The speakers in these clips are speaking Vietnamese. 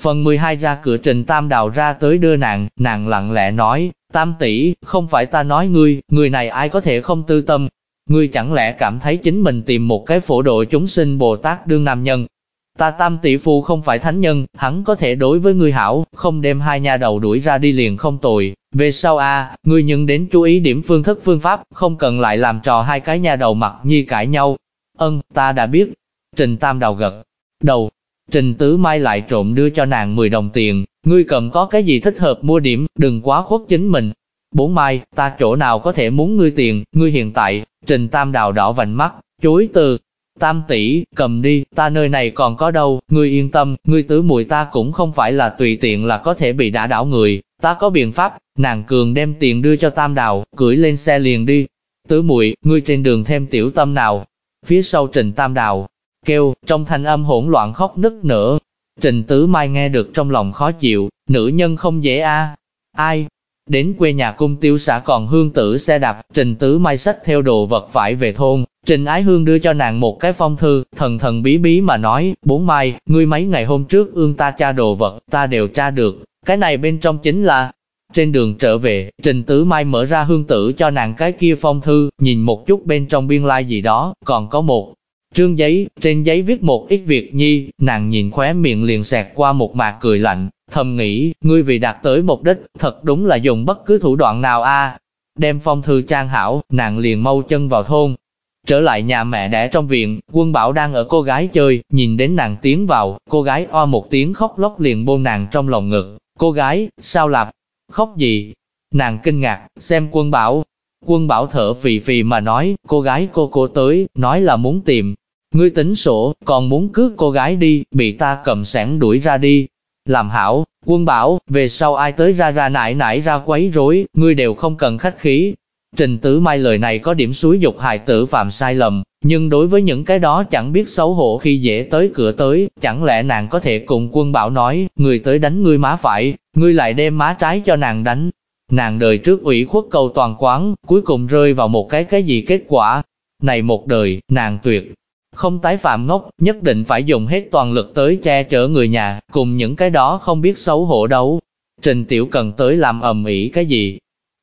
Phần 12 ra cửa trình tam đào ra tới đưa nàng, nàng lặng lẽ nói, tam tỷ, không phải ta nói ngươi, người này ai có thể không tư tâm. Ngươi chẳng lẽ cảm thấy chính mình tìm một cái phổ độ chúng sinh Bồ Tát đương nam nhân. Ta tam tỷ phu không phải thánh nhân, hắn có thể đối với ngươi hảo, không đem hai nhà đầu đuổi ra đi liền không tồi. Về sau a, ngươi nhưng đến chú ý điểm phương thức phương pháp, không cần lại làm trò hai cái nhà đầu mặt nhi cãi nhau. Ân, ta đã biết. Trình tam đào gật. Đầu, Trình Tứ Mai lại trộm đưa cho nàng 10 đồng tiền, ngươi cầm có cái gì thích hợp mua điểm, đừng quá khuất chính mình. Bốn Mai, ta chỗ nào có thể muốn ngươi tiền, ngươi hiện tại, Trình Tam đào đỏ vành mắt, chối từ. Tam tỷ, cầm đi, ta nơi này còn có đâu, ngươi yên tâm, ngươi tứ muội ta cũng không phải là tùy tiện là có thể bị đả đảo người, ta có biện pháp, nàng cường đem tiền đưa cho Tam đào, cưỡi lên xe liền đi. Tứ muội, ngươi trên đường thêm tiểu tâm nào. Phía sau Trình Tam đào, kêu, trong thanh âm hỗn loạn khóc nức nở. Trình Tứ Mai nghe được trong lòng khó chịu, nữ nhân không dễ a. Ai? Đến quê nhà cung tiêu xã còn hương tử xe đạp, Trình Tứ Mai sách theo đồ vật phải về thôn. Trình Ái Hương đưa cho nàng một cái phong thư, thần thần bí bí mà nói, bốn mai, ngươi mấy ngày hôm trước ương ta tra đồ vật, ta đều tra được, cái này bên trong chính là, trên đường trở về, Trình Tứ Mai mở ra hương tử cho nàng cái kia phong thư, nhìn một chút bên trong biên lai like gì đó, còn có một Trương giấy, trên giấy viết một ít việc nhi, nàng nhìn khóe miệng liền xẹt qua một mạc cười lạnh, thầm nghĩ, ngươi vì đạt tới mục đích, thật đúng là dùng bất cứ thủ đoạn nào a. Đem phong thư trang hảo, nàng liền mau chân vào thôn. Trở lại nhà mẹ đẻ trong viện, quân bảo đang ở cô gái chơi, nhìn đến nàng tiến vào, cô gái o một tiếng khóc lóc liền bôn nàng trong lòng ngực. Cô gái, sao lạp? Khóc gì? Nàng kinh ngạc, xem quân bảo, Quân bảo thở phì phì mà nói, cô gái cô cô tới, nói là muốn tìm. Ngươi tính sổ, còn muốn cướp cô gái đi, bị ta cầm sẵn đuổi ra đi. Làm hảo, quân bảo, về sau ai tới ra ra nải nải ra quấy rối, ngươi đều không cần khách khí. Trình Tử Mai lời này có điểm suối dục hài tử phạm sai lầm, nhưng đối với những cái đó chẳng biết xấu hổ khi dễ tới cửa tới, chẳng lẽ nàng có thể cùng quân bảo nói, người tới đánh ngươi má phải, ngươi lại đem má trái cho nàng đánh, Nàng đời trước ủy khuất cầu toàn quán, cuối cùng rơi vào một cái cái gì kết quả. Này một đời, nàng tuyệt, không tái phạm ngốc, nhất định phải dùng hết toàn lực tới che chở người nhà, cùng những cái đó không biết xấu hổ đâu Trình Tiểu Cần tới làm ầm ĩ cái gì?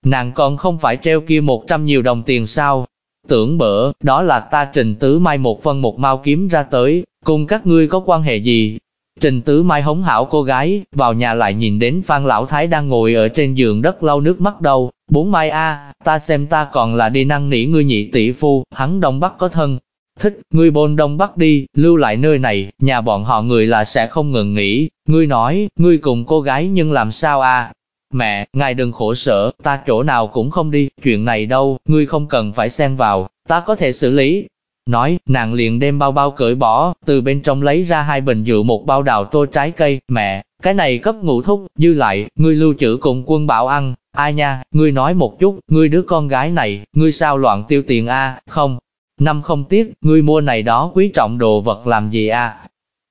Nàng còn không phải treo kia một trăm nhiều đồng tiền sao? Tưởng bở, đó là ta Trình Tứ Mai một phân một mau kiếm ra tới, cùng các ngươi có quan hệ gì? Trình Tứ Mai hống hảo cô gái, vào nhà lại nhìn đến Phan Lão Thái đang ngồi ở trên giường đất lau nước mắt đâu. Bốn Mai a, ta xem ta còn là đi năng nỉ ngươi nhị tỷ phu, hắn Đông Bắc có thân. Thích, ngươi bôn Đông Bắc đi, lưu lại nơi này, nhà bọn họ người là sẽ không ngừng nghỉ. Ngươi nói, ngươi cùng cô gái nhưng làm sao a? Mẹ, ngài đừng khổ sở, ta chỗ nào cũng không đi, chuyện này đâu, ngươi không cần phải xen vào, ta có thể xử lý, Nói, nàng liền đem bao bao cởi bỏ, từ bên trong lấy ra hai bình rượu một bao đào tô trái cây, mẹ, cái này cấp ngũ thúc, dư lại, ngươi lưu trữ cùng quân bảo ăn, ai nha, ngươi nói một chút, ngươi đứa con gái này, ngươi sao loạn tiêu tiền a? Không, năm không tiếc, ngươi mua này đó quý trọng đồ vật làm gì a?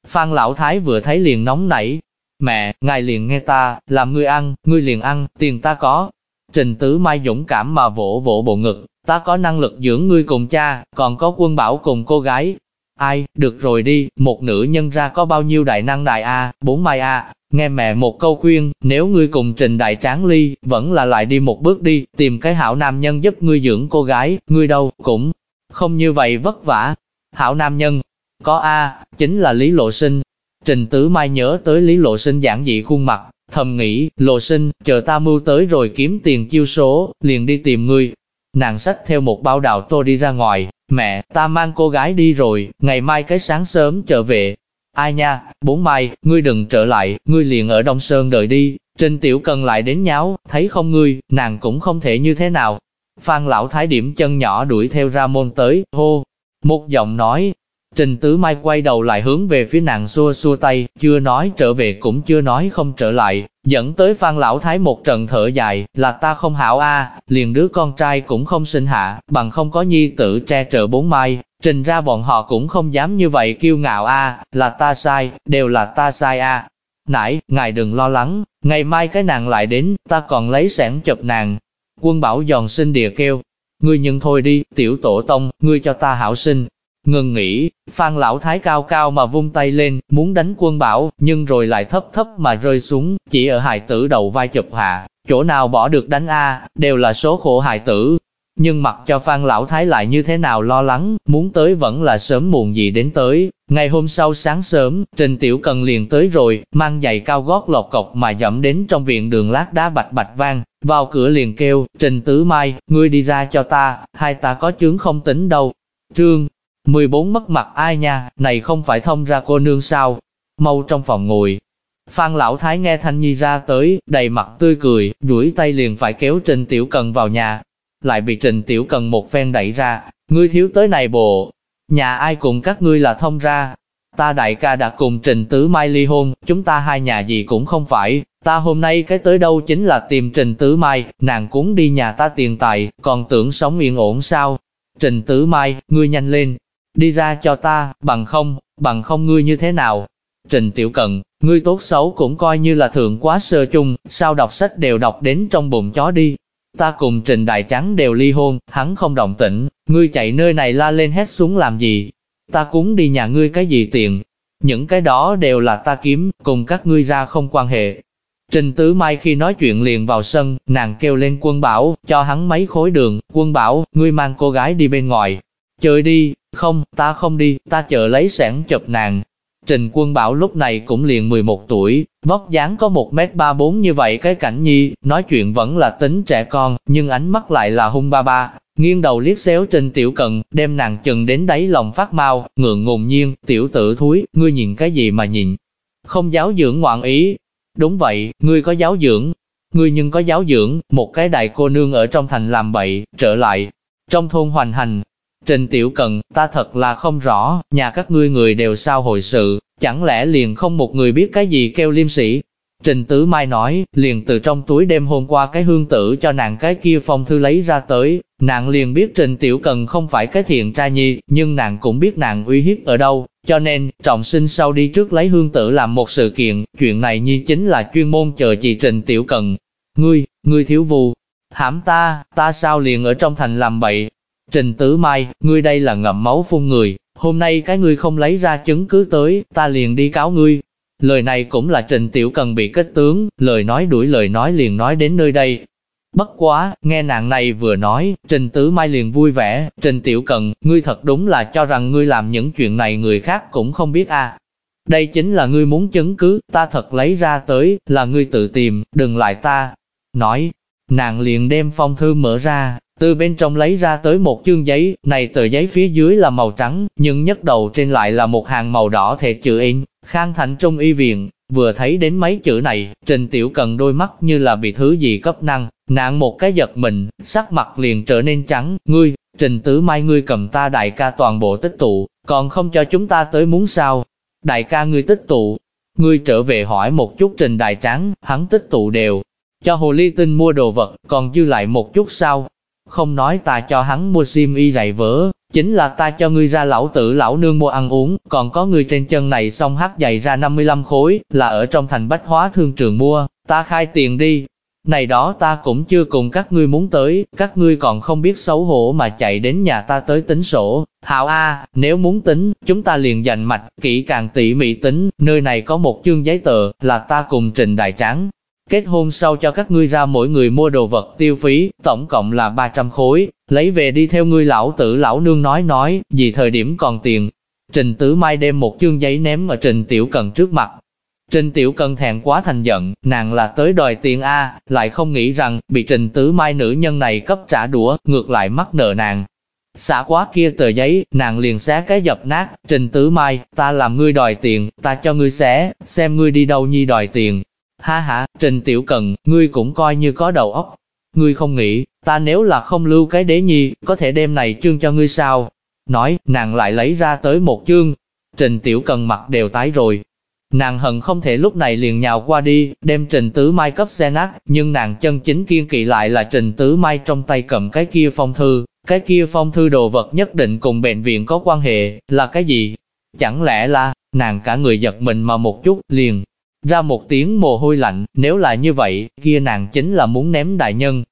Phan Lão Thái vừa thấy liền nóng nảy, mẹ, ngài liền nghe ta, làm ngươi ăn, ngươi liền ăn, tiền ta có. Trình Tứ Mai dũng cảm mà vỗ vỗ bộ ngực, ta có năng lực dưỡng ngươi cùng cha, còn có quân bảo cùng cô gái. Ai, được rồi đi, một nữ nhân ra có bao nhiêu đại năng đại A, bốn mai A, nghe mẹ một câu khuyên, nếu ngươi cùng trình đại tráng ly, vẫn là lại đi một bước đi, tìm cái hảo nam nhân giúp ngươi dưỡng cô gái, ngươi đâu, cũng không như vậy vất vả. Hảo nam nhân, có A, chính là Lý Lộ Sinh. Trình Tứ Mai nhớ tới Lý Lộ Sinh giảng dị khuôn mặt, thầm nghĩ, Lộ Sinh, chờ ta mưu tới rồi kiếm tiền chiêu số, liền đi tìm ngươi, Nàng xách theo một bao đào tô đi ra ngoài, mẹ, ta mang cô gái đi rồi, ngày mai cái sáng sớm trở về. Ai nha, bốn mai, ngươi đừng trở lại, ngươi liền ở Đông Sơn đợi đi. Trình Tiểu Cần lại đến nháo, thấy không ngươi, nàng cũng không thể như thế nào. Phan lão thái điểm chân nhỏ đuổi theo ra môn tới, hô. Một giọng nói, Trình Tứ Mai quay đầu lại hướng về phía nàng xua xua tay, chưa nói trở về cũng chưa nói không trở lại, dẫn tới Phan Lão Thái một trận thở dài, là ta không hảo a, liền đứa con trai cũng không sinh hạ, bằng không có nhi tử che trợ bốn mai, trình ra bọn họ cũng không dám như vậy kiêu ngạo a, là ta sai, đều là ta sai a. Nãy, ngài đừng lo lắng, ngày mai cái nàng lại đến, ta còn lấy sẻn chụp nàng. Quân bảo giòn xin địa kêu, ngươi nhưng thôi đi, tiểu tổ tông, ngươi cho ta hảo sinh, Ngừng nghỉ, Phan Lão Thái cao cao mà vung tay lên, muốn đánh quân bảo, nhưng rồi lại thấp thấp mà rơi xuống, chỉ ở hài tử đầu vai chụp hạ, chỗ nào bỏ được đánh A, đều là số khổ hài tử. Nhưng mặc cho Phan Lão Thái lại như thế nào lo lắng, muốn tới vẫn là sớm muộn gì đến tới. Ngày hôm sau sáng sớm, Trình Tiểu Cần liền tới rồi, mang giày cao gót lọt cọc mà dẫm đến trong viện đường lát đá bạch bạch vang, vào cửa liền kêu, Trình Tứ Mai, ngươi đi ra cho ta, hai ta có chướng không tính đâu. Trương, 14 mất mặt ai nha, này không phải thông ra cô nương sao, mau trong phòng ngồi. Phan Lão Thái nghe Thanh Nhi ra tới, đầy mặt tươi cười, duỗi tay liền phải kéo Trình Tiểu Cần vào nhà, lại bị Trình Tiểu Cần một phen đẩy ra, ngươi thiếu tới này bộ, nhà ai cùng các ngươi là thông ra. Ta đại ca đã cùng Trình Tứ Mai ly hôn, chúng ta hai nhà gì cũng không phải, ta hôm nay cái tới đâu chính là tìm Trình Tứ Mai, nàng cũng đi nhà ta tiền tài, còn tưởng sống yên ổn sao. Trình Tứ Mai, ngươi nhanh lên, đi ra cho ta, bằng không, bằng không ngươi như thế nào. Trình Tiểu Cần, ngươi tốt xấu cũng coi như là thượng quá sơ chung, sao đọc sách đều đọc đến trong bụng chó đi. Ta cùng Trình Đại Trắng đều ly hôn, hắn không động tĩnh, ngươi chạy nơi này la lên hét xuống làm gì. Ta cúng đi nhà ngươi cái gì tiền. Những cái đó đều là ta kiếm, cùng các ngươi ra không quan hệ. Trình Tứ Mai khi nói chuyện liền vào sân, nàng kêu lên quân bảo, cho hắn mấy khối đường, quân bảo, ngươi mang cô gái đi bên ngoài. Chơi đi, không, ta không đi, ta chờ lấy sẵn chụp nàng. Trình quân bảo lúc này cũng liền 11 tuổi, vóc dáng có 1m34 như vậy cái cảnh nhi, nói chuyện vẫn là tính trẻ con, nhưng ánh mắt lại là hung ba ba. Nghiêng đầu liếc xéo trên Tiểu Cận, đem nàng chừng đến đáy lòng phát mau, ngượng ngùng nhiên, tiểu tử thúi, ngươi nhìn cái gì mà nhìn. Không giáo dưỡng ngoạn ý. Đúng vậy, ngươi có giáo dưỡng. Ngươi nhưng có giáo dưỡng, một cái đại cô nương ở trong thành làm bậy, trở lại. Trong thôn hoành hành, Trình Tiểu Cần, ta thật là không rõ, nhà các ngươi người đều sao hồi sự, chẳng lẽ liền không một người biết cái gì kêu liêm sĩ. Trình Tứ Mai nói, liền từ trong túi đêm hôm qua cái hương tử cho nàng cái kia phong thư lấy ra tới, nàng liền biết Trình Tiểu Cần không phải cái thiện tra nhi, nhưng nàng cũng biết nàng uy hiếp ở đâu, cho nên, trọng sinh sau đi trước lấy hương tử làm một sự kiện, chuyện này nhi chính là chuyên môn chờ chị Trình Tiểu Cần. Ngươi, ngươi thiếu vù, hãm ta, ta sao liền ở trong thành làm bậy, Trình Tử Mai, ngươi đây là ngậm máu phun người, hôm nay cái ngươi không lấy ra chứng cứ tới, ta liền đi cáo ngươi. Lời này cũng là Trình Tiểu Cần bị kết tướng, lời nói đuổi lời nói liền nói đến nơi đây. Bất quá, nghe nàng này vừa nói, Trình Tứ Mai liền vui vẻ, Trình Tiểu Cần, ngươi thật đúng là cho rằng ngươi làm những chuyện này người khác cũng không biết a. À. Đây chính là ngươi muốn chứng cứ, ta thật lấy ra tới, là ngươi tự tìm, đừng lại ta. Nói, nàng liền đem phong thư mở ra, từ bên trong lấy ra tới một chương giấy, này tờ giấy phía dưới là màu trắng, nhưng nhất đầu trên lại là một hàng màu đỏ thể chữ in, khang thành trung y viện. Vừa thấy đến mấy chữ này, Trình Tiểu Cần đôi mắt như là bị thứ gì cấp năng, nạn một cái giật mình, sắc mặt liền trở nên trắng, ngươi, Trình Tứ Mai ngươi cầm ta đại ca toàn bộ tích tụ, còn không cho chúng ta tới muốn sao. Đại ca ngươi tích tụ, ngươi trở về hỏi một chút Trình Đại Tráng, hắn tích tụ đều, cho Hồ Ly Tinh mua đồ vật, còn dư lại một chút sao, không nói ta cho hắn mua xiêm y rạy vỡ, chính là ta cho ngươi ra lão tử lão nương mua ăn uống, còn có người trên chân này xong hắt giày ra 55 khối, là ở trong thành bách hóa thương trường mua, ta khai tiền đi. Này đó ta cũng chưa cùng các ngươi muốn tới, các ngươi còn không biết xấu hổ mà chạy đến nhà ta tới tính sổ. Hảo A, nếu muốn tính, chúng ta liền dành mạch, kỹ càng tỉ mỉ tính, nơi này có một chương giấy tờ, là ta cùng trình đại tráng, Kết hôn sau cho các ngươi ra mỗi người mua đồ vật tiêu phí, tổng cộng là 300 khối, lấy về đi theo ngươi lão tử lão nương nói nói, vì thời điểm còn tiền. Trình Tử Mai đem một chương giấy ném ở Trình Tiểu Cần trước mặt. Trình Tiểu Cần thẹn quá thành giận, nàng là tới đòi tiền A, lại không nghĩ rằng, bị Trình Tử Mai nữ nhân này cấp trả đũa, ngược lại mắc nợ nàng. Xả quá kia tờ giấy, nàng liền xé cái dập nát, Trình Tử Mai, ta làm ngươi đòi tiền, ta cho ngươi xé, xem ngươi đi đâu nhi đòi tiền, Ha ha, Trình Tiểu Cần, ngươi cũng coi như có đầu óc. Ngươi không nghĩ, ta nếu là không lưu cái đế nhi, có thể đem này chương cho ngươi sao? Nói, nàng lại lấy ra tới một chương. Trình Tiểu Cần mặt đều tái rồi. Nàng hận không thể lúc này liền nhào qua đi, đem Trình Tứ Mai cấp xe nát, nhưng nàng chân chính kiên kỵ lại là Trình Tứ Mai trong tay cầm cái kia phong thư. Cái kia phong thư đồ vật nhất định cùng bệnh viện có quan hệ, là cái gì? Chẳng lẽ là, nàng cả người giật mình mà một chút, liền, ra một tiếng mồ hôi lạnh, nếu là như vậy, kia nàng chính là muốn ném đại nhân.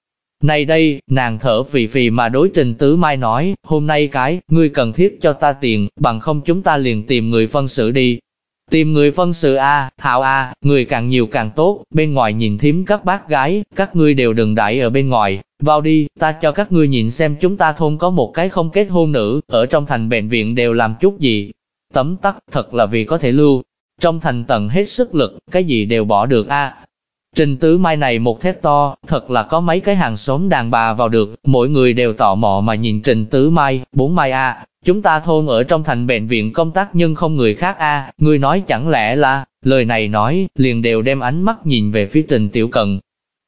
Này đây, nàng thở phì phì mà đối trình tứ mai nói, hôm nay cái, ngươi cần thiết cho ta tiền, bằng không chúng ta liền tìm người phân xử đi. Tìm người phân xử A, hảo A, người càng nhiều càng tốt, bên ngoài nhìn thím các bác gái, các ngươi đều đừng đại ở bên ngoài, vào đi, ta cho các ngươi nhìn xem chúng ta thôn có một cái không kết hôn nữ, ở trong thành bệnh viện đều làm chút gì. Tấm tắc, thật là vì có thể lưu, trong thành tận hết sức lực, cái gì đều bỏ được A. Trình tứ mai này một thét to, thật là có mấy cái hàng xóm đàn bà vào được, mỗi người đều tò mò mà nhìn trình tứ mai, bốn mai a, chúng ta thôn ở trong thành bệnh viện công tác nhưng không người khác a, người nói chẳng lẽ là, lời này nói, liền đều đem ánh mắt nhìn về phía trình tiểu cần.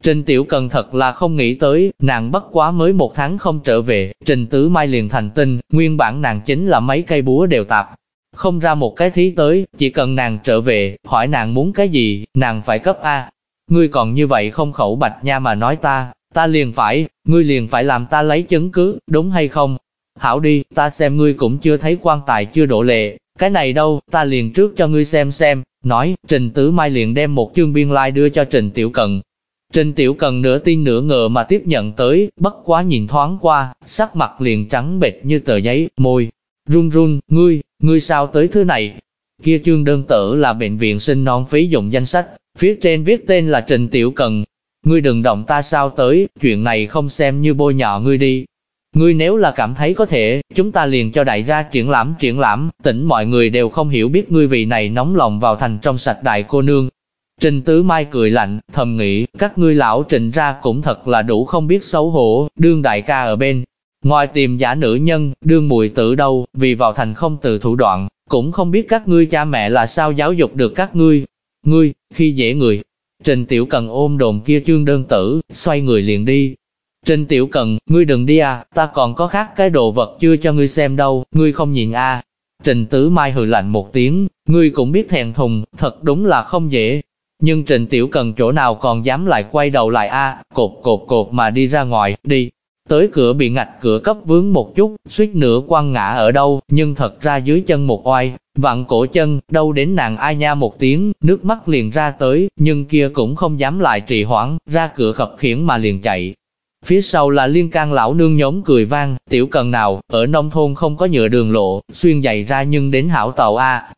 Trình tiểu cần thật là không nghĩ tới, nàng bất quá mới một tháng không trở về, trình tứ mai liền thành tinh, nguyên bản nàng chính là mấy cây búa đều tạp, không ra một cái thí tới, chỉ cần nàng trở về, hỏi nàng muốn cái gì, nàng phải cấp A, Ngươi còn như vậy không khẩu bạch nha mà nói ta, ta liền phải, ngươi liền phải làm ta lấy chứng cứ, đúng hay không? Hảo đi, ta xem ngươi cũng chưa thấy quan tài chưa đổ lệ, cái này đâu, ta liền trước cho ngươi xem xem, nói, Trình Tứ Mai liền đem một chương biên lai like đưa cho Trình Tiểu Cần. Trình Tiểu Cần nửa tin nửa ngờ mà tiếp nhận tới, bất quá nhìn thoáng qua, sắc mặt liền trắng bệch như tờ giấy, môi, run run, ngươi, ngươi sao tới thứ này? Kia chương đơn tử là bệnh viện sinh non phí dụng danh sách, Phía trên viết tên là Trình Tiểu Cần. Ngươi đừng động ta sao tới, chuyện này không xem như bôi nhọ ngươi đi. Ngươi nếu là cảm thấy có thể, chúng ta liền cho đại gia triển lãm triển lãm, tỉnh mọi người đều không hiểu biết ngươi vị này nóng lòng vào thành trong sạch đại cô nương. Trình Tứ Mai cười lạnh, thầm nghĩ, các ngươi lão trình ra cũng thật là đủ không biết xấu hổ, đương đại ca ở bên. Ngoài tìm giả nữ nhân, đương mùi tử đâu, vì vào thành không từ thủ đoạn, cũng không biết các ngươi cha mẹ là sao giáo dục được các ngươi, Ngươi, khi dễ người. Trình Tiểu Cần ôm đồn kia chương đơn tử, xoay người liền đi. Trình Tiểu Cần, ngươi đừng đi à, ta còn có khác cái đồ vật chưa cho ngươi xem đâu, ngươi không nhìn à. Trình Tứ Mai hừ lạnh một tiếng, ngươi cũng biết thèn thùng, thật đúng là không dễ. Nhưng Trình Tiểu Cần chỗ nào còn dám lại quay đầu lại a à, cột cột cột mà đi ra ngoài, đi. Tới cửa bị ngạch cửa cấp vướng một chút, suýt nữa quăng ngã ở đâu, nhưng thật ra dưới chân một oai, vặn cổ chân, đâu đến nàng ai nha một tiếng, nước mắt liền ra tới, nhưng kia cũng không dám lại trì hoãn, ra cửa khập khiển mà liền chạy. Phía sau là liên can lão nương nhóm cười vang, tiểu cần nào, ở nông thôn không có nhựa đường lộ, xuyên giày ra nhưng đến hảo tàu A.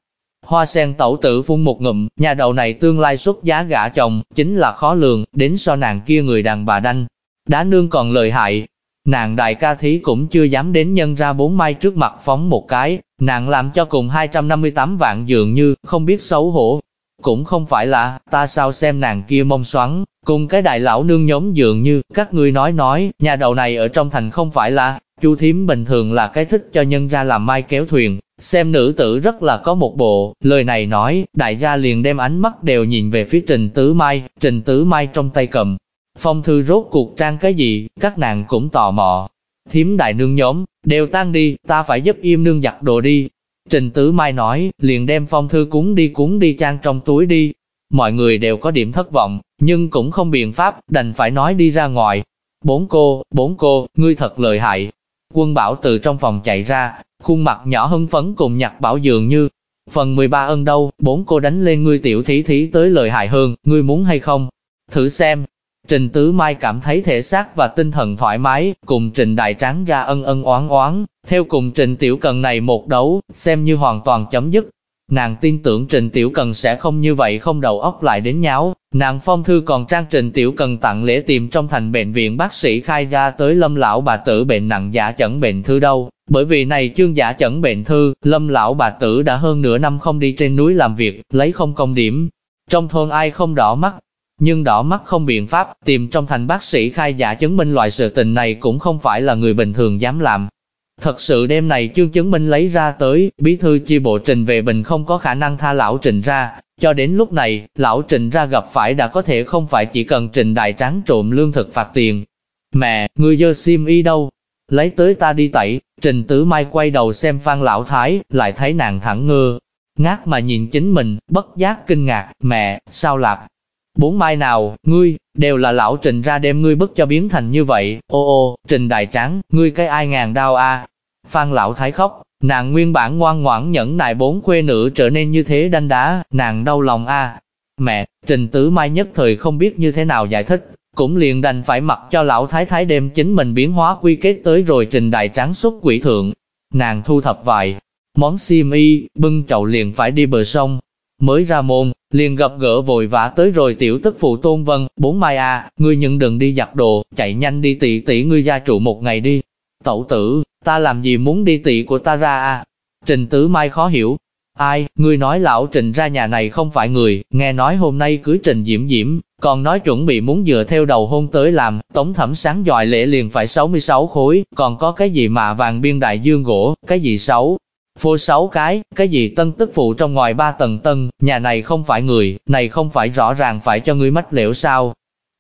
Hoa sen tẩu tử phun một ngụm, nhà đầu này tương lai xuất giá gả chồng, chính là khó lường, đến so nàng kia người đàn bà đanh. Đá nương còn lợi hại, Nàng đại ca thí cũng chưa dám đến nhân ra bốn mai trước mặt phóng một cái, nàng làm cho cùng 258 vạn dường như, không biết xấu hổ. Cũng không phải là, ta sao xem nàng kia mông xoắn, cùng cái đại lão nương nhóm dường như, các ngươi nói nói, nhà đầu này ở trong thành không phải là, chu thím bình thường là cái thích cho nhân ra làm mai kéo thuyền, xem nữ tử rất là có một bộ, lời này nói, đại gia liền đem ánh mắt đều nhìn về phía trình tứ mai, trình tứ mai trong tay cầm, Phong thư rốt cuộc trang cái gì, các nàng cũng tò mò. Thiếm đại nương nhóm, đều tan đi, ta phải giúp im nương giặt đồ đi. Trình Tứ Mai nói, liền đem phong thư cuốn đi cuốn đi trang trong túi đi. Mọi người đều có điểm thất vọng, nhưng cũng không biện pháp, đành phải nói đi ra ngoài. Bốn cô, bốn cô, ngươi thật lợi hại. Quân bảo từ trong phòng chạy ra, khuôn mặt nhỏ hưng phấn cùng nhặt bảo dường như. Phần 13 ân đâu, bốn cô đánh lên ngươi tiểu thí thí tới lợi hại hơn, ngươi muốn hay không? Thử xem, Trình Tứ Mai cảm thấy thể xác và tinh thần thoải mái, cùng Trình Đại Tráng ra ân ân oán oán, theo cùng Trình Tiểu Cần này một đấu, xem như hoàn toàn chấm dứt. Nàng tin tưởng Trình Tiểu Cần sẽ không như vậy không đầu óc lại đến nháo, nàng phong thư còn trang Trình Tiểu Cần tặng lễ tìm trong thành bệnh viện bác sĩ khai ra tới lâm lão bà tử bệnh nặng giả chẩn bệnh thư đâu, bởi vì này chương giả chẩn bệnh thư, lâm lão bà tử đã hơn nửa năm không đi trên núi làm việc, lấy không công điểm. Trong thôn ai không đỏ mắt, nhưng đỏ mắt không biện pháp, tìm trong thành bác sĩ khai giả chứng minh loại sự tình này cũng không phải là người bình thường dám làm. Thật sự đêm này chương chứng minh lấy ra tới, bí thư chi bộ trình về bình không có khả năng tha lão trình ra, cho đến lúc này, lão trình ra gặp phải đã có thể không phải chỉ cần trình đại tráng trộm lương thực phạt tiền. Mẹ, người dơ sim y đâu? Lấy tới ta đi tẩy, trình tứ mai quay đầu xem phan lão thái, lại thấy nàng thẳng ngơ. Ngát mà nhìn chính mình, bất giác kinh ngạc, mẹ, sao lạp, Bốn mai nào, ngươi, đều là lão trình ra đem ngươi bức cho biến thành như vậy, ô ô, trình đại tráng, ngươi cái ai ngàn đau a Phan lão thái khóc, nàng nguyên bản ngoan ngoãn nhẫn nại bốn khuê nữ trở nên như thế đanh đá, nàng đau lòng a Mẹ, trình tứ mai nhất thời không biết như thế nào giải thích, cũng liền đành phải mặc cho lão thái thái đem chính mình biến hóa quy kết tới rồi trình đại tráng xuất quỷ thượng. Nàng thu thập vài món xiêm y, bưng chậu liền phải đi bờ sông. Mới ra môn, liền gặp gỡ vội vã tới rồi tiểu tức phụ tôn vân, bốn mai à, ngươi nhận đừng đi giặt đồ, chạy nhanh đi tỷ tỷ ngươi gia trụ một ngày đi. Tẩu tử, ta làm gì muốn đi tỷ của ta ra à? Trình tứ mai khó hiểu. Ai, ngươi nói lão trình ra nhà này không phải người, nghe nói hôm nay cưới trình diễm diễm, còn nói chuẩn bị muốn dựa theo đầu hôn tới làm, tống thẩm sáng dòi lễ liền phải 66 khối, còn có cái gì mà vàng biên đại dương gỗ, cái gì xấu, phô sáu cái, cái gì tân tức phụ trong ngoài ba tầng tân, nhà này không phải người, này không phải rõ ràng phải cho ngươi mách liễu sao.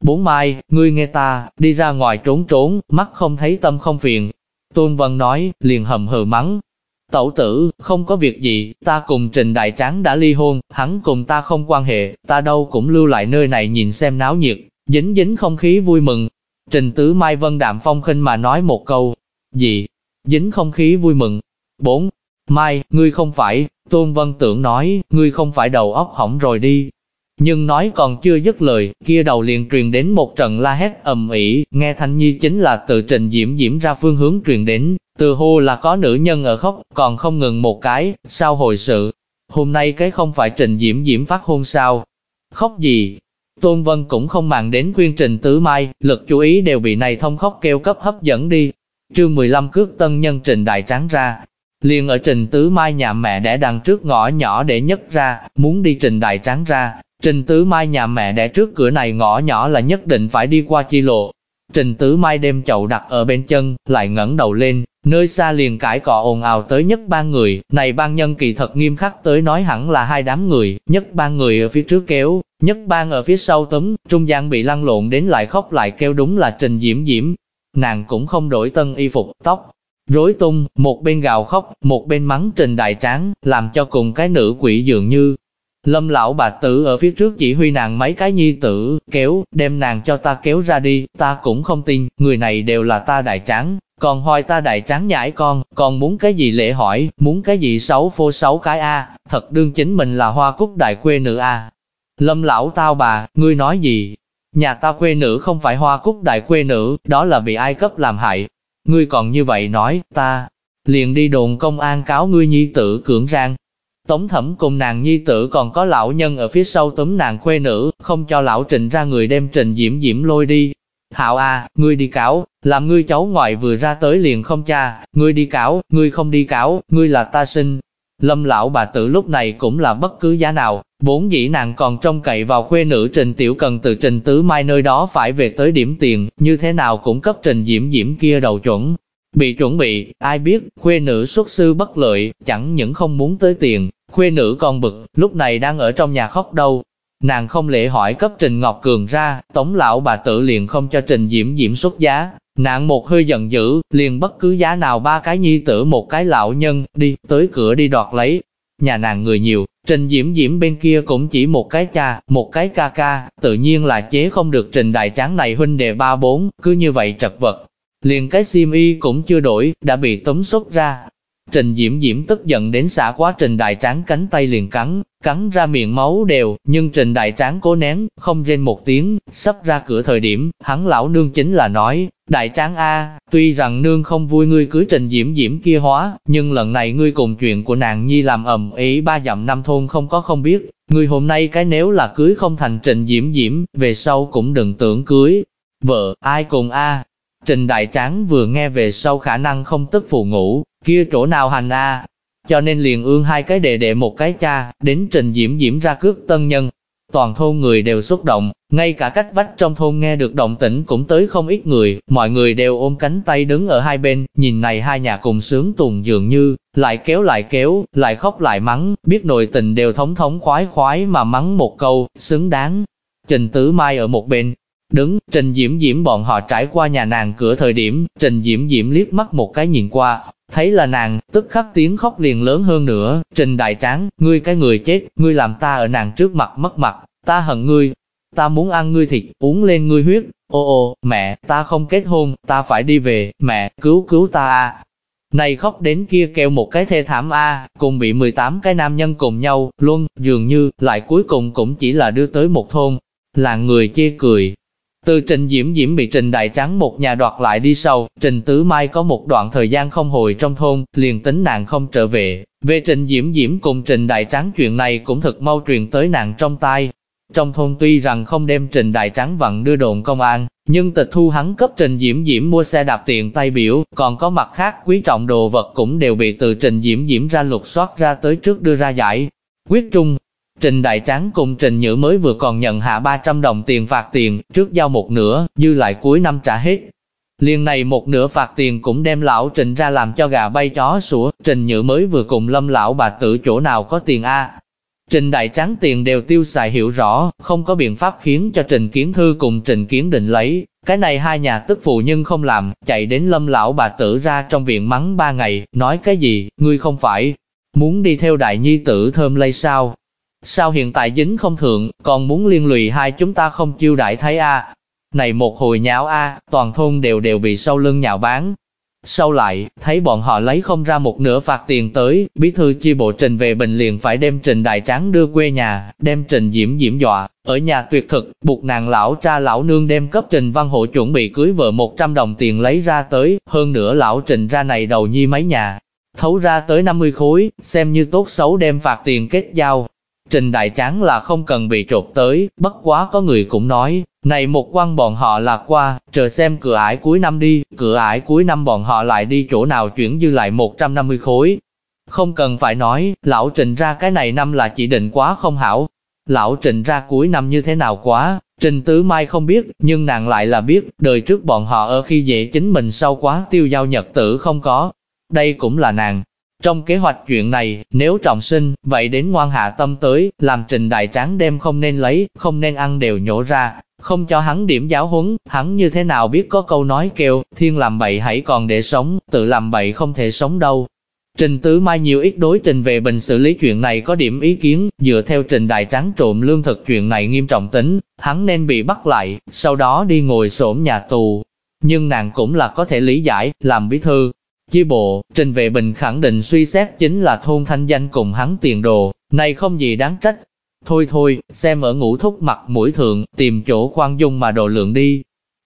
Bốn mai, ngươi nghe ta, đi ra ngoài trốn trốn, mắt không thấy tâm không phiền. Tôn Vân nói, liền hầm hừ mắng. Tẩu tử, không có việc gì, ta cùng Trình Đại Tráng đã ly hôn, hắn cùng ta không quan hệ, ta đâu cũng lưu lại nơi này nhìn xem náo nhiệt, dính dính không khí vui mừng. Trình Tứ Mai Vân đạm phong khinh mà nói một câu, gì? Dính không khí vui mừng. Bốn, Mai, ngươi không phải, Tôn Vân Tưởng nói, ngươi không phải đầu óc hỏng rồi đi. Nhưng nói còn chưa dứt lời, kia đầu liền truyền đến một trận la hét ầm ĩ, nghe thanh nhi chính là từ trình diễm diễm ra phương hướng truyền đến, từ hô là có nữ nhân ở khóc, còn không ngừng một cái, sao hồi sự. Hôm nay cái không phải trình diễm diễm phát hôn sao? Khóc gì? Tôn Vân cũng không màng đến quyên trình tứ mai, lực chú ý đều bị này thông khóc kêu cấp hấp dẫn đi. Chương 15 cước tân nhân trình đại tráng ra, liền ở trình tứ mai nhà mẹ đẻ đằng trước ngõ nhỏ để nhất ra, muốn đi trình đại tráng ra. Trình tứ mai nhà mẹ đẻ trước cửa này ngõ nhỏ là nhất định phải đi qua chi lộ. Trình tứ mai đem chậu đặt ở bên chân, lại ngẩng đầu lên, nơi xa liền cãi cọ ồn ào tới nhất ban người, này ban nhân kỳ thật nghiêm khắc tới nói hẳn là hai đám người, nhất ban người ở phía trước kéo, nhất ban ở phía sau tấm trung gian bị lăn lộn đến lại khóc lại kêu đúng là trình diễm diễm. Nàng cũng không đổi tân y phục, tóc, rối tung, một bên gào khóc, một bên mắng trình đại tráng, làm cho cùng cái nữ quỷ dường như. Lâm lão bà tử ở phía trước chỉ huy nàng mấy cái nhi tử, kéo, đem nàng cho ta kéo ra đi, ta cũng không tin, người này đều là ta đại tráng, còn hoài ta đại tráng nhãi con, còn muốn cái gì lễ hỏi, muốn cái gì xấu phô xấu cái a, thật đương chính mình là hoa cúc đại quê nữ a. Lâm lão tao bà, ngươi nói gì? Nhà ta quê nữ không phải hoa cúc đại quê nữ, đó là bị ai cấp làm hại, Ngươi còn như vậy nói, ta, liền đi đồn công an cáo ngươi nhi tử cưỡng rang. Tống thẩm cùng nàng nhi tử còn có lão nhân ở phía sau tấm nàng khuê nữ, không cho lão trình ra người đem trình diễm diễm lôi đi. Hạo a, ngươi đi cáo, làm ngươi cháu ngoại vừa ra tới liền không cha, ngươi đi cáo, ngươi không đi cáo, ngươi là ta sinh. Lâm lão bà tử lúc này cũng là bất cứ giá nào, vốn dĩ nàng còn trông cậy vào khuê nữ Trình Tiểu Cần từ Trình Tứ Mai nơi đó phải về tới điểm tiền, như thế nào cũng cấp Trình Diễm Diễm kia đầu chuẩn. Bị chuẩn bị, ai biết, khuê nữ xuất sư bất lợi, chẳng những không muốn tới tiền, khuê nữ còn bực, lúc này đang ở trong nhà khóc đâu. Nàng không lễ hỏi cấp Trình Ngọc Cường ra, tống lão bà tử liền không cho Trình Diễm Diễm xuất giá. Nàng một hơi giận dữ, liền bất cứ giá nào ba cái nhi tử một cái lão nhân, đi, tới cửa đi đoạt lấy. Nhà nàng người nhiều, Trình Diễm Diễm bên kia cũng chỉ một cái cha, một cái ca ca, tự nhiên là chế không được Trình Đại Tráng này huynh đệ ba bốn, cứ như vậy trật vật. Liền cái sim y cũng chưa đổi, đã bị tống xuất ra. Trình Diễm Diễm tức giận đến xả quá Trình Đại Tráng cánh tay liền cắn, cắn ra miệng máu đều, nhưng Trình Đại Tráng cố nén, không rên một tiếng, sắp ra cửa thời điểm, hắn lão nương chính là nói, Đại Tráng A, tuy rằng nương không vui ngươi cưới Trình Diễm Diễm kia hóa, nhưng lần này ngươi cùng chuyện của nàng nhi làm ầm ý ba dặm năm thôn không có không biết, ngươi hôm nay cái nếu là cưới không thành Trình Diễm Diễm, về sau cũng đừng tưởng cưới. Vợ, ai cùng A, Trình Đại Tráng vừa nghe về sau khả năng không tức phụ ngủ, kia chỗ nào hành a Cho nên liền ương hai cái đệ đệ một cái cha, đến Trình Diễm Diễm ra cướp tân nhân. Toàn thôn người đều xúc động, ngay cả cách vách trong thôn nghe được động tĩnh cũng tới không ít người, mọi người đều ôm cánh tay đứng ở hai bên, nhìn này hai nhà cùng sướng tùng dường như, lại kéo lại kéo, lại khóc lại mắng, biết nội tình đều thống thống khoái khoái mà mắng một câu, xứng đáng. Trình Tứ Mai ở một bên, Đứng, Trình Diễm Diễm bọn họ trải qua nhà nàng cửa thời điểm, Trình Diễm Diễm liếc mắt một cái nhìn qua, thấy là nàng, tức khắc tiếng khóc liền lớn hơn nữa, Trình Đại Tráng, ngươi cái người chết, ngươi làm ta ở nàng trước mặt mất mặt, ta hận ngươi, ta muốn ăn ngươi thịt, uống lên ngươi huyết, ô ô, mẹ, ta không kết hôn, ta phải đi về, mẹ, cứu cứu ta a. Này khóc đến kia kêu một cái thê thảm a, cùng bị 18 cái nam nhân cùng nhau, luôn, dường như, lại cuối cùng cũng chỉ là đưa tới một thôn, là người chê cười, từ Trình Diễm Diễm bị Trình Đại Trắng một nhà đoạt lại đi sau, Trình Tứ Mai có một đoạn thời gian không hồi trong thôn, liền tính nàng không trở về. Về Trình Diễm Diễm cùng Trình Đại Trắng chuyện này cũng thật mau truyền tới nàng trong tai. Trong thôn tuy rằng không đem Trình Đại Trắng vặn đưa đồn công an, nhưng tịch thu hắn cấp Trình Diễm Diễm mua xe đạp tiện tay biểu, còn có mặt khác quý trọng đồ vật cũng đều bị từ Trình Diễm Diễm ra lục soát ra tới trước đưa ra giải. Quyết trung, Trình Đại Tráng cùng Trình Nhữ mới vừa còn nhận hạ 300 đồng tiền phạt tiền, trước giao một nửa, dư lại cuối năm trả hết. Liên này một nửa phạt tiền cũng đem lão Trình ra làm cho gà bay chó sủa, Trình Nhữ mới vừa cùng lâm lão bà tử chỗ nào có tiền A. Trình Đại Tráng tiền đều tiêu xài hiểu rõ, không có biện pháp khiến cho Trình Kiến Thư cùng Trình Kiến Định lấy. Cái này hai nhà tức phụ nhưng không làm, chạy đến lâm lão bà tử ra trong viện mắng ba ngày, nói cái gì, ngươi không phải, muốn đi theo đại nhi tử thơm lây sao, Sao hiện tại dính không thượng, còn muốn liên lụy hai chúng ta không chiêu đại thấy a? Này một hồi nháo a toàn thôn đều đều bị sau lưng nhạo bán. Sau lại, thấy bọn họ lấy không ra một nửa phạt tiền tới, bí thư chi bộ trình về bình liền phải đem trình đại tráng đưa quê nhà, đem trình diễm diễm dọa, ở nhà tuyệt thực, buộc nàng lão cha lão nương đem cấp trình văn hộ chuẩn bị cưới vợ 100 đồng tiền lấy ra tới, hơn nữa lão trình ra này đầu nhi mấy nhà, thấu ra tới 50 khối, xem như tốt xấu đem phạt tiền kết giao, Trình đại tráng là không cần bị trột tới, bất quá có người cũng nói, này một quan bọn họ là qua, chờ xem cửa ải cuối năm đi, cửa ải cuối năm bọn họ lại đi chỗ nào chuyển dư lại 150 khối. Không cần phải nói, lão trình ra cái này năm là chỉ định quá không hảo. Lão trình ra cuối năm như thế nào quá, trình tứ mai không biết, nhưng nàng lại là biết, đời trước bọn họ ở khi dễ chính mình sau quá tiêu giao nhật tử không có. Đây cũng là nàng, trong kế hoạch chuyện này, nếu trọng sinh, vậy đến ngoan hạ tâm tới, làm trình đại tráng đem không nên lấy, không nên ăn đều nhổ ra, không cho hắn điểm giáo huấn, hắn như thế nào biết có câu nói kêu, thiên làm bậy hãy còn để sống, tự làm bậy không thể sống đâu. Trình Tứ Mai nhiều ít đối trình về bình xử lý chuyện này có điểm ý kiến, dựa theo trình đại tráng trộm lương thực chuyện này nghiêm trọng tính, hắn nên bị bắt lại, sau đó đi ngồi xổm nhà tù. Nhưng nàng cũng là có thể lý giải, làm bí thư, Chi bộ, Trình Vệ Bình khẳng định suy xét chính là thôn thanh danh cùng hắn tiền đồ, này không gì đáng trách. Thôi thôi, xem ở ngũ thúc mặt mũi thượng, tìm chỗ khoan dung mà độ lượng đi.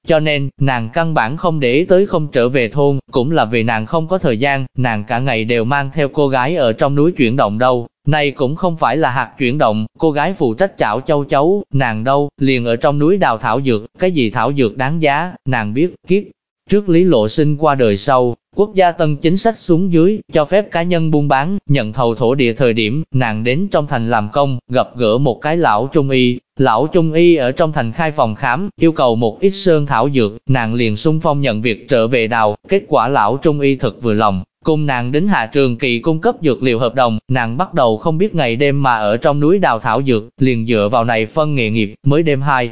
Cho nên, nàng căn bản không để tới không trở về thôn, cũng là vì nàng không có thời gian, nàng cả ngày đều mang theo cô gái ở trong núi chuyển động đâu. Này cũng không phải là hạt chuyển động, cô gái phụ trách chảo châu chấu, nàng đâu, liền ở trong núi đào thảo dược, cái gì thảo dược đáng giá, nàng biết, kiếp. Trước Lý Lộ Sinh qua đời sau, Quốc gia tân chính sách xuống dưới, cho phép cá nhân buôn bán, nhận thầu thổ địa thời điểm, nàng đến trong thành làm công, gặp gỡ một cái lão trung y. Lão trung y ở trong thành khai phòng khám, yêu cầu một ít sơn thảo dược, nàng liền xung phong nhận việc trở về đào, kết quả lão trung y thật vừa lòng. Cùng nàng đến hạ trường kỳ cung cấp dược liệu hợp đồng, nàng bắt đầu không biết ngày đêm mà ở trong núi đào thảo dược, liền dựa vào này phân nghề nghiệp, mới đêm hai,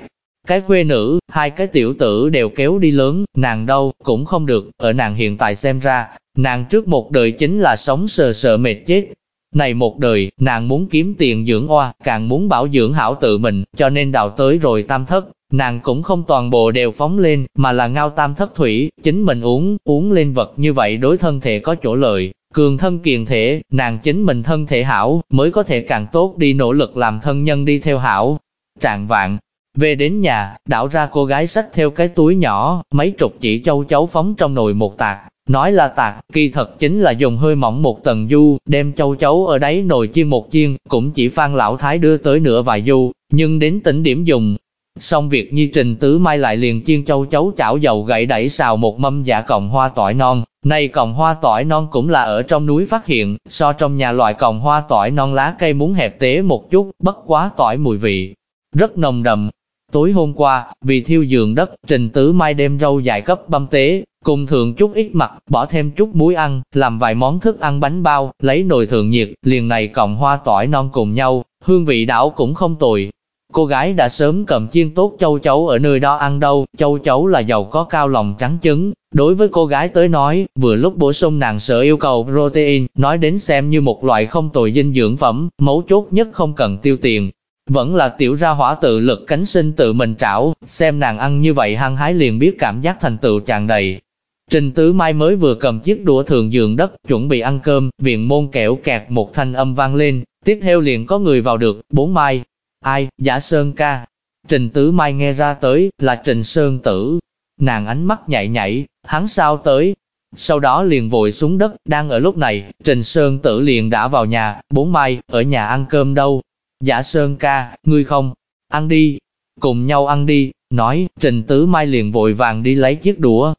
cái khuê nữ, hai cái tiểu tử đều kéo đi lớn, nàng đâu, cũng không được, ở nàng hiện tại xem ra, nàng trước một đời chính là sống sờ sờ mệt chết. Này một đời, nàng muốn kiếm tiền dưỡng oa, càng muốn bảo dưỡng hảo tự mình, cho nên đào tới rồi tam thất, nàng cũng không toàn bộ đều phóng lên, mà là ngao tam thất thủy, chính mình uống, uống lên vật như vậy đối thân thể có chỗ lợi, cường thân kiền thể, nàng chính mình thân thể hảo, mới có thể càng tốt đi nỗ lực làm thân nhân đi theo hảo. Trạng vạn, về đến nhà, đảo ra cô gái xách theo cái túi nhỏ, mấy chục chỉ châu chấu phóng trong nồi một tạc. Nói là tạc, kỳ thật chính là dùng hơi mỏng một tầng du, đem châu chấu ở đáy nồi chiên một chiên, cũng chỉ phan lão thái đưa tới nửa vài du, nhưng đến tỉnh điểm dùng. Xong việc nhi trình tứ mai lại liền chiên châu chấu chảo dầu gậy đẩy xào một mâm dạ cọng hoa tỏi non. Này cọng hoa tỏi non cũng là ở trong núi phát hiện, so trong nhà loại cọng hoa tỏi non lá cây muốn hẹp tế một chút, bất quá tỏi mùi vị. Rất nồng đậm, Tối hôm qua, vì thiêu giường đất, Trình Tứ Mai đem rau dài cấp băm tế, cùng thường chút ít mặt, bỏ thêm chút muối ăn, làm vài món thức ăn bánh bao, lấy nồi thường nhiệt, liền này cộng hoa tỏi non cùng nhau, hương vị đảo cũng không tồi. Cô gái đã sớm cầm chiên tốt châu chấu ở nơi đó ăn đâu, châu chấu là giàu có cao lòng trắng trứng. Đối với cô gái tới nói, vừa lúc bổ sung nàng sợ yêu cầu protein, nói đến xem như một loại không tồi dinh dưỡng phẩm, mấu chốt nhất không cần tiêu tiền, vẫn là tiểu ra hỏa tự lực cánh sinh tự mình trảo, xem nàng ăn như vậy hăng hái liền biết cảm giác thành tựu tràn đầy. Trình Tứ Mai mới vừa cầm chiếc đũa thường giường đất, chuẩn bị ăn cơm, viện môn kẹo kẹt một thanh âm vang lên, tiếp theo liền có người vào được, bốn mai. Ai, giả sơn ca. Trình Tứ Mai nghe ra tới, là Trình Sơn Tử. Nàng ánh mắt nhảy nhảy, hắn sao tới? Sau đó liền vội xuống đất, đang ở lúc này, Trình Sơn Tử liền đã vào nhà, bốn mai, ở nhà ăn cơm đâu. Giả Sơn ca, ngươi không, ăn đi, cùng nhau ăn đi, nói, Trình Tứ Mai liền vội vàng đi lấy chiếc đũa.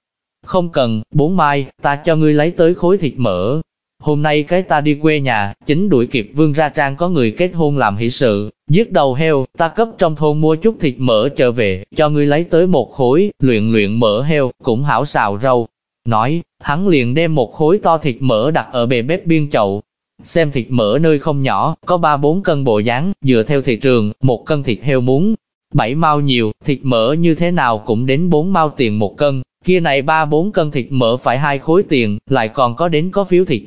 Không cần, bốn mai, ta cho ngươi lấy tới khối thịt mỡ, Hôm nay cái ta đi quê nhà, chính đuổi kịp vương ra trang có người kết hôn làm hỷ sự, giết đầu heo, ta cấp trong thôn mua chút thịt mỡ trở về, cho ngươi lấy tới một khối, luyện luyện mỡ heo, cũng hảo xào rau. Nói, hắn liền đem một khối to thịt mỡ đặt ở bề bếp biên chậu. Xem thịt mỡ nơi không nhỏ, có 3-4 cân bộ dáng, dựa theo thị trường, một cân thịt heo muốn, 7 mao nhiều, thịt mỡ như thế nào cũng đến 4 mao tiền một cân, kia này 3-4 cân thịt mỡ phải hai khối tiền, lại còn có đến có phiếu thịt,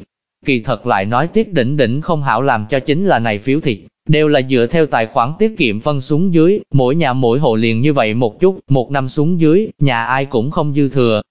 Kỳ thật lại nói tiết đỉnh đỉnh không hảo làm cho chính là này phiếu thịt, đều là dựa theo tài khoản tiết kiệm phân xuống dưới, mỗi nhà mỗi hộ liền như vậy một chút, một năm xuống dưới, nhà ai cũng không dư thừa.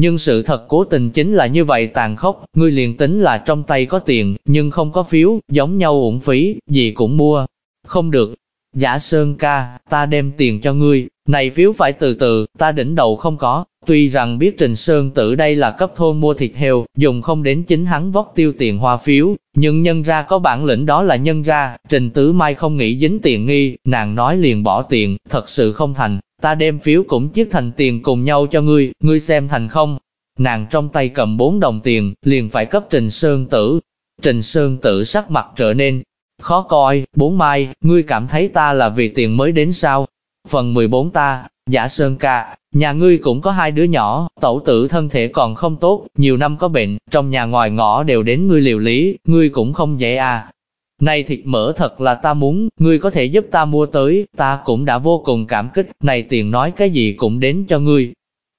Nhưng sự thật cố tình chính là như vậy tàn khốc, ngươi liền tính là trong tay có tiền, nhưng không có phiếu, giống nhau uổng phí, gì cũng mua. Không được. Giả Sơn ca, ta đem tiền cho ngươi, này phiếu phải từ từ, ta đỉnh đầu không có, Tuy rằng biết Trình Sơn Tử đây là cấp thôn mua thịt heo, dùng không đến chính hắn vóc tiêu tiền hoa phiếu, nhưng nhân ra có bản lĩnh đó là nhân ra, Trình Tứ Mai không nghĩ dính tiền nghi, nàng nói liền bỏ tiền, thật sự không thành, ta đem phiếu cũng chiếc thành tiền cùng nhau cho ngươi, ngươi xem thành không? Nàng trong tay cầm bốn đồng tiền, liền phải cấp Trình Sơn Tử. Trình Sơn Tử sắc mặt trở nên khó coi, bốn mai, ngươi cảm thấy ta là vì tiền mới đến sao? Phần 14 ta, Giả Sơn ca, nhà ngươi cũng có hai đứa nhỏ, tẩu tử thân thể còn không tốt, nhiều năm có bệnh, trong nhà ngoài ngõ đều đến ngươi liều lý, ngươi cũng không dễ à. Này thịt mỡ thật là ta muốn, ngươi có thể giúp ta mua tới, ta cũng đã vô cùng cảm kích, này tiền nói cái gì cũng đến cho ngươi.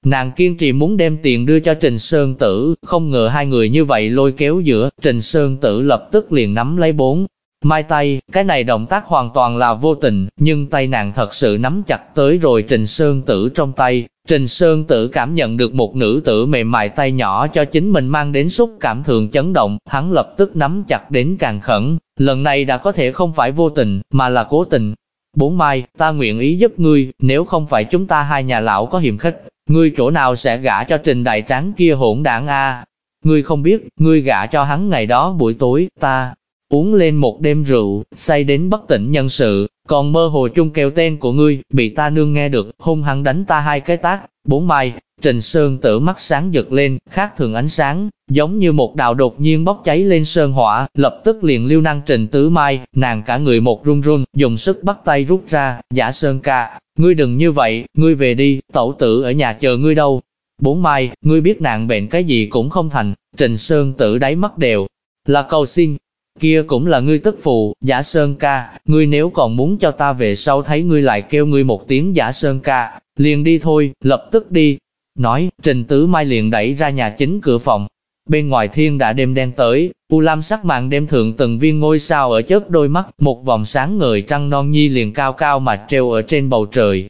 Nàng kiên trì muốn đem tiền đưa cho Trình Sơn Tử, không ngờ hai người như vậy lôi kéo giữa, Trình Sơn Tử lập tức liền nắm lấy bốn, Mai tay, cái này động tác hoàn toàn là vô tình, nhưng tay nàng thật sự nắm chặt tới rồi Trình Sơn Tử trong tay. Trình Sơn Tử cảm nhận được một nữ tử mềm mại tay nhỏ cho chính mình mang đến xúc cảm thường chấn động, hắn lập tức nắm chặt đến càng khẩn, lần này đã có thể không phải vô tình, mà là cố tình. Bốn mai, ta nguyện ý giúp ngươi, nếu không phải chúng ta hai nhà lão có hiểm khích, ngươi chỗ nào sẽ gả cho trình đại tráng kia hỗn đảng a? Ngươi không biết, ngươi gả cho hắn ngày đó buổi tối, ta, uống lên một đêm rượu, say đến bất tỉnh nhân sự, còn mơ hồ chung kêu tên của ngươi, bị ta nương nghe được, hung hăng đánh ta hai cái tác, bốn mai, Trình Sơn tử mắt sáng giật lên, khác thường ánh sáng, giống như một đạo đột nhiên bốc cháy lên sơn hỏa, lập tức liền lưu năng Trình Tứ Mai, nàng cả người một run run, dùng sức bắt tay rút ra, giả Sơn ca, ngươi đừng như vậy, ngươi về đi, tẩu tử ở nhà chờ ngươi đâu. Bốn Mai, ngươi biết nạn bệnh cái gì cũng không thành, Trình Sơn tử đáy mắt đều, là cầu xin, kia cũng là ngươi tức phụ, giả sơn ca, ngươi nếu còn muốn cho ta về sau thấy ngươi lại kêu ngươi một tiếng giả sơn ca, liền đi thôi, lập tức đi. Nói, Trình Tứ Mai liền đẩy ra nhà chính cửa phòng. Bên ngoài thiên đã đêm đen tới, u lam sắc mạng đêm thượng từng viên ngôi sao ở chớp đôi mắt, một vòng sáng ngời trăng non nhi liền cao cao mà treo ở trên bầu trời.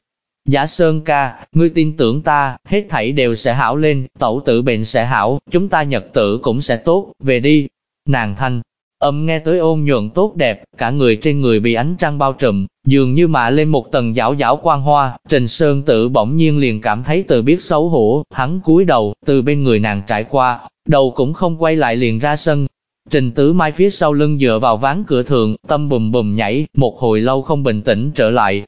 Giả Sơn ca, ngươi tin tưởng ta, hết thảy đều sẽ hảo lên, tẩu tử bệnh sẽ hảo, chúng ta nhật tử cũng sẽ tốt, về đi. Nàng thanh, Âm nghe tới ôn nhuận tốt đẹp, cả người trên người bị ánh trăng bao trùm, dường như mạ lên một tầng giảo giảo quang hoa, Trình Sơn Tử bỗng nhiên liền cảm thấy từ biết xấu hổ, hắn cúi đầu, từ bên người nàng trải qua, đầu cũng không quay lại liền ra sân. Trình Tứ Mai phía sau lưng dựa vào ván cửa thượng, tâm bùm bùm nhảy, một hồi lâu không bình tĩnh trở lại.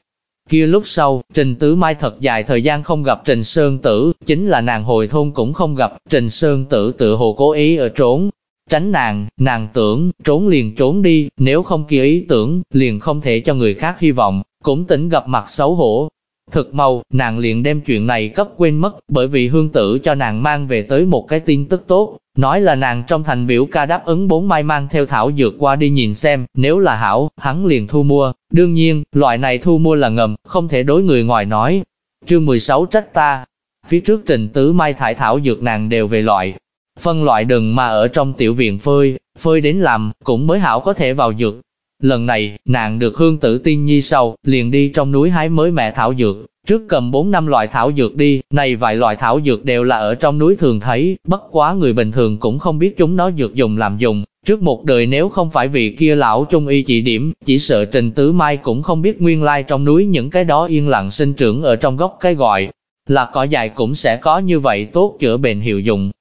Kia lúc sau, Trình Tứ Mai thật dài thời gian không gặp Trình Sơn Tử, chính là nàng hồi thôn cũng không gặp, Trình Sơn Tử tự hồ cố ý ở trốn, tránh nàng, nàng tưởng, trốn liền trốn đi, nếu không kia ý tưởng, liền không thể cho người khác hy vọng, cũng tỉnh gặp mặt xấu hổ. Thực mau, nàng liền đem chuyện này cấp quên mất, bởi vì hương tử cho nàng mang về tới một cái tin tức tốt, nói là nàng trong thành biểu ca đáp ứng bốn mai mang theo thảo dược qua đi nhìn xem, nếu là hảo, hắn liền thu mua, đương nhiên, loại này thu mua là ngầm, không thể đối người ngoài nói. Chương 16 trách ta, phía trước trình tứ mai thải thảo dược nàng đều về loại, phân loại đừng mà ở trong tiểu viện phơi, phơi đến làm, cũng mới hảo có thể vào dược. Lần này, nàng được hương tử tiên nhi sau, liền đi trong núi hái mới mẹ thảo dược, Trước cầm 4 năm loại thảo dược đi, này vài loại thảo dược đều là ở trong núi thường thấy, bất quá người bình thường cũng không biết chúng nó dược dùng làm dùng. Trước một đời nếu không phải vì kia lão trung y chỉ điểm, chỉ sợ Trình Tứ Mai cũng không biết nguyên lai trong núi những cái đó yên lặng sinh trưởng ở trong gốc cái gọi. Là cỏ dài cũng sẽ có như vậy tốt chữa bệnh hiệu dụng,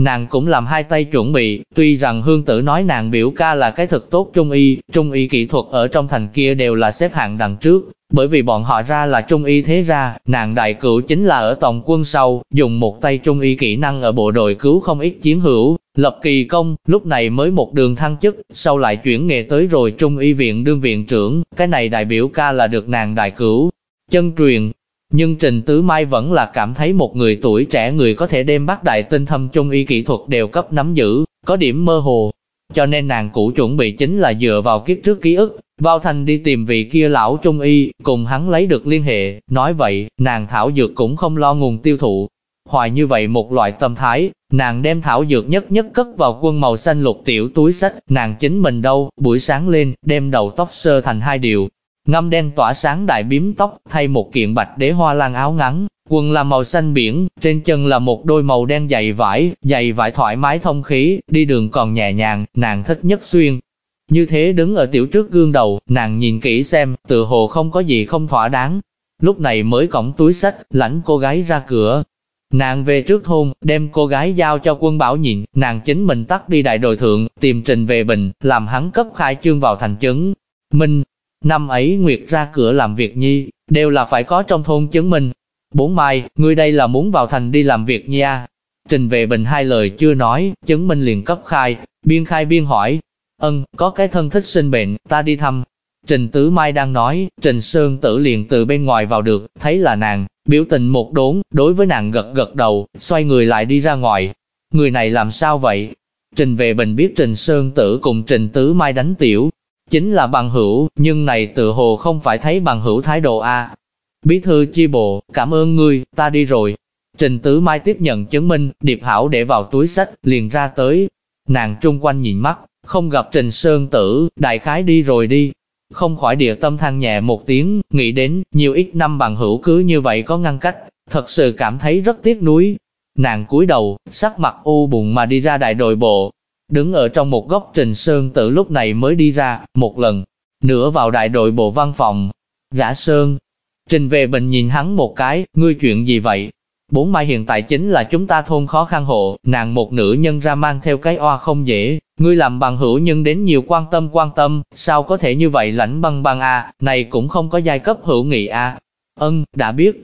Nàng cũng làm hai tay chuẩn bị, tuy rằng hương tử nói nàng biểu ca là cái thực tốt trung y, trung y kỹ thuật ở trong thành kia đều là xếp hạng đằng trước, bởi vì bọn họ ra là trung y thế ra, nàng đại cửu chính là ở tổng quân sau, dùng một tay trung y kỹ năng ở bộ đội cứu không ít chiến hữu, lập kỳ công, lúc này mới một đường thăng chức, sau lại chuyển nghề tới rồi trung y viện đương viện trưởng, cái này đại biểu ca là được nàng đại cửu. Chân truyền, nhưng Trình Tứ Mai vẫn là cảm thấy một người tuổi trẻ người có thể đem bác đại tinh thâm trung y kỹ thuật đều cấp nắm giữ, có điểm mơ hồ. Cho nên nàng cũ chuẩn bị chính là dựa vào kiếp trước ký ức, vào thành đi tìm vị kia lão trung y, cùng hắn lấy được liên hệ, nói vậy, nàng thảo dược cũng không lo nguồn tiêu thụ. Hoài như vậy một loại tâm thái, nàng đem thảo dược nhất nhất cất vào quân màu xanh lục tiểu túi sách, nàng chính mình đâu, buổi sáng lên, đem đầu tóc sơ thành hai điều, ngâm đen tỏa sáng đại biếm tóc, thay một kiện bạch đế hoa lan áo ngắn, quần là màu xanh biển, trên chân là một đôi màu đen dày vải, dày vải thoải mái thông khí, đi đường còn nhẹ nhàng, nàng thích nhất xuyên. Như thế đứng ở tiểu trước gương đầu, nàng nhìn kỹ xem, tự hồ không có gì không thỏa đáng. Lúc này mới cổng túi sách, lãnh cô gái ra cửa. Nàng về trước thôn, đem cô gái giao cho quân bảo nhìn, nàng chính mình tắt đi đại đội thượng, tìm trình về bình, làm hắn cấp khai trương vào thành chứng. Minh, Năm ấy Nguyệt ra cửa làm việc nhi, đều là phải có trong thôn chứng minh. Bốn mai, ngươi đây là muốn vào thành đi làm việc nha. À? Trình về bình hai lời chưa nói, chứng minh liền cấp khai, biên khai biên hỏi. Ân, có cái thân thích sinh bệnh, ta đi thăm. Trình Tứ Mai đang nói, Trình Sơn Tử liền từ bên ngoài vào được, thấy là nàng, biểu tình một đốn, đối với nàng gật gật đầu, xoay người lại đi ra ngoài. Người này làm sao vậy? Trình về bình biết Trình Sơn Tử cùng Trình Tứ Mai đánh tiểu, chính là bằng hữu, nhưng này tự hồ không phải thấy bằng hữu thái độ a. Bí thư chi bộ, cảm ơn ngươi, ta đi rồi. Trình Tứ Mai tiếp nhận chứng minh, điệp hảo để vào túi sách, liền ra tới. Nàng trung quanh nhìn mắt, không gặp Trình Sơn Tử, đại khái đi rồi đi. Không khỏi địa tâm than nhẹ một tiếng, nghĩ đến, nhiều ít năm bằng hữu cứ như vậy có ngăn cách, thật sự cảm thấy rất tiếc nuối. Nàng cúi đầu, sắc mặt u buồn mà đi ra đại đội bộ, Đứng ở trong một góc Trình Sơn Tử lúc này mới đi ra, một lần, nữa vào đại đội bộ văn phòng. Gã Sơn, Trình về bình nhìn hắn một cái, ngươi chuyện gì vậy? Bốn mai hiện tại chính là chúng ta thôn khó khăn hộ, nàng một nữ nhân ra mang theo cái oa không dễ, ngươi làm bằng hữu nhân đến nhiều quan tâm quan tâm, sao có thể như vậy lãnh băng băng a, này cũng không có giai cấp hữu nghị a. Ân, đã biết.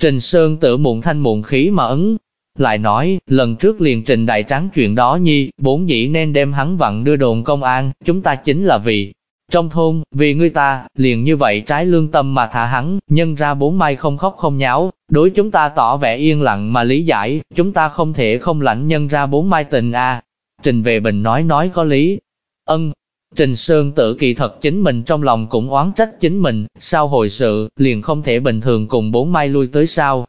Trình Sơn tự muộn thanh muộn khí mà ấn, lại nói, lần trước liền trình đại tráng chuyện đó nhi, bốn dĩ nên đem hắn vặn đưa đồn công an, chúng ta chính là vì trong thôn, vì người ta, liền như vậy trái lương tâm mà thả hắn, nhân ra bốn mai không khóc không nháo, đối chúng ta tỏ vẻ yên lặng mà lý giải, chúng ta không thể không lãnh nhân ra bốn mai tình a. Trình về bình nói nói có lý. Ân, Trình Sơn tự kỳ thật chính mình trong lòng cũng oán trách chính mình, sao hồi sự, liền không thể bình thường cùng bốn mai lui tới sao,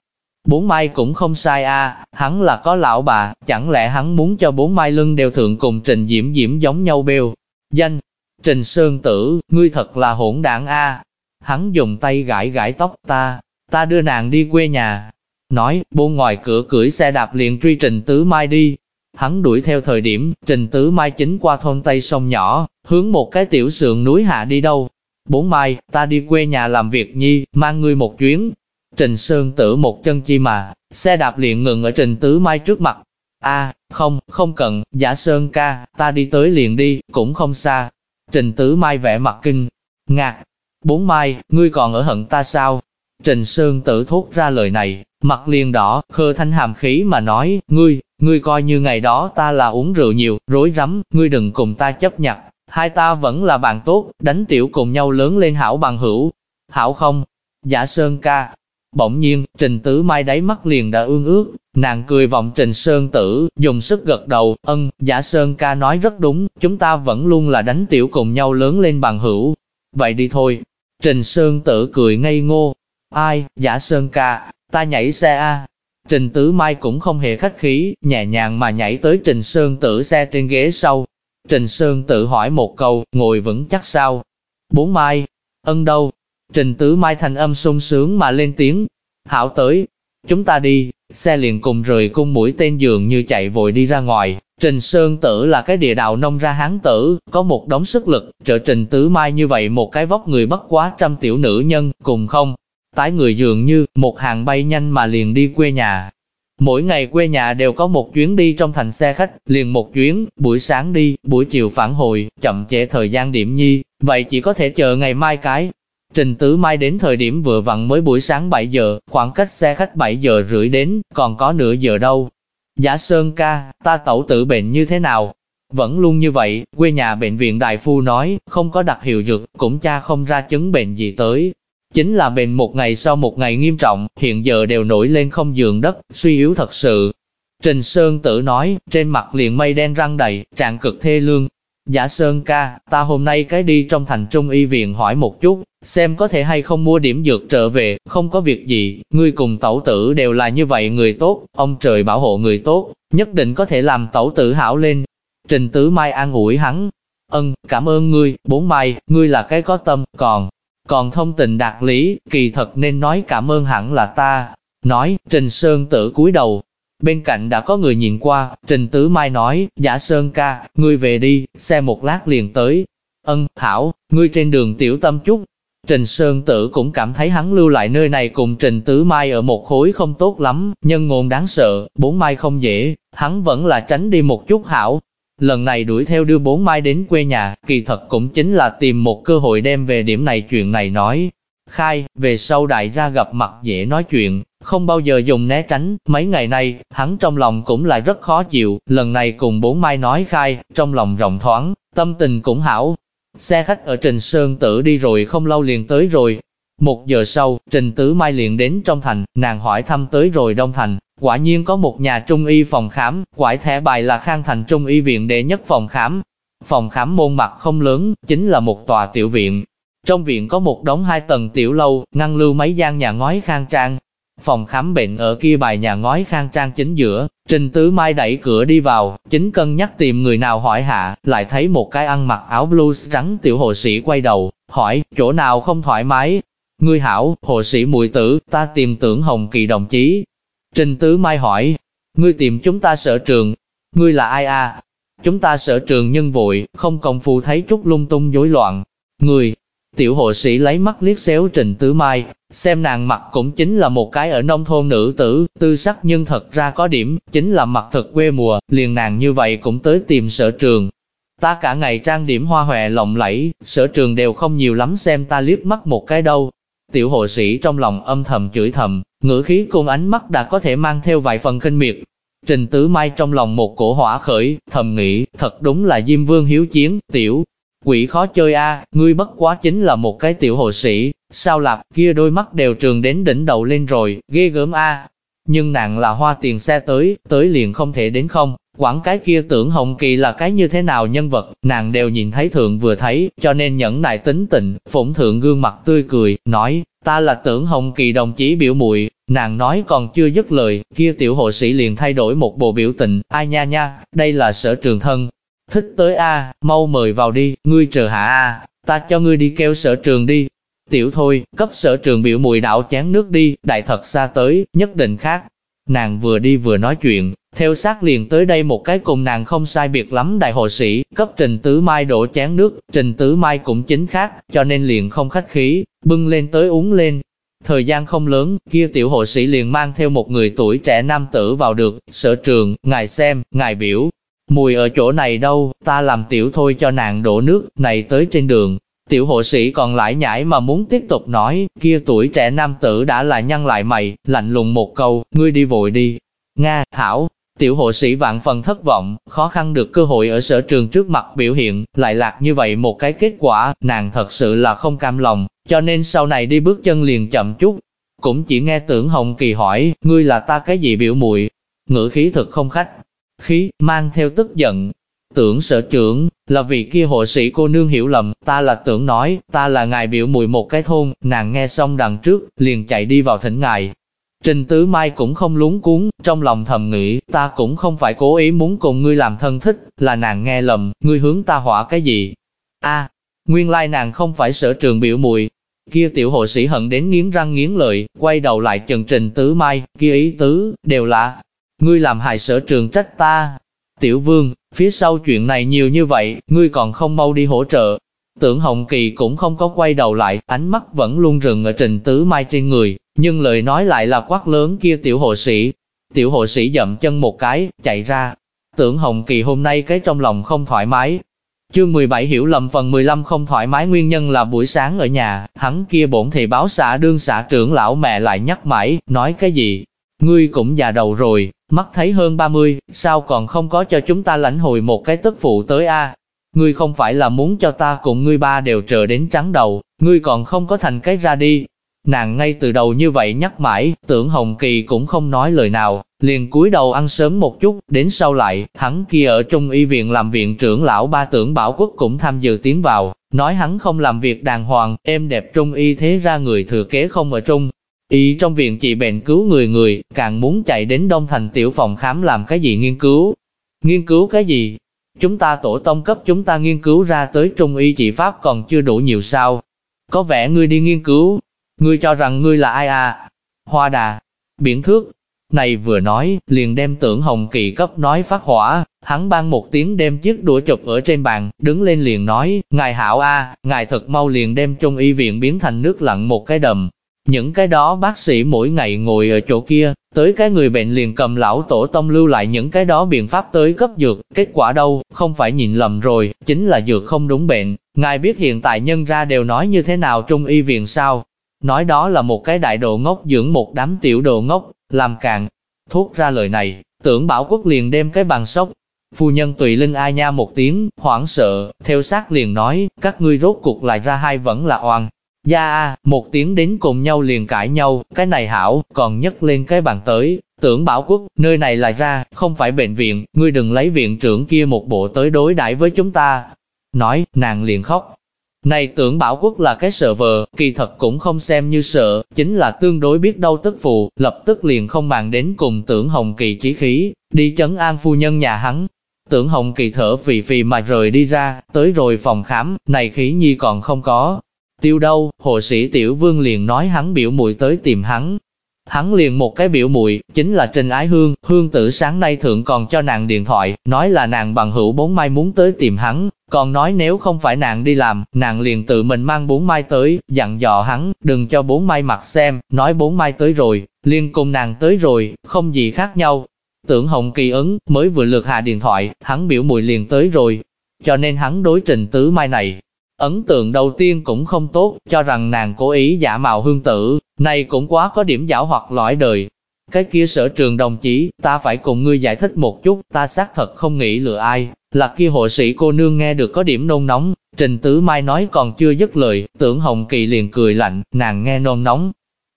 Bốn mai cũng không sai a, hắn là có lão bà, chẳng lẽ hắn muốn cho bốn mai lưng đều thượng cùng Trình Diễm Diễm giống nhau bêu. Danh, Trình Sơn Tử, ngươi thật là hỗn đảng a. Hắn dùng tay gãi gãi tóc ta, ta đưa nàng đi quê nhà. Nói, buông ngoài cửa cưỡi xe đạp liền truy Trình Tứ Mai đi. Hắn đuổi theo thời điểm, Trình Tứ Mai chính qua thôn Tây sông nhỏ, hướng một cái tiểu sườn núi hạ đi đâu. Bốn mai, ta đi quê nhà làm việc nhi, mang ngươi một chuyến, Trình Sơn Tử một chân chi mà, xe đạp liền ngừng ở Trình Tứ Mai trước mặt. A, không, không cần, giả Sơn ca, ta đi tới liền đi, cũng không xa. Trình Tứ Mai vẽ mặt kinh, ngạc. Bốn Mai, ngươi còn ở hận ta sao? Trình Sơn Tử thốt ra lời này, mặt liền đỏ, khơ thanh hàm khí mà nói, ngươi, ngươi coi như ngày đó ta là uống rượu nhiều, rối rắm, ngươi đừng cùng ta chấp nhặt, hai ta vẫn là bạn tốt, đánh tiểu cùng nhau lớn lên hảo bằng hữu. Hảo không? Giả Sơn ca, Bỗng nhiên, Trình Tứ Mai đáy mắt liền đã ương ước, nàng cười vọng Trình Sơn Tử, dùng sức gật đầu, ân, giả Sơn ca nói rất đúng, chúng ta vẫn luôn là đánh tiểu cùng nhau lớn lên bằng hữu. Vậy đi thôi. Trình Sơn Tử cười ngây ngô. Ai, giả Sơn ca, ta nhảy xe a. Trình Tứ Mai cũng không hề khách khí, nhẹ nhàng mà nhảy tới Trình Sơn Tử xe trên ghế sau. Trình Sơn Tử hỏi một câu, ngồi vững chắc sao? Bốn Mai, ân đâu? Trình Tứ Mai thành âm sung sướng mà lên tiếng, hảo tới, chúng ta đi, xe liền cùng rời cung mũi tên giường như chạy vội đi ra ngoài. Trình Sơn Tử là cái địa đạo nông ra hán tử, có một đống sức lực, trợ Trình Tứ Mai như vậy một cái vóc người bất quá trăm tiểu nữ nhân, cùng không. Tái người dường như, một hàng bay nhanh mà liền đi quê nhà. Mỗi ngày quê nhà đều có một chuyến đi trong thành xe khách, liền một chuyến, buổi sáng đi, buổi chiều phản hồi, chậm trễ thời gian điểm nhi, vậy chỉ có thể chờ ngày mai cái. Trình Tứ Mai đến thời điểm vừa vặn mới buổi sáng 7 giờ, khoảng cách xe khách 7 giờ rưỡi đến, còn có nửa giờ đâu. Giả Sơn ca, ta tẩu tử bệnh như thế nào? Vẫn luôn như vậy, quê nhà bệnh viện đại phu nói, không có đặc hiệu dược, cũng cha không ra chứng bệnh gì tới. Chính là bệnh một ngày sau một ngày nghiêm trọng, hiện giờ đều nổi lên không giường đất, suy yếu thật sự. Trình Sơn tử nói, trên mặt liền mây đen răng đầy, trạng cực thê lương. Giả Sơn ca, ta hôm nay cái đi trong thành trung y viện hỏi một chút, xem có thể hay không mua điểm dược trở về, không có việc gì, ngươi cùng tẩu tử đều là như vậy người tốt, ông trời bảo hộ người tốt, nhất định có thể làm tẩu tử hảo lên. Trình Tứ Mai an ủi hắn, ân, cảm ơn ngươi, bốn mai, ngươi là cái có tâm, còn, còn thông tình đạt lý, kỳ thật nên nói cảm ơn hẳn là ta. Nói, Trình Sơn tử cúi đầu. Bên cạnh đã có người nhìn qua, Trình Tứ Mai nói, giả Sơn ca, ngươi về đi, xe một lát liền tới. Ân, hảo, ngươi trên đường tiểu tâm chút, Trình Sơn Tử cũng cảm thấy hắn lưu lại nơi này cùng Trình Tứ Mai ở một khối không tốt lắm, nhân ngôn đáng sợ, bốn mai không dễ, hắn vẫn là tránh đi một chút hảo. Lần này đuổi theo đưa bốn mai đến quê nhà, kỳ thật cũng chính là tìm một cơ hội đem về điểm này chuyện này nói. Khai, về sau đại gia gặp mặt dễ nói chuyện, không bao giờ dùng né tránh, mấy ngày nay, hắn trong lòng cũng lại rất khó chịu, lần này cùng bốn mai nói khai, trong lòng rộng thoáng, tâm tình cũng hảo, Xe khách ở Trình Sơn Tử đi rồi không lâu liền tới rồi. Một giờ sau, Trình Tứ Mai liền đến trong thành, nàng hỏi thăm tới rồi Đông Thành. Quả nhiên có một nhà trung y phòng khám, quải thẻ bài là Khang Thành Trung y viện đệ nhất phòng khám. Phòng khám môn mặt không lớn, chính là một tòa tiểu viện. Trong viện có một đống hai tầng tiểu lâu, ngăn lưu mấy gian nhà ngói khang trang, Phòng khám bệnh ở kia bài nhà ngói khang trang chính giữa, Trình Tứ Mai đẩy cửa đi vào, chính cân nhắc tìm người nào hỏi hạ, lại thấy một cái ăn mặc áo blues trắng tiểu hồ sĩ quay đầu, hỏi, chỗ nào không thoải mái? Ngươi hảo, hồ sĩ mùi tử, ta tìm tưởng Hồng Kỳ đồng chí. Trình Tứ Mai hỏi, ngươi tìm chúng ta sở trường, ngươi là ai à? Chúng ta sở trường nhân vội, không công phu thấy chút lung tung rối loạn. Người, Tiểu hộ sĩ lấy mắt liếc xéo Trình Tứ Mai, xem nàng mặt cũng chính là một cái ở nông thôn nữ tử, tư sắc nhưng thật ra có điểm, chính là mặt thật quê mùa, liền nàng như vậy cũng tới tìm sở trường. Ta cả ngày trang điểm hoa hòe lộng lẫy, sở trường đều không nhiều lắm xem ta liếc mắt một cái đâu. Tiểu hộ sĩ trong lòng âm thầm chửi thầm, ngữ khí cùng ánh mắt đã có thể mang theo vài phần kinh miệt. Trình Tứ Mai trong lòng một cổ hỏa khởi, thầm nghĩ, thật đúng là Diêm Vương hiếu chiến, tiểu, Quỷ khó chơi a, ngươi bất quá chính là một cái tiểu hồ sĩ, sao lạp kia đôi mắt đều trường đến đỉnh đầu lên rồi, ghê gớm a. Nhưng nàng là hoa tiền xe tới, tới liền không thể đến không, quảng cái kia tưởng Hồng Kỳ là cái như thế nào nhân vật, nàng đều nhìn thấy thượng vừa thấy, cho nên nhẫn nại tính tình, phụng thượng gương mặt tươi cười, nói, ta là tưởng Hồng Kỳ đồng chí biểu muội nàng nói còn chưa dứt lời, kia tiểu hộ sĩ liền thay đổi một bộ biểu tình, ai nha nha, đây là sở trường thân, Thích tới a, mau mời vào đi, ngươi chờ hạ a, ta cho ngươi đi kêu sở trường đi. Tiểu thôi, cấp sở trường biểu mùi đạo chán nước đi, đại thật xa tới, nhất định khác. Nàng vừa đi vừa nói chuyện, theo sát liền tới đây một cái cùng nàng không sai biệt lắm đại hồ sĩ, cấp Trình Tứ Mai đổ chén nước, Trình Tứ Mai cũng chính khác, cho nên liền không khách khí, bưng lên tới uống lên. Thời gian không lớn, kia tiểu hộ sĩ liền mang theo một người tuổi trẻ nam tử vào được, sở trường, ngài xem, ngài biểu, Mùi ở chỗ này đâu, ta làm tiểu thôi cho nàng đổ nước, này tới trên đường. Tiểu hộ sĩ còn lại nhảy mà muốn tiếp tục nói, kia tuổi trẻ nam tử đã là nhăn lại mày, lạnh lùng một câu, ngươi đi vội đi. Nga, hảo, tiểu hộ sĩ vạn phần thất vọng, khó khăn được cơ hội ở sở trường trước mặt biểu hiện, lại lạc như vậy một cái kết quả, nàng thật sự là không cam lòng, cho nên sau này đi bước chân liền chậm chút. Cũng chỉ nghe tưởng Hồng Kỳ hỏi, ngươi là ta cái gì biểu muội ngữ khí thật không khách, khí, mang theo tức giận. Tưởng sở trưởng, là vị kia hộ sĩ cô nương hiểu lầm, ta là tưởng nói, ta là ngài biểu mùi một cái thôn, nàng nghe xong đằng trước, liền chạy đi vào thỉnh ngài. Trình Tứ Mai cũng không lúng cuốn, trong lòng thầm nghĩ, ta cũng không phải cố ý muốn cùng ngươi làm thân thích, là nàng nghe lầm, ngươi hướng ta hỏa cái gì? a nguyên lai nàng không phải sở trường biểu mùi. Kia tiểu hộ sĩ hận đến nghiến răng nghiến lợi, quay đầu lại trần trình tứ mai, kia ý tứ, đều là, ngươi làm hại sở trường trách ta. Tiểu vương, phía sau chuyện này nhiều như vậy, ngươi còn không mau đi hỗ trợ. Tưởng Hồng Kỳ cũng không có quay đầu lại, ánh mắt vẫn luôn rừng ở trình tứ mai trên người, nhưng lời nói lại là quát lớn kia tiểu hộ sĩ. Tiểu hộ sĩ dậm chân một cái, chạy ra. Tưởng Hồng Kỳ hôm nay cái trong lòng không thoải mái, Chương 17 hiểu lầm phần 15 không thoải mái nguyên nhân là buổi sáng ở nhà, hắn kia bổn thì báo xã đương xã trưởng lão mẹ lại nhắc mãi, nói cái gì? Ngươi cũng già đầu rồi, mắt thấy hơn 30, sao còn không có cho chúng ta lãnh hồi một cái tức phụ tới a? Ngươi không phải là muốn cho ta cùng ngươi ba đều chờ đến trắng đầu, ngươi còn không có thành cái ra đi, Nàng ngay từ đầu như vậy nhắc mãi, tưởng Hồng Kỳ cũng không nói lời nào, liền cúi đầu ăn sớm một chút, đến sau lại, hắn kia ở Trung Y viện làm viện trưởng lão ba tưởng Bảo Quốc cũng tham dự tiến vào, nói hắn không làm việc đàng hoàng, em đẹp Trung Y thế ra người thừa kế không ở Trung. Y trong viện trị bệnh cứu người người, càng muốn chạy đến Đông Thành tiểu phòng khám làm cái gì nghiên cứu. Nghiên cứu cái gì? Chúng ta tổ tông cấp chúng ta nghiên cứu ra tới Trung Y trị Pháp còn chưa đủ nhiều sao? Có vẻ ngươi đi nghiên cứu, Ngươi cho rằng ngươi là ai à? Hoa đà, biển thước. Này vừa nói, liền đem tưởng hồng kỳ cấp nói phát hỏa, hắn ban một tiếng đem chiếc đũa chụp ở trên bàn, đứng lên liền nói, ngài hảo a, ngài thật mau liền đem trung y viện biến thành nước lặng một cái đầm. Những cái đó bác sĩ mỗi ngày ngồi ở chỗ kia, tới cái người bệnh liền cầm lão tổ tông lưu lại những cái đó biện pháp tới cấp dược, kết quả đâu, không phải nhìn lầm rồi, chính là dược không đúng bệnh. Ngài biết hiện tại nhân ra đều nói như thế nào trung y viện sao, Nói đó là một cái đại đồ ngốc dưỡng một đám tiểu đồ ngốc, làm càng. Thuốc ra lời này, tưởng bảo quốc liền đem cái bằng sốc. Phu nhân tùy linh ai nha một tiếng, hoảng sợ, theo sát liền nói, các ngươi rốt cuộc lại ra hai vẫn là oan. Gia a, một tiếng đến cùng nhau liền cãi nhau, cái này hảo, còn nhấc lên cái bàn tới, tưởng bảo quốc, nơi này là ra, không phải bệnh viện, ngươi đừng lấy viện trưởng kia một bộ tới đối đãi với chúng ta. Nói, nàng liền khóc, này tưởng bảo quốc là cái sợ vợ, kỳ thật cũng không xem như sợ, chính là tương đối biết đâu tức phụ, lập tức liền không bàn đến cùng tưởng hồng kỳ chỉ khí, đi chấn an phu nhân nhà hắn. Tưởng hồng kỳ thở phì phì mà rời đi ra, tới rồi phòng khám, này khí nhi còn không có. Tiêu đâu, hộ sĩ tiểu vương liền nói hắn biểu mùi tới tìm hắn, Hắn liền một cái biểu muội chính là Trình Ái Hương, Hương tử sáng nay thượng còn cho nàng điện thoại, nói là nàng bằng hữu bốn mai muốn tới tìm hắn, còn nói nếu không phải nàng đi làm, nàng liền tự mình mang bốn mai tới, dặn dò hắn, đừng cho bốn mai mặt xem, nói bốn mai tới rồi, liền cùng nàng tới rồi, không gì khác nhau. Tưởng Hồng Kỳ ứng, mới vừa lượt hạ điện thoại, hắn biểu mùi liền tới rồi, cho nên hắn đối trình tứ mai này, Ấn tượng đầu tiên cũng không tốt, cho rằng nàng cố ý giả mạo hương tử, này cũng quá có điểm giảo hoặc lõi đời. Cái kia sở trường đồng chí, ta phải cùng ngươi giải thích một chút, ta xác thật không nghĩ lừa ai, là kia hộ sĩ cô nương nghe được có điểm nôn nóng, Trình Tứ Mai nói còn chưa dứt lời, tưởng Hồng Kỳ liền cười lạnh, nàng nghe nôn nóng.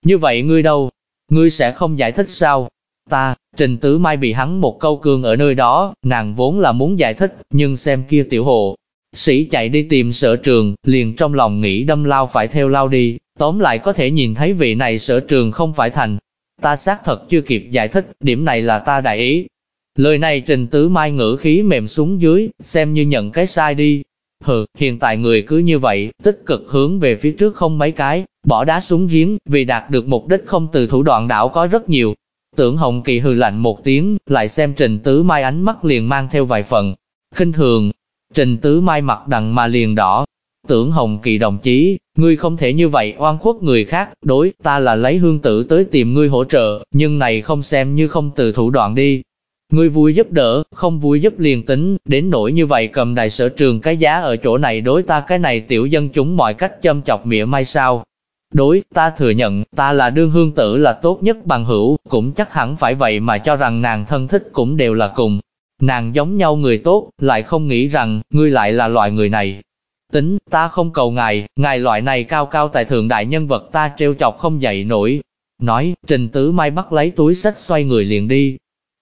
Như vậy ngươi đâu? Ngươi sẽ không giải thích sao? Ta, Trình Tứ Mai bị hắn một câu cương ở nơi đó, nàng vốn là muốn giải thích, nhưng xem kia tiểu hộ, Sĩ chạy đi tìm sở trường, liền trong lòng nghĩ đâm lao phải theo lao đi, tóm lại có thể nhìn thấy vị này sở trường không phải thành. Ta xác thật chưa kịp giải thích, điểm này là ta đại ý. Lời này trình tứ mai ngữ khí mềm xuống dưới, xem như nhận cái sai đi. Hừ, hiện tại người cứ như vậy, tích cực hướng về phía trước không mấy cái, bỏ đá xuống giếng, vì đạt được mục đích không từ thủ đoạn đảo có rất nhiều. Tưởng Hồng Kỳ hừ lạnh một tiếng, lại xem trình tứ mai ánh mắt liền mang theo vài phần. khinh thường, Trình Tứ Mai mặt đằng mà liền đỏ. Tưởng Hồng Kỳ đồng chí, ngươi không thể như vậy oan khuất người khác, đối, ta là lấy hương tử tới tìm ngươi hỗ trợ, nhưng này không xem như không từ thủ đoạn đi. Ngươi vui giúp đỡ, không vui giúp liền tính, đến nỗi như vậy cầm đại sở trường cái giá ở chỗ này đối ta cái này tiểu dân chúng mọi cách châm chọc mỉa mai sao. Đối, ta thừa nhận, ta là đương hương tử là tốt nhất bằng hữu, cũng chắc hẳn phải vậy mà cho rằng nàng thân thích cũng đều là cùng, Nàng giống nhau người tốt, lại không nghĩ rằng, ngươi lại là loại người này. Tính, ta không cầu ngài, ngài loại này cao cao tại thượng đại nhân vật ta treo chọc không dậy nổi. Nói, Trình Tứ Mai bắt lấy túi sách xoay người liền đi.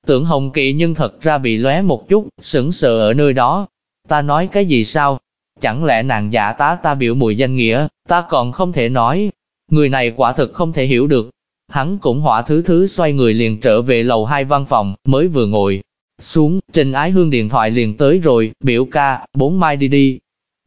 Tưởng Hồng Kỵ nhưng thật ra bị lóe một chút, sững sờ ở nơi đó. Ta nói cái gì sao? Chẳng lẽ nàng giả tá ta biểu mùi danh nghĩa, ta còn không thể nói. Người này quả thực không thể hiểu được. Hắn cũng hỏa thứ thứ xoay người liền trở về lầu hai văn phòng, mới vừa ngồi, xuống, Trình Ái Hương điện thoại liền tới rồi, biểu ca, bốn mai đi đi.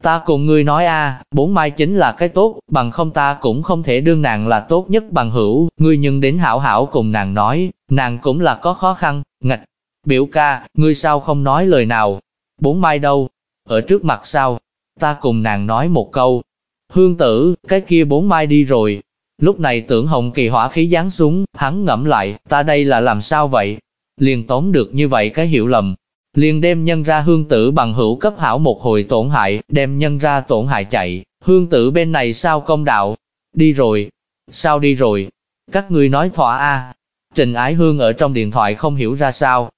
Ta cùng ngươi nói a, bốn mai chính là cái tốt, bằng không ta cũng không thể đương nàng là tốt nhất bằng hữu, ngươi nhưng đến hảo hảo cùng nàng nói, nàng cũng là có khó khăn, ngạch. Biểu ca, ngươi sao không nói lời nào? Bốn mai đâu? Ở trước mặt sao? Ta cùng nàng nói một câu. Hương tử, cái kia bốn mai đi rồi. Lúc này tưởng hồng kỳ hỏa khí giáng xuống, hắn ngẫm lại, ta đây là làm sao vậy? Liền tốn được như vậy cái hiểu lầm, liền đem nhân ra hương tử bằng hữu cấp hảo một hồi tổn hại, đem nhân ra tổn hại chạy, hương tử bên này sao công đạo? Đi rồi. Sao đi rồi? Các ngươi nói thỏa a Trình Ái Hương ở trong điện thoại không hiểu ra sao.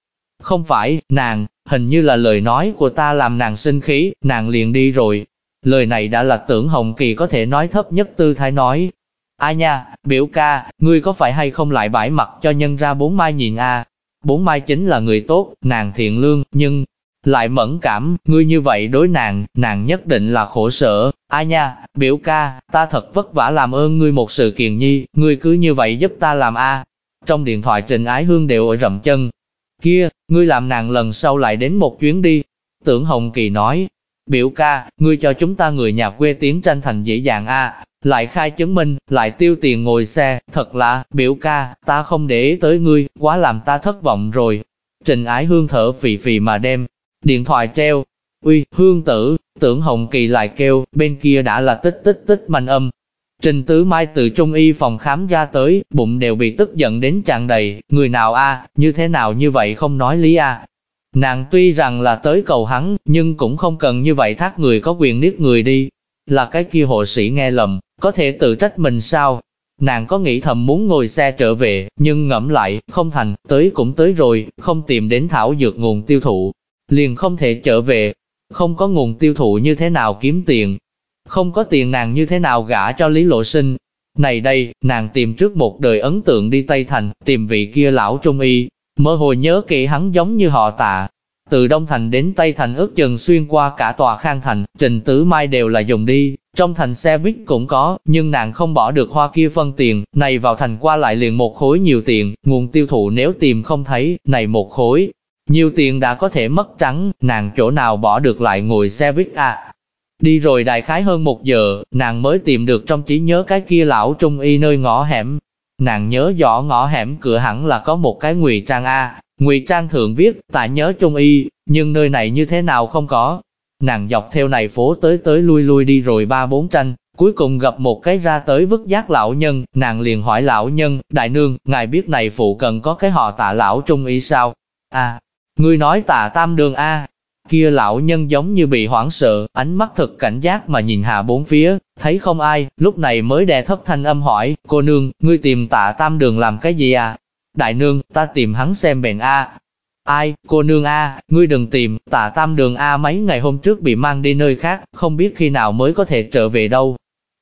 Không phải, nàng, hình như là lời nói của ta làm nàng sinh khí, nàng liền đi rồi. Lời này đã là tưởng Hồng Kỳ có thể nói thấp nhất tư thái nói. Ai nha, biểu ca, ngươi có phải hay không lại bãi mặt cho nhân ra bốn mai nhìn a Bốn mai chính là người tốt, nàng thiện lương, nhưng lại mẫn cảm, ngươi như vậy đối nàng, nàng nhất định là khổ sở. Ai nha, biểu ca, ta thật vất vả làm ơn ngươi một sự kiện nhi, ngươi cứ như vậy giúp ta làm a. Trong điện thoại Trình Ái Hương đều ở rậm chân. Kia, ngươi làm nàng lần sau lại đến một chuyến đi. Tưởng Hồng Kỳ nói, biểu ca, ngươi cho chúng ta người nhà quê tiến tranh thành dễ dàng a lại khai chứng minh, lại tiêu tiền ngồi xe, thật là, biểu ca, ta không để ý tới ngươi, quá làm ta thất vọng rồi. Trình ái hương thở phì phì mà đem, điện thoại treo, uy, hương tử, tưởng Hồng Kỳ lại kêu, bên kia đã là tích tích tích manh âm. Trình Tứ Mai từ trung y phòng khám ra tới, bụng đều bị tức giận đến tràn đầy, người nào a, như thế nào như vậy không nói lý a. Nàng tuy rằng là tới cầu hắn, nhưng cũng không cần như vậy thác người có quyền niết người đi. Là cái kia hộ sĩ nghe lầm, có thể tự trách mình sao? Nàng có nghĩ thầm muốn ngồi xe trở về, nhưng ngẫm lại, không thành, tới cũng tới rồi, không tìm đến thảo dược nguồn tiêu thụ, liền không thể trở về. Không có nguồn tiêu thụ như thế nào kiếm tiền, không có tiền nàng như thế nào gả cho Lý Lộ Sinh. Này đây, nàng tìm trước một đời ấn tượng đi Tây Thành, tìm vị kia lão trung y, mơ hồ nhớ kỹ hắn giống như họ tạ. Từ Đông Thành đến Tây Thành ước chừng xuyên qua cả tòa khang thành, trình tứ mai đều là dùng đi, trong thành xe buýt cũng có, nhưng nàng không bỏ được hoa kia phân tiền, này vào thành qua lại liền một khối nhiều tiền, nguồn tiêu thụ nếu tìm không thấy, này một khối, nhiều tiền đã có thể mất trắng, nàng chỗ nào bỏ được lại ngồi xe buýt à. Đi rồi đại khái hơn một giờ, nàng mới tìm được trong trí nhớ cái kia lão trung y nơi ngõ hẻm. Nàng nhớ rõ ngõ hẻm cửa hẳn là có một cái ngụy trang A, ngụy trang thường viết, tại nhớ trung y, nhưng nơi này như thế nào không có, Nàng dọc theo này phố tới tới lui lui đi rồi ba bốn tranh, cuối cùng gặp một cái ra tới vứt giác lão nhân, nàng liền hỏi lão nhân, đại nương, ngài biết này phụ cần có cái họ tạ lão trung Y sao? À, ngươi nói tạ tam đường A, kia lão nhân giống như bị hoảng sợ, ánh mắt thật cảnh giác mà nhìn hạ bốn phía, thấy không ai, lúc này mới đè thấp thanh âm hỏi, cô nương, ngươi tìm tạ tam đường làm cái gì à? Đại nương, ta tìm hắn xem bệnh A, Ai, cô nương A, ngươi đừng tìm, tạ tam đường A mấy ngày hôm trước bị mang đi nơi khác, không biết khi nào mới có thể trở về đâu.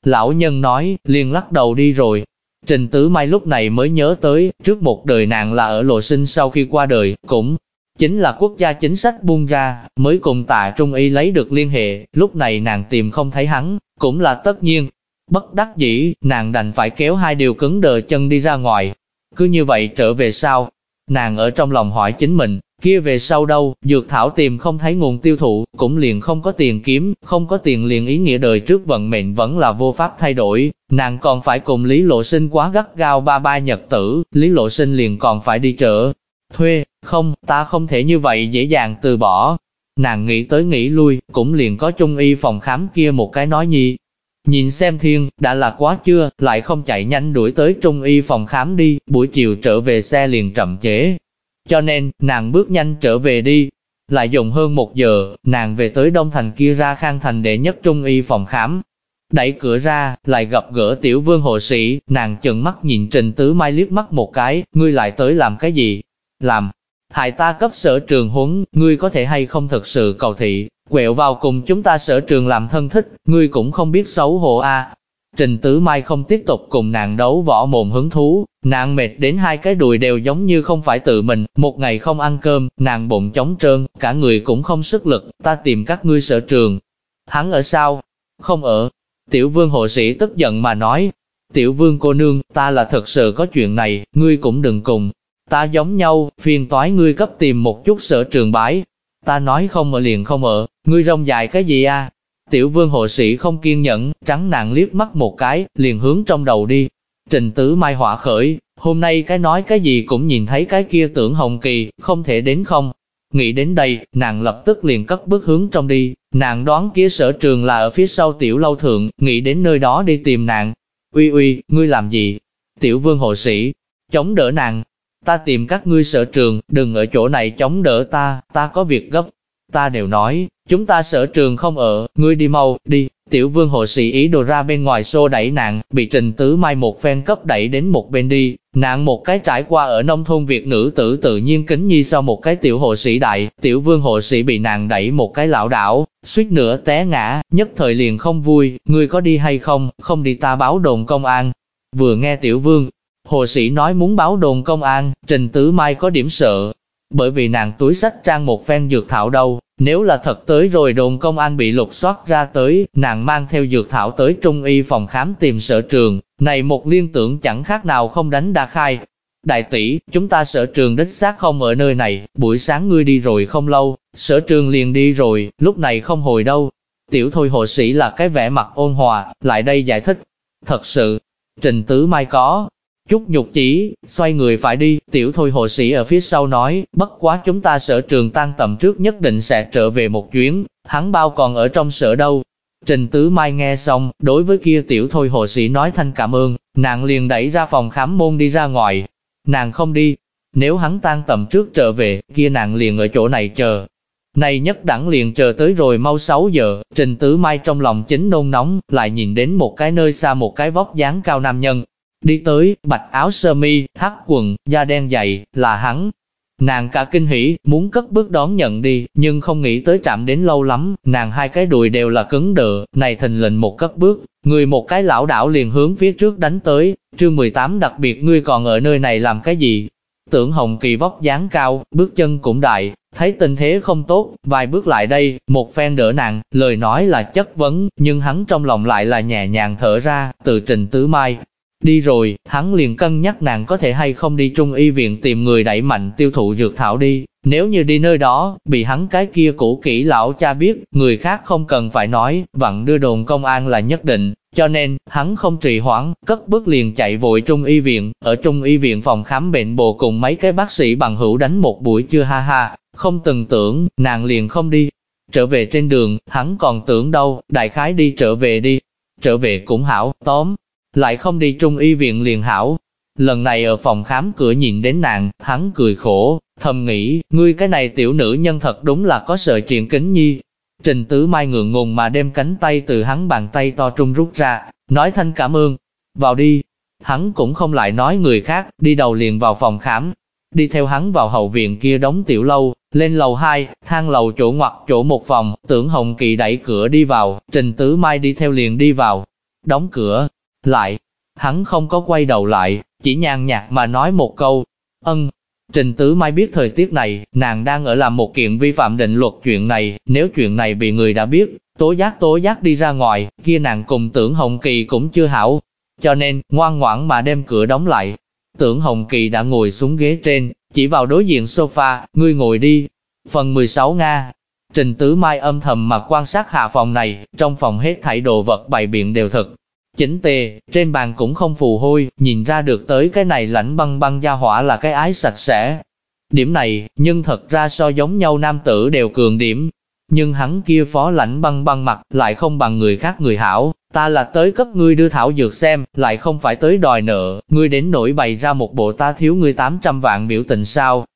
Lão nhân nói, liền lắc đầu đi rồi. Trình Tứ Mai lúc này mới nhớ tới, trước một đời nàng là ở lộ sinh sau khi qua đời, cũng chính là quốc gia chính sách buông ra, mới cùng tạ Trung Y lấy được liên hệ, lúc này nàng tìm không thấy hắn, cũng là tất nhiên. Bất đắc dĩ, nàng đành phải kéo hai điều cứng đờ chân đi ra ngoài. Cứ như vậy trở về sau, Nàng ở trong lòng hỏi chính mình, kia về sau đâu, dược thảo tìm không thấy nguồn tiêu thụ, cũng liền không có tiền kiếm, không có tiền liền ý nghĩa đời trước vận mệnh vẫn là vô pháp thay đổi, nàng còn phải cùng Lý Lộ Sinh quá gắt gao ba ba nhật tử, Lý Lộ Sinh liền còn phải đi chợ, thuê, không, ta không thể như vậy dễ dàng từ bỏ. Nàng nghĩ tới nghĩ lui, cũng liền có chung y phòng khám kia một cái nói nhi, Nhìn xem thiên, đã là quá chưa, lại không chạy nhanh đuổi tới trung y phòng khám đi, buổi chiều trở về xe liền chậm chế. Cho nên, nàng bước nhanh trở về đi. Lại dùng hơn một giờ, nàng về tới Đông Thành kia ra khang thành đệ nhất trung y phòng khám. Đẩy cửa ra, lại gặp gỡ tiểu vương hộ sĩ, nàng chừng mắt nhìn Trình Tứ Mai liếc mắt một cái, ngươi lại tới làm cái gì? Làm, hại ta cấp sở trường huấn, ngươi có thể hay không thực sự cầu thị, quẹo vào cùng chúng ta sở trường làm thân thích, ngươi cũng không biết xấu hổ a. Trình Tứ Mai không tiếp tục cùng nàng đấu võ mồm hứng thú, nàng mệt đến hai cái đùi đều giống như không phải tự mình, một ngày không ăn cơm, nàng bụng trống trơn, cả người cũng không sức lực, ta tìm các ngươi sở trường. Hắn ở sao? Không ở. Tiểu vương hộ sĩ tức giận mà nói, tiểu vương cô nương, ta là thật sự có chuyện này, ngươi cũng đừng cùng. Ta giống nhau, phiền toái ngươi cấp tìm một chút sở trường bái, Ta nói không ở liền không ở, ngươi rong dài cái gì a? À? Tiểu vương hộ sĩ không kiên nhẫn, trắng nàng liếc mắt một cái, liền hướng trong đầu đi. Trình tứ mai hỏa khởi, hôm nay cái nói cái gì cũng nhìn thấy cái kia tưởng hồng kỳ, không thể đến không. Nghĩ đến đây, nàng lập tức liền cất bước hướng trong đi, nàng đoán kia sở trường là ở phía sau tiểu lâu thượng, nghĩ đến nơi đó đi tìm nàng. Uy uy, ngươi làm gì? Tiểu vương hộ sĩ, chống đỡ nàng. Ta tìm các ngươi sở trường, đừng ở chỗ này chống đỡ ta, ta có việc gấp. Ta đều nói, chúng ta sở trường không ở, ngươi đi mau, đi. Tiểu vương hộ sĩ ý đồ ra bên ngoài xô đẩy nàng, bị trình tứ mai một phen cấp đẩy đến một bên đi, nàng một cái trải qua ở nông thôn Việt nữ tử tự nhiên kính nhi sau một cái tiểu hộ sĩ đại, tiểu vương hộ sĩ bị nàng đẩy một cái lão đảo, suýt nữa té ngã, nhất thời liền không vui, ngươi có đi hay không, không đi ta báo đồn công an. Vừa nghe tiểu vương, Hồ sĩ nói muốn báo đồn công an, trình tứ mai có điểm sợ, bởi vì nàng túi sách trang một phen dược thảo đâu, nếu là thật tới rồi đồn công an bị lục soát ra tới, nàng mang theo dược thảo tới trung y phòng khám tìm sở trường, này một liên tưởng chẳng khác nào không đánh đa khai. Đại tỷ, chúng ta sở trường đích xác không ở nơi này, buổi sáng ngươi đi rồi không lâu, sở trường liền đi rồi, lúc này không hồi đâu. Tiểu thôi hộ sĩ là cái vẻ mặt ôn hòa, lại đây giải thích. Thật sự, trình tứ mai có, Chút nhục chỉ, xoay người phải đi, tiểu thôi hộ sĩ ở phía sau nói, bất quá chúng ta sở trường tan tầm trước nhất định sẽ trở về một chuyến, hắn bao còn ở trong sở đâu. Trình Tứ Mai nghe xong, đối với kia tiểu thôi hộ sĩ nói thanh cảm ơn, nàng liền đẩy ra phòng khám môn đi ra ngoài. Nàng không đi, nếu hắn tan tầm trước trở về, kia nàng liền ở chỗ này chờ. Này nhất đẳng liền chờ tới rồi mau 6 giờ, Trình Tứ Mai trong lòng chính nôn nóng, lại nhìn đến một cái nơi xa một cái vóc dáng cao nam nhân, Đi tới, bạch áo sơ mi, hắc quần, da đen dày, là hắn. Nàng cả kinh hỉ, muốn cất bước đón nhận đi, nhưng không nghĩ tới chạm đến lâu lắm, nàng hai cái đùi đều là cứng đờ, này thình lình một cất bước, người một cái lão đảo liền hướng phía trước đánh tới, chương 18 đặc biệt ngươi còn ở nơi này làm cái gì? Tưởng Hồng Kỳ vóc dáng cao, bước chân cũng đại, thấy tình thế không tốt, vài bước lại đây, một phen đỡ nàng, lời nói là chất vấn, nhưng hắn trong lòng lại là nhẹ nhàng thở ra, từ trình tứ mai, Đi rồi, hắn liền cân nhắc nàng có thể hay không đi trung y viện tìm người đẩy mạnh tiêu thụ dược thảo đi. Nếu như đi nơi đó, bị hắn cái kia cũ kỹ lão cha biết, người khác không cần phải nói, vặn đưa đồn công an là nhất định. Cho nên, hắn không trì hoãn, cất bước liền chạy vội trung y viện, ở trung y viện phòng khám bệnh bộ cùng mấy cái bác sĩ bằng hữu đánh một buổi chưa ha ha, không từng tưởng, nàng liền không đi. Trở về trên đường, hắn còn tưởng đâu, đại khái đi trở về đi. Trở về cũng hảo, tóm, lại không đi trung y viện liền hảo. Lần này ở phòng khám cửa nhìn đến nàng, hắn cười khổ, thầm nghĩ, ngươi cái này tiểu nữ nhân thật đúng là có sợ chuyện kính nhi. Trình tứ mai ngượng ngùng mà đem cánh tay từ hắn bàn tay to trung rút ra, nói thanh cảm ơn, vào đi. Hắn cũng không lại nói người khác, đi đầu liền vào phòng khám. Đi theo hắn vào hậu viện kia đóng tiểu lâu, lên lầu 2, thang lầu chỗ ngoặt chỗ một phòng, tưởng Hồng Kỳ đẩy cửa đi vào, Trình Tứ Mai đi theo liền đi vào. Đóng cửa, lại, hắn không có quay đầu lại, chỉ nhàn nhạt mà nói một câu, ân. Trình Tứ Mai biết thời tiết này, nàng đang ở làm một kiện vi phạm định luật chuyện này, nếu chuyện này bị người đã biết, tố giác tố giác đi ra ngoài, kia nàng cùng tưởng Hồng Kỳ cũng chưa hảo. Cho nên, ngoan ngoãn mà đem cửa đóng lại. Tưởng Hồng Kỳ đã ngồi xuống ghế trên, chỉ vào đối diện sofa, ngươi ngồi đi. Phần 16 Nga Trình Tứ Mai âm thầm mà quan sát hạ phòng này, trong phòng hết thảy đồ vật bày biện đều thật, Chỉnh tề, trên bàn cũng không phù hôi, nhìn ra được tới cái này lãnh băng băng gia hỏa là cái ái sạch sẽ. Điểm này, nhưng thật ra so giống nhau nam tử đều cường điểm. Nhưng hắn kia phó lãnh băng băng mặt lại không bằng người khác người hảo, ta là tới cấp ngươi đưa thảo dược xem, lại không phải tới đòi nợ, ngươi đến nổi bày ra một bộ ta thiếu ngươi 800 vạn biểu tình sao,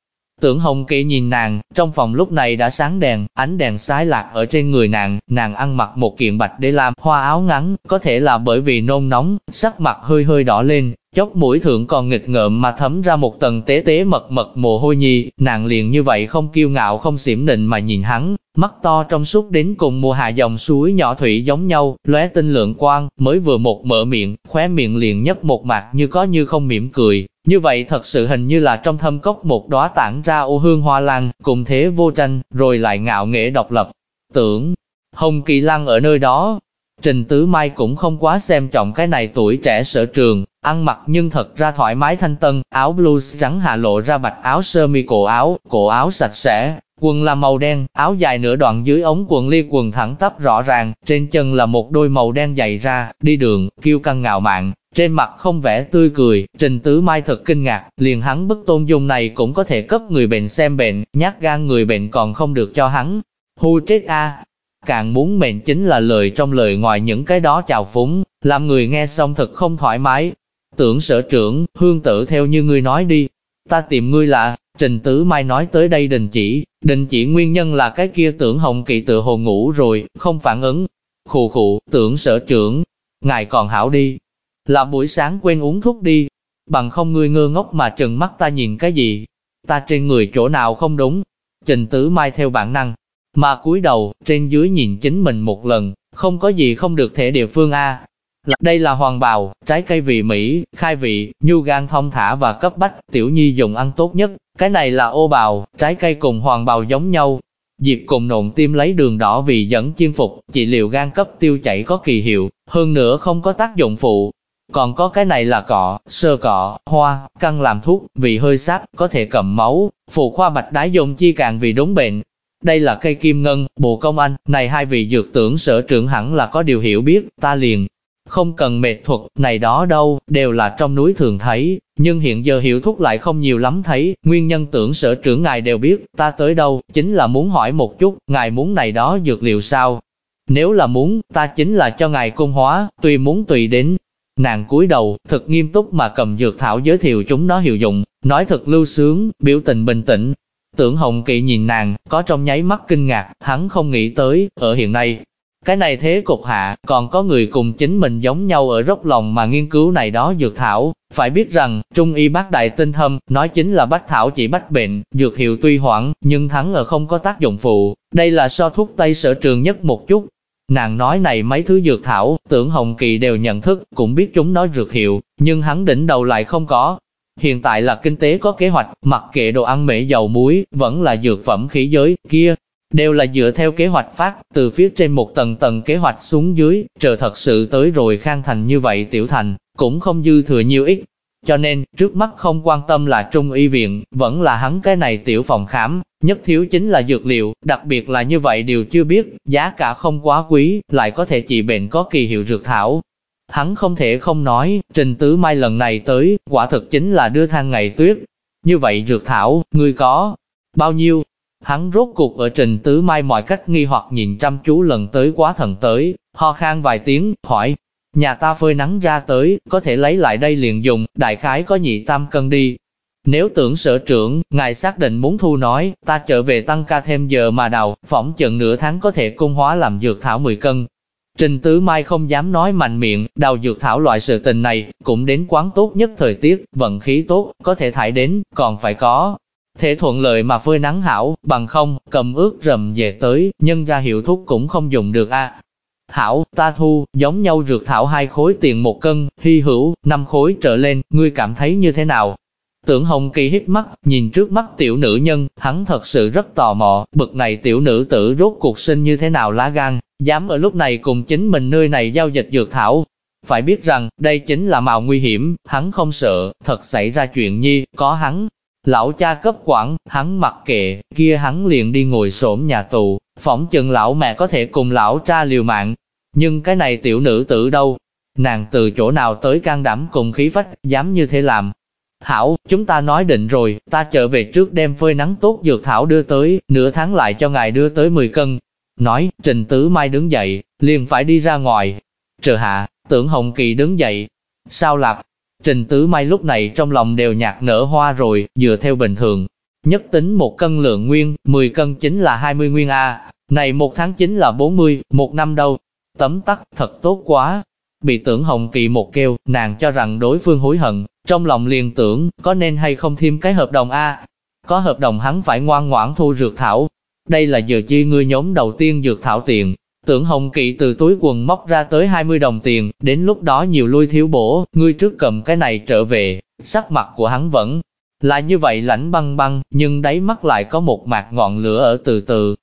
Tưởng Hồng Kỳ nhìn nàng, trong phòng lúc này đã sáng đèn, ánh đèn sái lạc ở trên người nàng, nàng ăn mặc một kiện bạch để làm hoa áo ngắn, có thể là bởi vì nôn nóng, sắc mặt hơi hơi đỏ lên, chốc mũi thượng còn nghịch ngợm mà thấm ra một tầng tế tế mật mật mồ hôi nhi, nàng liền như vậy không kiêu ngạo không xỉm nịnh mà nhìn hắn, mắt to trong suốt đến cùng mùa hạ dòng suối nhỏ thủy giống nhau, lóe tinh lượng quang, mới vừa một mở miệng, khóe miệng liền nhấp một mặt như có như không mỉm cười, như vậy thật sự hình như là trong thâm cốc một đóa tản ra ô hương hoa lan, cùng thế vô tranh, rồi lại ngạo nghễ độc lập. Tưởng, Hồng Kỳ Lăng ở nơi đó, Trình Tứ Mai cũng không quá xem trọng cái này tuổi trẻ sở trường, ăn mặc nhưng thật ra thoải mái thanh tân, áo blues trắng hạ lộ ra bạch áo sơ mi cổ áo, cổ áo sạch sẽ, quần là màu đen, áo dài nửa đoạn dưới ống quần ly quần thẳng tắp rõ ràng, trên chân là một đôi màu đen dày ra, đi đường, kiêu căng ngạo mạn, trên mặt không vẻ tươi cười, Trình Tứ Mai thật kinh ngạc, liền hắn bức tôn dung này cũng có thể cấp người bệnh xem bệnh, nhát gan người bệnh còn không được cho hắn. Hu chết a Càng muốn mệnh chính là lời trong lời ngoài những cái đó chào phúng, làm người nghe xong thật không thoải mái. Tưởng sở trưởng, hương tử theo như ngươi nói đi. Ta tìm ngươi là, Trình Tứ Mai nói tới đây đình chỉ, đình chỉ nguyên nhân là cái kia tưởng hồng kỳ tự hồ ngủ rồi, không phản ứng. Khù khụ, tưởng sở trưởng, ngài còn hảo đi, là buổi sáng quên uống thuốc đi, bằng không ngươi ngơ ngốc mà trừng mắt ta nhìn cái gì, ta trên người chỗ nào không đúng. Trình Tứ Mai theo bản năng, mà cúi đầu, trên dưới nhìn chính mình một lần, không có gì không được thể địa phương A. Đây là hoàng bào, trái cây vị Mỹ, khai vị, nhu gan thông thả và cấp bách, tiểu nhi dùng ăn tốt nhất. Cái này là ô bào, trái cây cùng hoàng bào giống nhau. Diệp cùng nộn tim lấy đường đỏ vì dẫn chiên phục, trị liệu gan cấp tiêu chảy có kỳ hiệu, hơn nữa không có tác dụng phụ, còn có cái này là cọ, sơ cọ, hoa, căng làm thuốc, vì hơi sáp, có thể cầm máu, phụ khoa bạch đái dùng chi càng vì đúng bệnh. Đây là cây kim ngân, bộ công anh, này hai vị dược tưởng sở trưởng hẳn là có điều hiểu biết, ta liền. Không cần mệt thuật, này đó đâu, đều là trong núi thường thấy, nhưng hiện giờ hiểu thuốc lại không nhiều lắm thấy, nguyên nhân tưởng sở trưởng ngài đều biết, ta tới đâu, chính là muốn hỏi một chút, ngài muốn này đó dược liệu sao? Nếu là muốn, ta chính là cho ngài cung hóa, tùy muốn tùy đến, Nàng cúi đầu, thật nghiêm túc mà cầm dược thảo giới thiệu chúng nó hiệu dụng, nói thật lưu sướng, biểu tình bình tĩnh. Tưởng Hồng Kỵ nhìn nàng, có trong nháy mắt kinh ngạc, hắn không nghĩ tới, ở hiện nay, cái này thế cục hạ, còn có người cùng chính mình giống nhau ở rốc lòng mà nghiên cứu này đó dược thảo. Phải biết rằng, Trung y bác đại tinh thâm, nói chính là bách thảo chỉ bách bệnh, dược hiệu tuy hoãn, nhưng thắng ở không có tác dụng phụ. Đây là so thuốc Tây sở trường nhất một chút, Nàng nói này mấy thứ dược thảo, tưởng Hồng Kỳ đều nhận thức, cũng biết chúng nói dược hiệu, nhưng hắn đỉnh đầu lại không có. Hiện tại là kinh tế có kế hoạch, mặc kệ đồ ăn mễ dầu muối, vẫn là dược phẩm khí giới, kia, đều là dựa theo kế hoạch phát, từ phía trên một tầng tầng kế hoạch xuống dưới, chờ thật sự tới rồi khang thành như vậy tiểu thành, cũng không dư thừa nhiều ít. Cho nên, trước mắt không quan tâm là trung y viện, vẫn là hắn cái này tiểu phòng khám, Nhất thiếu chính là dược liệu, đặc biệt là như vậy đều chưa biết, giá cả không quá quý, lại có thể trị bệnh có kỳ hiệu dược thảo. Hắn không thể không nói, Trình Tứ Mai lần này tới, quả thực chính là đưa thang ngày tuyết. Như vậy dược thảo, ngươi có bao nhiêu? Hắn rốt cuộc ở Trình Tứ Mai mọi cách nghi hoặc nhìn chăm chú lần tới quá thần tới, ho khan vài tiếng, hỏi, nhà ta phơi nắng ra tới, có thể lấy lại đây liền dùng, đại khái có nhị tam cân đi, nếu tưởng sở trưởng, ngài xác định muốn thu nói, ta trở về tăng ca thêm giờ mà đào, phỏng chừng nửa tháng có thể cung hóa làm dược thảo 10 cân. Trình Tứ Mai không dám nói mạnh miệng, đào dược thảo loại sự tình này, cũng đến quán tốt nhất thời tiết, vận khí tốt, có thể thải đến, còn phải có. Thể thuận lợi mà phơi nắng hảo, bằng không, cầm ướt rầm về tới, nhân ra hiệu thuốc cũng không dùng được a. Hảo, ta thu, giống nhau dược thảo hai khối tiền một cân, hy hữu, năm khối trở lên, ngươi cảm thấy như thế nào? Tưởng Hồng Kỳ hít mắt, nhìn trước mắt tiểu nữ nhân, hắn thật sự rất tò mò, bực này tiểu nữ tử rốt cuộc sinh như thế nào lá gan, dám ở lúc này cùng chính mình nơi này giao dịch dược thảo. Phải biết rằng, đây chính là màu nguy hiểm, hắn không sợ, thật xảy ra chuyện nhi, có hắn. Lão cha cấp quản, hắn mặc kệ, kia hắn liền đi ngồi xổm nhà tù, phỏng chừng lão mẹ có thể cùng lão cha liều mạng. Nhưng cái này tiểu nữ tử đâu? Nàng từ chỗ nào tới can đảm cùng khí phách, dám như thế làm, Hảo, chúng ta nói định rồi, ta trở về trước đem phơi nắng tốt dược thảo đưa tới, nửa tháng lại cho ngài đưa tới 10 cân. Nói, Trình Tứ Mai đứng dậy, liền phải đi ra ngoài. Chờ hạ, tưởng Hồng Kỳ đứng dậy. Sao lạp? Trình Tứ Mai lúc này trong lòng đều nhạt nở hoa rồi, dựa theo bình thường. Nhất tính một cân lượng nguyên, 10 cân chính là 20 nguyên A. Này một tháng chính là 40, một năm đâu. Tấm tắc, thật tốt quá. Bị tưởng Hồng Kỳ một kêu, nàng cho rằng đối phương hối hận, trong lòng liền tưởng, có nên hay không thêm cái hợp đồng A. Có hợp đồng hắn phải ngoan ngoãn thu dược thảo. Đây là giờ chi ngươi nhóm đầu tiên dược thảo tiền. Tưởng Hồng Kỵ từ túi quần móc ra tới 20 đồng tiền, đến lúc đó nhiều lui thiếu bổ, ngươi trước cầm cái này trở về, sắc mặt của hắn vẫn là như vậy lãnh băng băng, nhưng đáy mắt lại có một mạt ngọn lửa ở từ từ.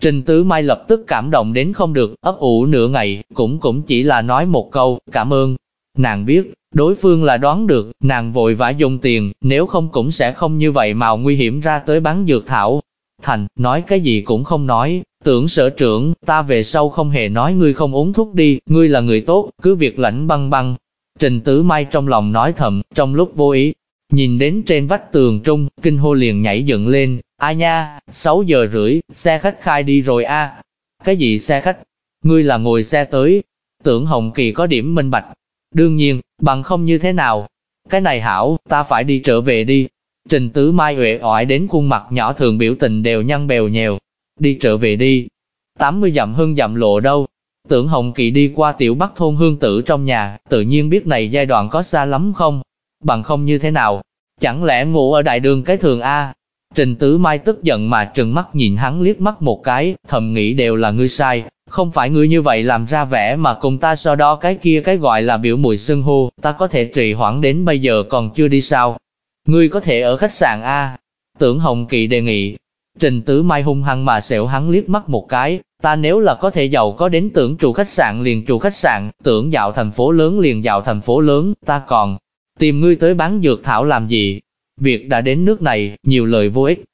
Trình Tứ Mai lập tức cảm động đến không được, ấp ủ nửa ngày, cũng cũng chỉ là nói một câu, cảm ơn. Nàng biết, Đối phương là đoán được, nàng vội vã dùng tiền, nếu không cũng sẽ không như vậy mà nguy hiểm ra tới bán dược thảo thành, nói cái gì cũng không nói, tưởng sở trưởng, ta về sau không hề nói ngươi không uống thuốc đi, ngươi là người tốt, cứ việc lãnh băng băng. Trình Tứ Mai trong lòng nói thầm, trong lúc vô ý, nhìn đến trên vách tường trung, kinh hô liền nhảy dựng lên, a nha, 6 giờ rưỡi, xe khách khai đi rồi a. Cái gì xe khách? Ngươi là ngồi xe tới. Tưởng Hồng Kỳ có điểm minh bạch. Đương nhiên, bằng không như thế nào. Cái này hảo, ta phải đi trở về đi. Trình Tứ Mai uể oải đến khuôn mặt nhỏ thường biểu tình đều nhăn bèo nhèo. Đi trở về đi. 80 dặm hương dặm lộ đâu. Tưởng Hồng Kỳ đi qua tiểu bắc thôn hương tử trong nhà, tự nhiên biết này giai đoạn có xa lắm không? Bằng không như thế nào? Chẳng lẽ ngủ ở đại đường cái thường A? Trình Tứ Mai tức giận mà trừng mắt nhìn hắn liếc mắt một cái, thầm nghĩ đều là ngươi sai, không phải ngươi như vậy làm ra vẻ mà cùng ta so đo cái kia cái gọi là biểu mùi xưng hô, ta có thể trì hoãn đến bây giờ còn chưa đi sao. Ngươi có thể ở khách sạn A. Tưởng Hồng Kỳ đề nghị. Trình Tứ Mai hung hăng mà xẻo hắn liếc mắt một cái, ta nếu là có thể giàu có đến tưởng trụ khách sạn liền trụ khách sạn, tưởng dạo thành phố lớn liền dạo thành phố lớn, ta còn tìm ngươi tới bán dược thảo làm gì, Việc đã đến nước này, nhiều lời vô ích.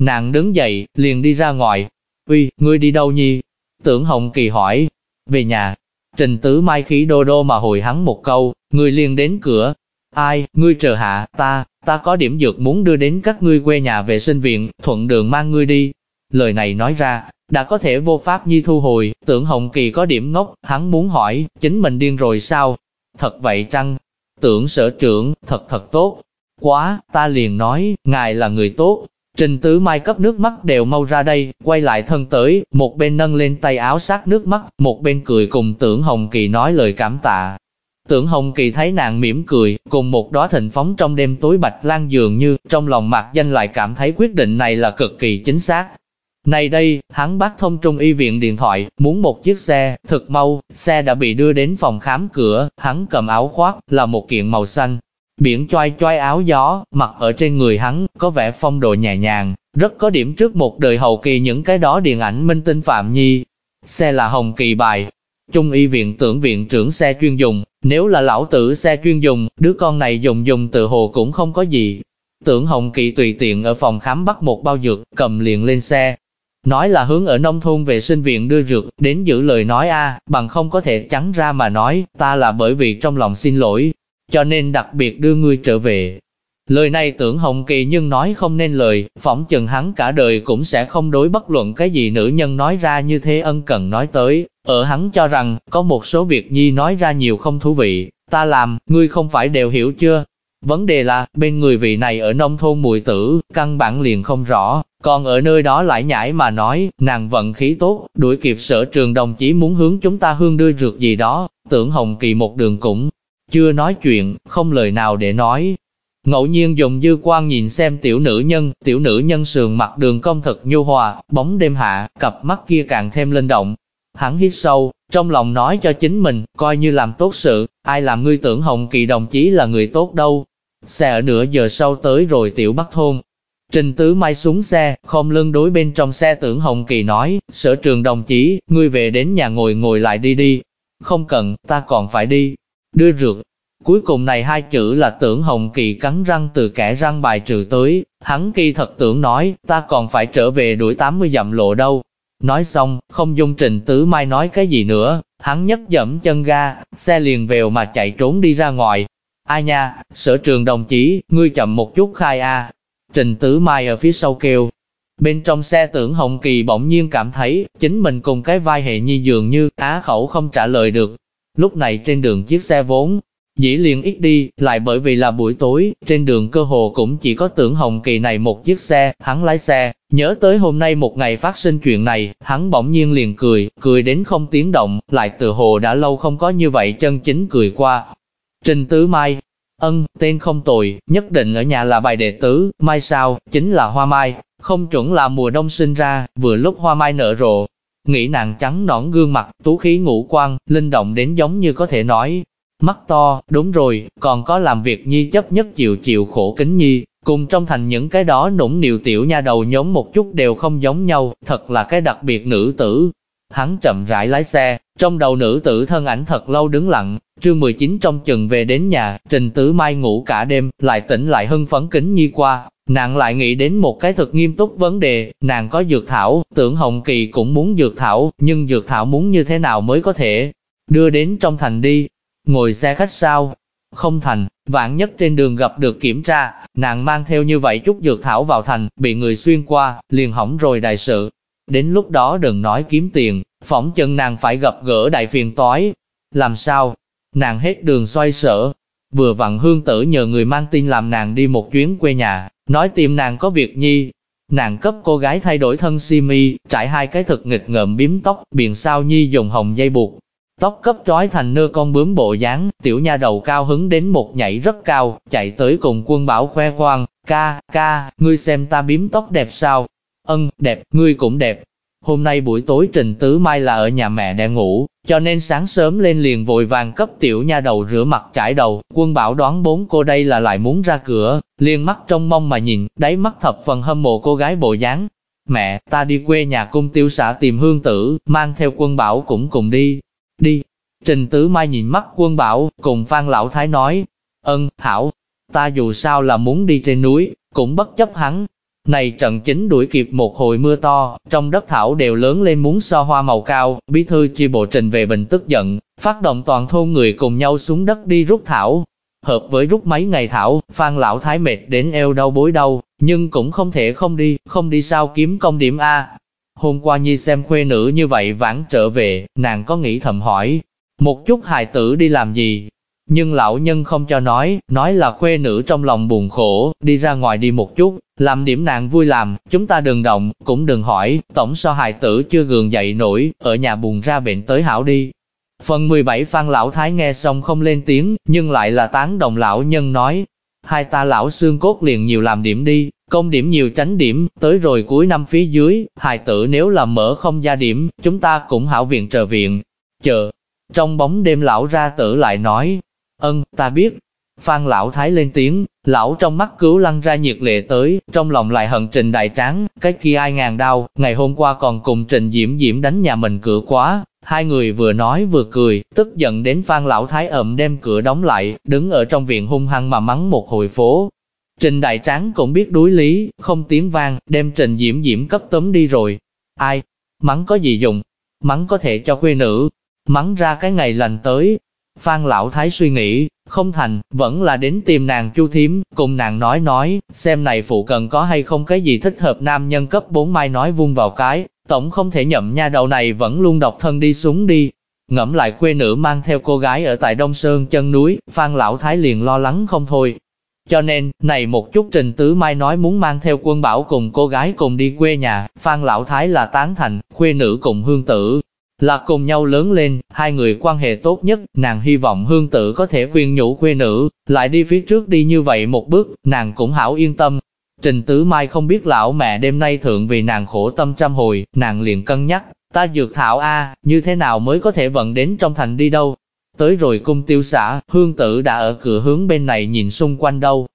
Nàng đứng dậy, liền đi ra ngoài. Uy, ngươi đi đâu nhi? Tưởng Hồng Kỳ hỏi. Về nhà. Trình Tứ Mai khí đô đô mà hồi hắn một câu, ngươi liền đến cửa. Ai, ngươi chờ hạ, ta, ta có điểm dược muốn đưa đến các ngươi quê nhà vệ sinh viện, thuận đường mang ngươi đi. Lời này nói ra, đã có thể vô pháp nhi thu hồi, tưởng Hồng Kỳ có điểm ngốc, hắn muốn hỏi, chính mình điên rồi sao? Thật vậy chăng? Tưởng sở trưởng, thật thật tốt, Quá, ta liền nói, ngài là người tốt. Trình tứ mai cấp nước mắt đều mau ra đây, quay lại thân tới, một bên nâng lên tay áo sát nước mắt, một bên cười cùng tưởng Hồng Kỳ nói lời cảm tạ. Tưởng Hồng Kỳ thấy nàng mỉm cười, cùng một đóa thịnh phóng trong đêm tối bạch lan dường như, trong lòng mặt danh lại cảm thấy quyết định này là cực kỳ chính xác. Này đây, hắn bắt thông trung y viện điện thoại, muốn một chiếc xe, thực mau, xe đã bị đưa đến phòng khám cửa, hắn cầm áo khoác, là một kiện màu xanh, Biển choai choai áo gió, mặc ở trên người hắn, có vẻ phong độ nhẹ nhàng, rất có điểm trước một đời hậu kỳ những cái đó điện ảnh minh tinh Phạm Nhi. Xe là hồng kỳ bài, trung y viện tưởng viện trưởng xe chuyên dùng, nếu là lão tử xe chuyên dùng, đứa con này dùng dùng tự hồ cũng không có gì. Tưởng Hồng Kỳ tùy tiện ở phòng khám bắt một bao dược, cầm liền lên xe. Nói là hướng ở nông thôn về sinh viện đưa dược, đến giữ lời nói a bằng không có thể trắng ra mà nói, ta là bởi vì trong lòng xin lỗi, cho nên đặc biệt đưa ngươi trở về. Lời này tưởng Hồng Kỳ nhưng nói không nên lời, phỏng chừng hắn cả đời cũng sẽ không đối bất luận cái gì nữ nhân nói ra như thế ân cần nói tới, ở hắn cho rằng, có một số việc nhi nói ra nhiều không thú vị, ta làm, ngươi không phải đều hiểu chưa? Vấn đề là, bên người vị này ở nông thôn mùi tử, căn bản liền không rõ, còn ở nơi đó lại nhảy mà nói, nàng vận khí tốt, đuổi kịp sở trường đồng chí muốn hướng chúng ta hương đưa rượt gì đó, tưởng Hồng Kỳ một đường cũng chưa nói chuyện, không lời nào để nói. Ngẫu nhiên dùng dư quan nhìn xem tiểu nữ nhân, tiểu nữ nhân sườn mặt đường công thật nhu hòa, bóng đêm hạ, cặp mắt kia càng thêm linh động. Hắn hít sâu, trong lòng nói cho chính mình, coi như làm tốt sự, ai làm ngươi tưởng Hồng Kỳ đồng chí là người tốt đâu. Xe ở nửa giờ sau tới rồi tiểu bắc thôn. Trình tứ mai xuống xe, không lưng đối bên trong xe tưởng Hồng Kỳ nói, sở trường đồng chí, ngươi về đến nhà ngồi ngồi lại đi đi. Không cần, ta còn phải đi, đưa rượt. Cuối cùng này hai chữ là tưởng Hồng Kỳ cắn răng từ kẻ răng bài trừ tới, hắn kỳ thật tưởng nói, ta còn phải trở về đuổi 80 dặm lộ đâu. Nói xong, không dung trình tứ mai nói cái gì nữa, hắn nhất dẫm chân ga, xe liền vèo mà chạy trốn đi ra ngoài. Ai nha, sở trường đồng chí, ngươi chậm một chút khai a. Trình tứ mai ở phía sau kêu. Bên trong xe tưởng Hồng Kỳ bỗng nhiên cảm thấy, chính mình cùng cái vai hệ nhi dường như, á khẩu không trả lời được, Lúc này trên đường chiếc xe vốn, dĩ liền ít đi, lại bởi vì là buổi tối, trên đường cơ hồ cũng chỉ có tưởng Hồng Kỳ này một chiếc xe, hắn lái xe, nhớ tới hôm nay một ngày phát sinh chuyện này, hắn bỗng nhiên liền cười, cười đến không tiếng động, lại từ hồ đã lâu không có như vậy chân chính cười qua. Trình Tứ Mai, ân, tên không tồi, nhất định ở nhà là bài đệ tứ, mai sao, chính là hoa mai, không chuẩn là mùa đông sinh ra, vừa lúc hoa mai nở rộ, Nghĩ nàng trắng nõn gương mặt, tú khí ngũ quan, linh động đến giống như có thể nói. Mắt to, đúng rồi, còn có làm việc nhi chấp nhất chịu chịu khổ kính nhi, cùng trong thành những cái đó nũng nịu tiểu nha đầu nhóm một chút đều không giống nhau, thật là cái đặc biệt nữ tử. Hắn chậm rãi lái xe, trong đầu nữ tử thân ảnh thật lâu đứng lặng, trưa 19 trong chừng về đến nhà, trình tứ mai ngủ cả đêm, lại tỉnh lại hưng phấn kính nhi qua, nàng lại nghĩ đến một cái thực nghiêm túc vấn đề, nàng có dược thảo, tưởng Hồng Kỳ cũng muốn dược thảo, nhưng dược thảo muốn như thế nào mới có thể đưa đến trong thành đi. Ngồi xe khách sao? Không thành, vạn nhất trên đường gặp được kiểm tra, nàng mang theo như vậy chút dược thảo vào thành, bị người xuyên qua, liền hỏng rồi đại sự. Đến lúc đó đừng nói kiếm tiền, phỏng chân nàng phải gặp gỡ đại phiền toái. Làm sao? Nàng hết đường xoay sở. Vừa vặn hương tử nhờ người mang tin làm nàng đi một chuyến quê nhà, nói tìm nàng có việc nhi. Nàng cấp cô gái thay đổi thân si mi, trải hai cái thực nghịch ngợm biếm tóc, biển sao nhi dùng hồng dây buộc, tóc cấp trói thành nơ con bướm bộ dáng, tiểu nha đầu cao hứng đến một nhảy rất cao, chạy tới cùng quân bảo khoe khoang, ca, ca, ngươi xem ta biếm tóc đẹp sao? Ân, đẹp, ngươi cũng đẹp. Hôm nay buổi tối Trình Tứ Mai là ở nhà mẹ đang ngủ, cho nên sáng sớm lên liền vội vàng cấp tiểu nha đầu rửa mặt trải đầu, quân bảo đoán bốn cô đây là lại muốn ra cửa, liền mắt trong mong mà nhìn, đáy mắt thập phần hâm mộ cô gái bộ dáng. Mẹ, ta đi quê nhà cung tiêu xã tìm hương tử, mang theo quân bảo cũng cùng đi, Đi. Trình Tứ Mai nhìn mắt quân bảo, cùng Phan Lão Thái nói, ân, hảo, ta dù sao là muốn đi trên núi, cũng bất chấp hắn. Này trận chính đuổi kịp một hồi mưa to, trong đất thảo đều lớn lên muốn so hoa màu cao, bí thư chi bộ trình về bình tức giận, phát động toàn thôn người cùng nhau xuống đất đi rút thảo. Hợp với rút mấy ngày thảo, Phan Lão Thái mệt đến eo đau bối đau, nhưng cũng không thể không đi, không đi sao kiếm công điểm A, Hôm qua Nhi xem khuê nữ như vậy vãn trở về, nàng có nghĩ thầm hỏi, một chút hài tử đi làm gì? Nhưng lão nhân không cho nói, nói là khuê nữ trong lòng buồn khổ, đi ra ngoài đi một chút, làm điểm nàng vui làm, chúng ta đừng động, cũng đừng hỏi, tổng so hài tử chưa gường dậy nổi, ở nhà buồn ra bệnh tới hảo đi. Phần 17 Phan Lão Thái nghe xong không lên tiếng, nhưng lại là tán đồng lão nhân nói, hai ta lão xương cốt liền nhiều làm điểm đi, công điểm nhiều tránh điểm, tới rồi cuối năm phía dưới, hài tử nếu là mở không ra điểm, chúng ta cũng hảo viện trợ viện. Chờ, trong bóng đêm lão ra tử lại nói, ân, ta biết. Phan lão thái lên tiếng, lão trong mắt cứu lăn ra nhiệt lệ tới, trong lòng lại hận trình đại tráng, cái kia ai ngàn đau, ngày hôm qua còn cùng trình diễm diễm đánh nhà mình cửa quá, Hai người vừa nói vừa cười, tức giận đến Phan Lão Thái ẩm đem cửa đóng lại, đứng ở trong viện hung hăng mà mắng một hồi phố. Trình Đại Tráng cũng biết đối lý, không tiếng vang, đem Trình Diễm Diễm cấp tấm đi rồi. Ai? Mắng có gì dùng? Mắng có thể cho quê nữ. Mắng ra cái ngày lành tới. Phan Lão Thái suy nghĩ, không thành, vẫn là đến tìm nàng chu thiếm, cùng nàng nói nói, xem này phụ cần có hay không cái gì thích hợp nam nhân cấp 4 mai nói vung vào cái, Tổng không thể nhậm nha đầu này vẫn luôn độc thân đi xuống đi. Ngẫm lại quê nữ mang theo cô gái ở tại Đông Sơn chân núi, Phan Lão Thái liền lo lắng không thôi. Cho nên, này một chút Trình Tứ Mai nói muốn mang theo quân bảo cùng cô gái cùng đi quê nhà, Phan Lão Thái là tán thành, quê nữ cùng hương tử, là cùng nhau lớn lên, hai người quan hệ tốt nhất, nàng hy vọng hương tử có thể khuyên nhủ quê nữ, lại đi phía trước đi như vậy một bước, nàng cũng hảo yên tâm, Trình Tứ Mai không biết lão mẹ đêm nay thượng vì nàng khổ tâm trăm hồi, nàng liền cân nhắc, ta dược thảo A, như thế nào mới có thể vận đến trong thành đi đâu. Tới rồi cung tiêu xã, hương tử đã ở cửa hướng bên này nhìn xung quanh đâu.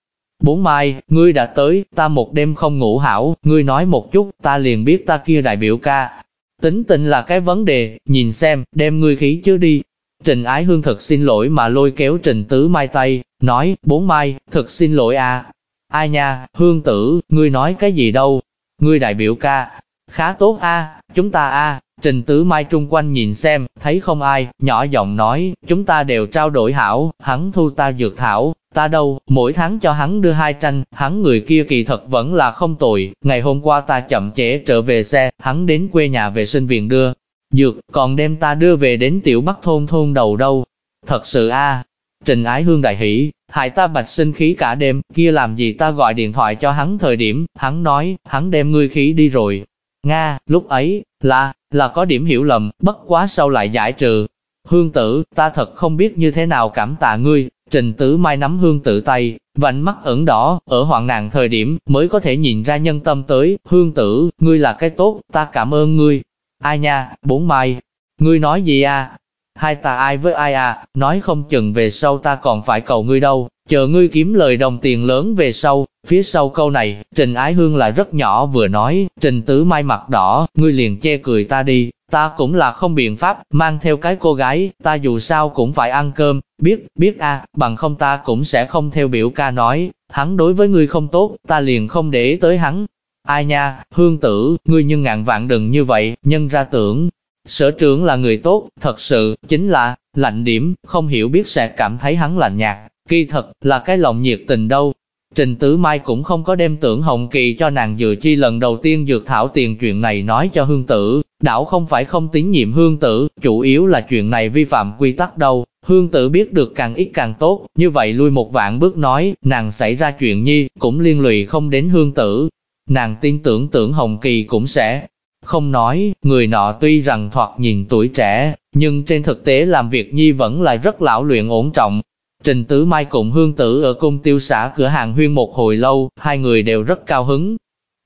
Bốn mai, ngươi đã tới, ta một đêm không ngủ hảo, ngươi nói một chút, ta liền biết ta kia đại biểu ca. Tính tình là cái vấn đề, nhìn xem, đem ngươi khí chứ đi. Trình Ái Hương thật xin lỗi mà lôi kéo Trình Tứ Mai tay, nói, bốn mai, thật xin lỗi a, Ai nha, hương tử, ngươi nói cái gì đâu? Ngươi đại biểu ca, khá tốt a, chúng ta a. Trình Tứ Mai trung quanh nhìn xem, thấy không ai, nhỏ giọng nói, chúng ta đều trao đổi hảo, hắn thu ta dược thảo, ta đâu, mỗi tháng cho hắn đưa hai tranh, hắn người kia kỳ thật vẫn là không tồi, ngày hôm qua ta chậm trễ trở về xe, hắn đến quê nhà vệ sinh viện đưa, dược, còn đem ta đưa về đến tiểu bắc thôn thôn đầu đâu. Thật sự a Trình Ái Hương đại hỷ, hại ta bạch sinh khí cả đêm, kia làm gì ta gọi điện thoại cho hắn thời điểm, hắn nói, hắn đem ngươi khí đi rồi. Nga, lúc ấy, là, là có điểm hiểu lầm, bất quá sau lại giải trừ. Hương tử, ta thật không biết như thế nào cảm tạ ngươi, trình tử mai nắm hương tử tay, vành mắt ẩn đỏ, ở hoạn nạn thời điểm, mới có thể nhìn ra nhân tâm tới, hương tử, ngươi là cái tốt, ta cảm ơn ngươi. Ai nha, bốn mai, ngươi nói gì à, hai ta ai với ai à, nói không chừng về sau ta còn phải cầu ngươi đâu, chờ ngươi kiếm lời đồng tiền lớn về sau. Phía sau câu này, Trình Ái Hương là rất nhỏ vừa nói, Trình Tứ Mai mặt đỏ, ngươi liền che cười ta đi, ta cũng là không biện pháp, mang theo cái cô gái, ta dù sao cũng phải ăn cơm, biết, biết a, bằng không ta cũng sẽ không theo biểu ca nói, hắn đối với ngươi không tốt, ta liền không để tới hắn. Ai nha, hương tử, ngươi nhưng ngàn vạn đừng như vậy, nhân ra tưởng. Sở trưởng là người tốt, thật sự, chính là, lạnh điểm, không hiểu biết sẽ cảm thấy hắn lạnh nhạt, kỳ thật, là cái lòng nhiệt tình đâu. Trình Tứ Mai cũng không có đem tưởng Hồng Kỳ cho nàng dự chi lần đầu tiên dược thảo tiền chuyện này nói cho hương tử, đảo không phải không tín nhiệm hương tử, chủ yếu là chuyện này vi phạm quy tắc đâu, hương tử biết được càng ít càng tốt, như vậy lui một vạn bước nói, nàng xảy ra chuyện nhi, cũng liên lụy không đến hương tử. Nàng tin tưởng tưởng Hồng Kỳ cũng sẽ không nói, người nọ tuy rằng thoạt nhìn tuổi trẻ, nhưng trên thực tế làm việc nhi vẫn là rất lão luyện ổn trọng, Trình Tứ Mai cùng Hương Tử ở cung tiêu xã cửa hàng huyên một hồi lâu, hai người đều rất cao hứng.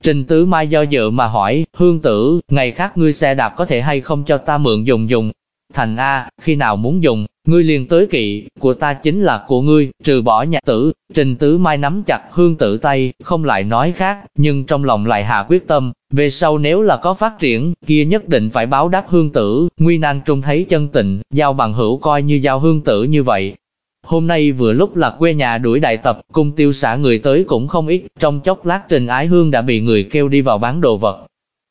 Trình Tứ Mai do dự mà hỏi, Hương Tử, ngày khác ngươi xe đạp có thể hay không cho ta mượn dùng dùng? Thành A, khi nào muốn dùng, ngươi liền tới kỵ, của ta chính là của ngươi, trừ bỏ nhạc tử. Trình Tứ Mai nắm chặt Hương Tử tay, không lại nói khác, nhưng trong lòng lại hạ quyết tâm, về sau nếu là có phát triển, kia nhất định phải báo đáp Hương Tử, nguy nan trung thấy chân tịnh, giao bằng hữu coi như giao Hương Tử như vậy, Hôm nay vừa lúc là quê nhà đuổi đại tập, cung tiêu xã người tới cũng không ít, trong chốc lát Trình Ái Hương đã bị người kêu đi vào bán đồ vật.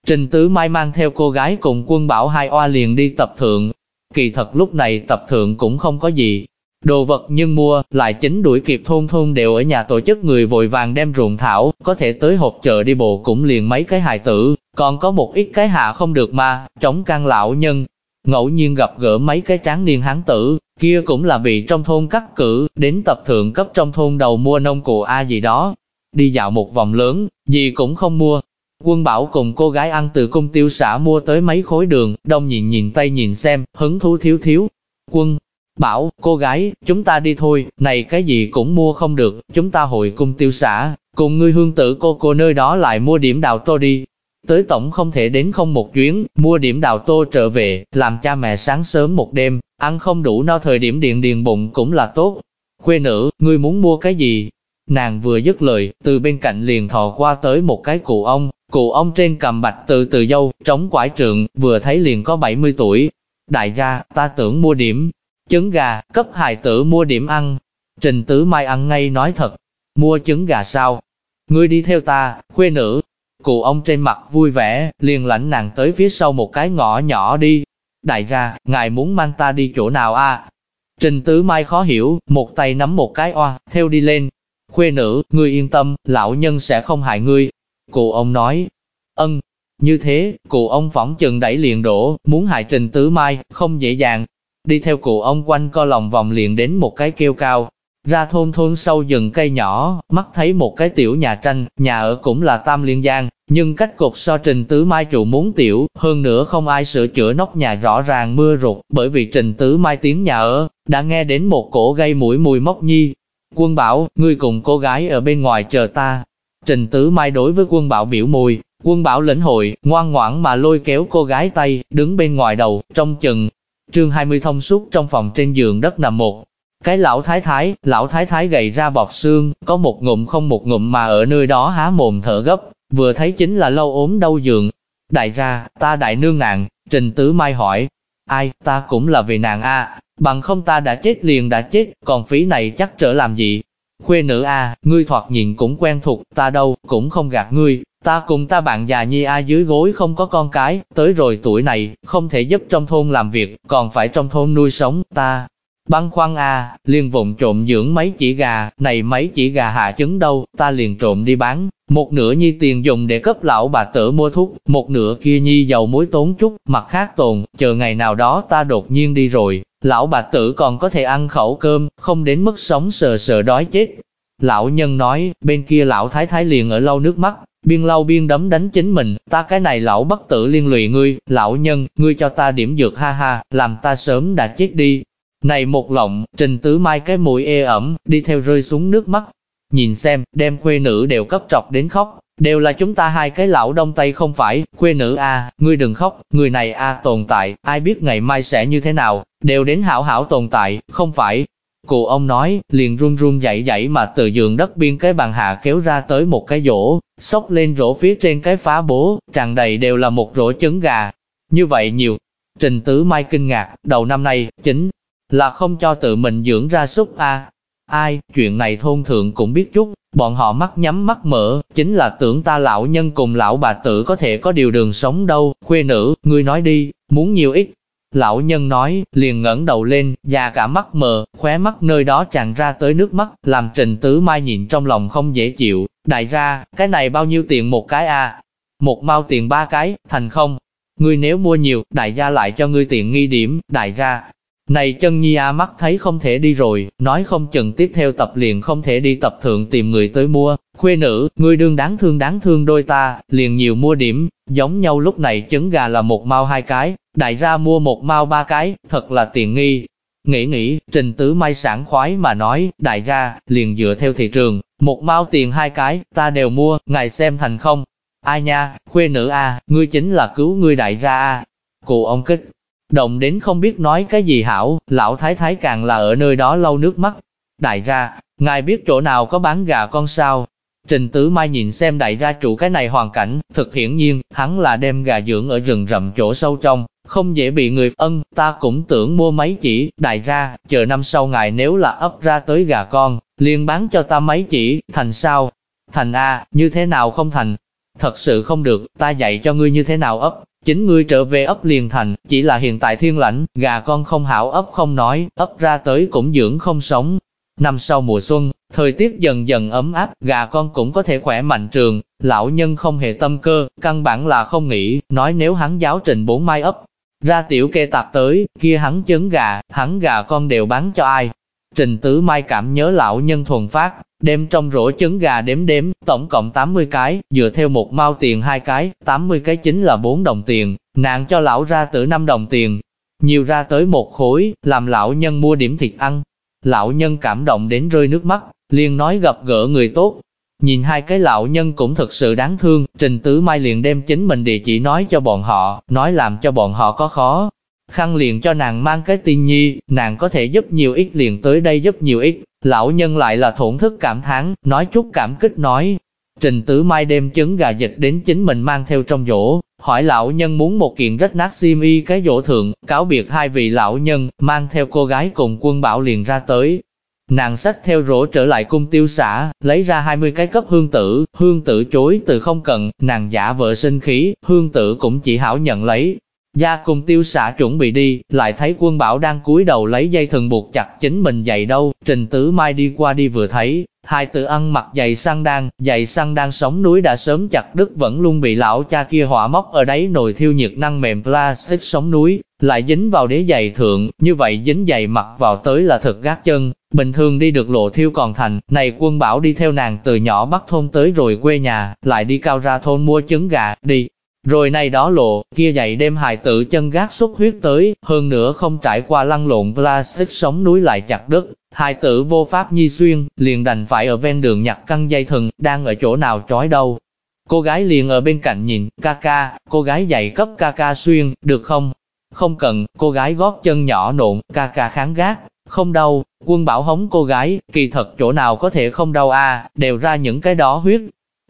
Trình Tứ Mai mang theo cô gái cùng quân bảo hai oa liền đi tập thượng. Kỳ thật lúc này tập thượng cũng không có gì. Đồ vật nhưng mua, lại chính đuổi kịp thôn thôn đều ở nhà tổ chức người vội vàng đem ruộng thảo, có thể tới hộp chợ đi bộ cũng liền mấy cái hài tử, còn có một ít cái hạ không được mà, chống can lão nhân, ngẫu nhiên gặp gỡ mấy cái tráng niên hán tử, kia cũng là bị trong thôn cắt cử, đến tập thượng cấp trong thôn đầu mua nông cụ A gì đó. Đi dạo một vòng lớn, gì cũng không mua. Quân bảo cùng cô gái ăn từ cung tiêu xã mua tới mấy khối đường, đông nhìn nhìn tay nhìn xem, hứng thú thiếu thiếu. Quân bảo, cô gái, chúng ta đi thôi, này cái gì cũng mua không được, chúng ta hội cung tiêu xã, cùng ngươi hương tử cô cô nơi đó lại mua điểm đào tô đi, Tới tổng không thể đến không một chuyến, mua điểm đào tô trở về, làm cha mẹ sáng sớm một đêm, ăn không đủ no thời điểm điện điền bụng cũng là tốt. Quê nữ, ngươi muốn mua cái gì? Nàng vừa dứt lời, từ bên cạnh liền thò qua tới một cái cụ ông, cụ ông trên cầm bạch từ từ dâu, trống quải trượng, vừa thấy liền có 70 tuổi. Đại gia, ta tưởng mua điểm, trứng gà, cấp hài tử mua điểm ăn. Trình tứ mai ăn ngay nói thật, mua trứng gà sao? Ngươi đi theo ta, quê nữ, Cụ ông trên mặt vui vẻ, liền lãnh nàng tới phía sau một cái ngõ nhỏ đi. Đại ra, ngài muốn mang ta đi chỗ nào a? Trình Tứ Mai khó hiểu, một tay nắm một cái oa, theo đi lên. Khuê nữ, ngươi yên tâm, lão nhân sẽ không hại ngươi. Cụ ông nói, ân, như thế, cụ ông phỏng chừng đẩy liền đổ, muốn hại Trình Tứ Mai, không dễ dàng. Đi theo cụ ông quanh co lòng vòng liền đến một cái kêu cao, ra thôn thôn sâu rừng cây nhỏ, mắt thấy một cái tiểu nhà tranh, nhà ở cũng là tam liên giang, nhưng cách cục so trình tứ mai trụ muốn tiểu, hơn nữa không ai sửa chữa nóc nhà rõ ràng mưa rụt, bởi vì trình tứ mai tiếng nhà ở, đã nghe đến một cổ gây mũi mùi mốc nhi. Quân bảo, ngươi cùng cô gái ở bên ngoài chờ ta. Trình tứ mai đối với quân bảo biểu mùi, quân bảo lĩnh hội, ngoan ngoãn mà lôi kéo cô gái tay, đứng bên ngoài đầu, trong chừng. Trương 20 thông suốt trong phòng trên giường đất nằm một, cái lão thái thái, lão thái thái gầy ra bọt xương, có một ngụm không một ngụm mà ở nơi đó há mồm thở gấp, vừa thấy chính là lâu ốm đau giường. Đại ra, ta đại nương nàng, Trình Tứ Mai hỏi, ai, ta cũng là vì nàng a, bằng không ta đã chết liền đã chết, còn phí này chắc trở làm gì? Khuê nữ a, ngươi thoạt nhìn cũng quen thuộc, ta đâu, cũng không gạt ngươi, ta cùng ta bạn già nhi a dưới gối không có con cái, tới rồi tuổi này, không thể giúp trong thôn làm việc, còn phải trong thôn nuôi sống, ta, Băng khoăn à, liền vụng trộm dưỡng mấy chỉ gà, này mấy chỉ gà hạ trứng đâu, ta liền trộm đi bán. Một nửa nhi tiền dùng để cấp lão bà tử mua thuốc, một nửa kia nhi dầu muối tốn chút, mặt khác tồn, chờ ngày nào đó ta đột nhiên đi rồi, lão bà tử còn có thể ăn khẩu cơm, không đến mức sống sờ sờ đói chết. Lão nhân nói, bên kia lão thái thái liền ở lau nước mắt, biên lau biên đấm đánh chính mình, ta cái này lão bất tử liên lụy ngươi, lão nhân, ngươi cho ta điểm dược ha ha, làm ta sớm đã chết đi, này một lọng, trình tứ mai cái mũi ê ẩm, đi theo rơi xuống nước mắt. Nhìn xem, đem khuê nữ đều cấp trọc đến khóc, đều là chúng ta hai cái lão đông tây không phải, khuê nữ a, ngươi đừng khóc, người này a tồn tại, ai biết ngày mai sẽ như thế nào, đều đến hảo hảo tồn tại, không phải. Cụ ông nói, liền run run dậy dậy mà từ giường đất biên cái bàn hạ kéo ra tới một cái rổ, xốc lên rổ phía trên cái phá bố, tràn đầy đều là một rổ trứng gà. Như vậy nhiều. Trình Tứ Mai kinh ngạc, đầu năm nay, chính là không cho tự mình dưỡng ra súc a. Ai, chuyện này thôn thượng cũng biết chút, bọn họ mắt nhắm mắt mở, chính là tưởng ta lão nhân cùng lão bà tử có thể có điều đường sống đâu, khuê nữ, ngươi nói đi, muốn nhiều ít. Lão nhân nói, liền ngẩng đầu lên, già cả mắt mờ, khóe mắt nơi đó tràn ra tới nước mắt, làm trình tứ mai nhìn trong lòng không dễ chịu, đại ra, cái này bao nhiêu tiền một cái a Một mao tiền ba cái, thành không? Ngươi nếu mua nhiều, đại gia lại cho ngươi tiền nghi điểm, đại ra, này chân nhi a mắt thấy không thể đi rồi, nói không chừng tiếp theo tập liền không thể đi tập thượng tìm người tới mua. Khuê nữ, ngươi đương đáng thương đáng thương đôi ta, liền nhiều mua điểm, giống nhau lúc này trứng gà là một mao hai cái, đại ra mua một mao ba cái, thật là tiện nghi. Nghĩ nghĩ, trình tứ may sản khoái mà nói, đại ra, liền dựa theo thị trường, một mao tiền hai cái, ta đều mua, ngài xem thành không? Ai nha, khuê nữ a, ngươi chính là cứu ngươi đại ra a. Cụ ông kích, Động đến không biết nói cái gì hảo, lão thái thái càng là ở nơi đó lâu nước mắt. Đại ra, ngài biết chỗ nào có bán gà con sao? Trình Tứ Mai nhìn xem đại gia chủ cái này hoàn cảnh, thực hiển nhiên, hắn là đem gà dưỡng ở rừng rậm chỗ sâu trong, không dễ bị người ân, ta cũng tưởng mua mấy chỉ, đại ra, chờ năm sau ngài nếu là ấp ra tới gà con, liền bán cho ta mấy chỉ, thành sao? Thành A, như thế nào không thành? Thật sự không được, ta dạy cho ngươi như thế nào ấp, Chính ngươi trở về ấp liền thành, chỉ là hiện tại thiên lãnh, gà con không hảo ấp không nói, ấp ra tới cũng dưỡng không sống. Năm sau mùa xuân, thời tiết dần dần ấm áp, gà con cũng có thể khỏe mạnh trường, lão nhân không hề tâm cơ, căn bản là không nghĩ, nói nếu hắn giáo trình bốn mai ấp, ra tiểu kê tạp tới, kia hắn chấn gà, hắn gà con đều bán cho ai. Trình tứ mai cảm nhớ lão nhân thuần phát, Đem trong rổ trứng gà đếm đếm, tổng cộng 80 cái, dựa theo một mao tiền hai cái, 80 cái chính là 4 đồng tiền, Nàng cho lão ra tử 5 đồng tiền. Nhiều ra tới một khối, làm lão nhân mua điểm thịt ăn. Lão nhân cảm động đến rơi nước mắt, liền nói gặp gỡ người tốt. Nhìn hai cái lão nhân cũng thật sự đáng thương, Trình Tứ Mai liền đem chính mình địa chỉ nói cho bọn họ, nói làm cho bọn họ có khó. Khăn liền cho nàng mang cái tin nhi, nàng có thể giúp nhiều ít liền tới đây giúp nhiều ít, Lão nhân lại là thổn thức cảm thán, nói chút cảm kích nói. Trình Tứ Mai đem trứng gà dịch đến chính mình mang theo trong rổ, hỏi lão nhân muốn một kiện rất nát xiêm y cái rổ thượng, cáo biệt hai vị lão nhân, mang theo cô gái cùng quân bảo liền ra tới. Nàng sách theo rổ trở lại cung tiêu xã, lấy ra 20 cái cấp hương tử, hương tử chối từ không cần, nàng giả vợ sinh khí, hương tử cũng chỉ hảo nhận lấy, Gia cùng tiêu xạ chuẩn bị đi, lại thấy quân bảo đang cúi đầu lấy dây thừng buộc chặt chính mình giày đâu, trình tứ mai đi qua đi vừa thấy, hai tự ăn mặc giày sang đan, giày sang đan sống núi đã sớm chặt đứt vẫn luôn bị lão cha kia hỏa móc ở đấy nồi thiêu nhiệt năng mềm plastic sống núi, lại dính vào đế giày thượng, như vậy dính giày mặc vào tới là thật gác chân, bình thường đi được lộ thiêu còn thành, này quân bảo đi theo nàng từ nhỏ bắt thôn tới rồi quê nhà, lại đi cao ra thôn mua trứng gà, đi, rồi này đó lộ, kia dậy đêm hài tử chân gác xuất huyết tới, hơn nữa không trải qua lăn lộn plastic sống núi lại chặt đất. Hài tử vô pháp nhi xuyên, liền đành phải ở ven đường nhặt căng dây thừng, đang ở chỗ nào trói đâu. Cô gái liền ở bên cạnh nhìn, ca ca, cô gái dạy cấp ca ca xuyên, được không? Không cần, cô gái gót chân nhỏ nộn, ca ca kháng gác, không đau, quân bảo hống cô gái, kỳ thật chỗ nào có thể không đau a à, đều ra những cái đó huyết.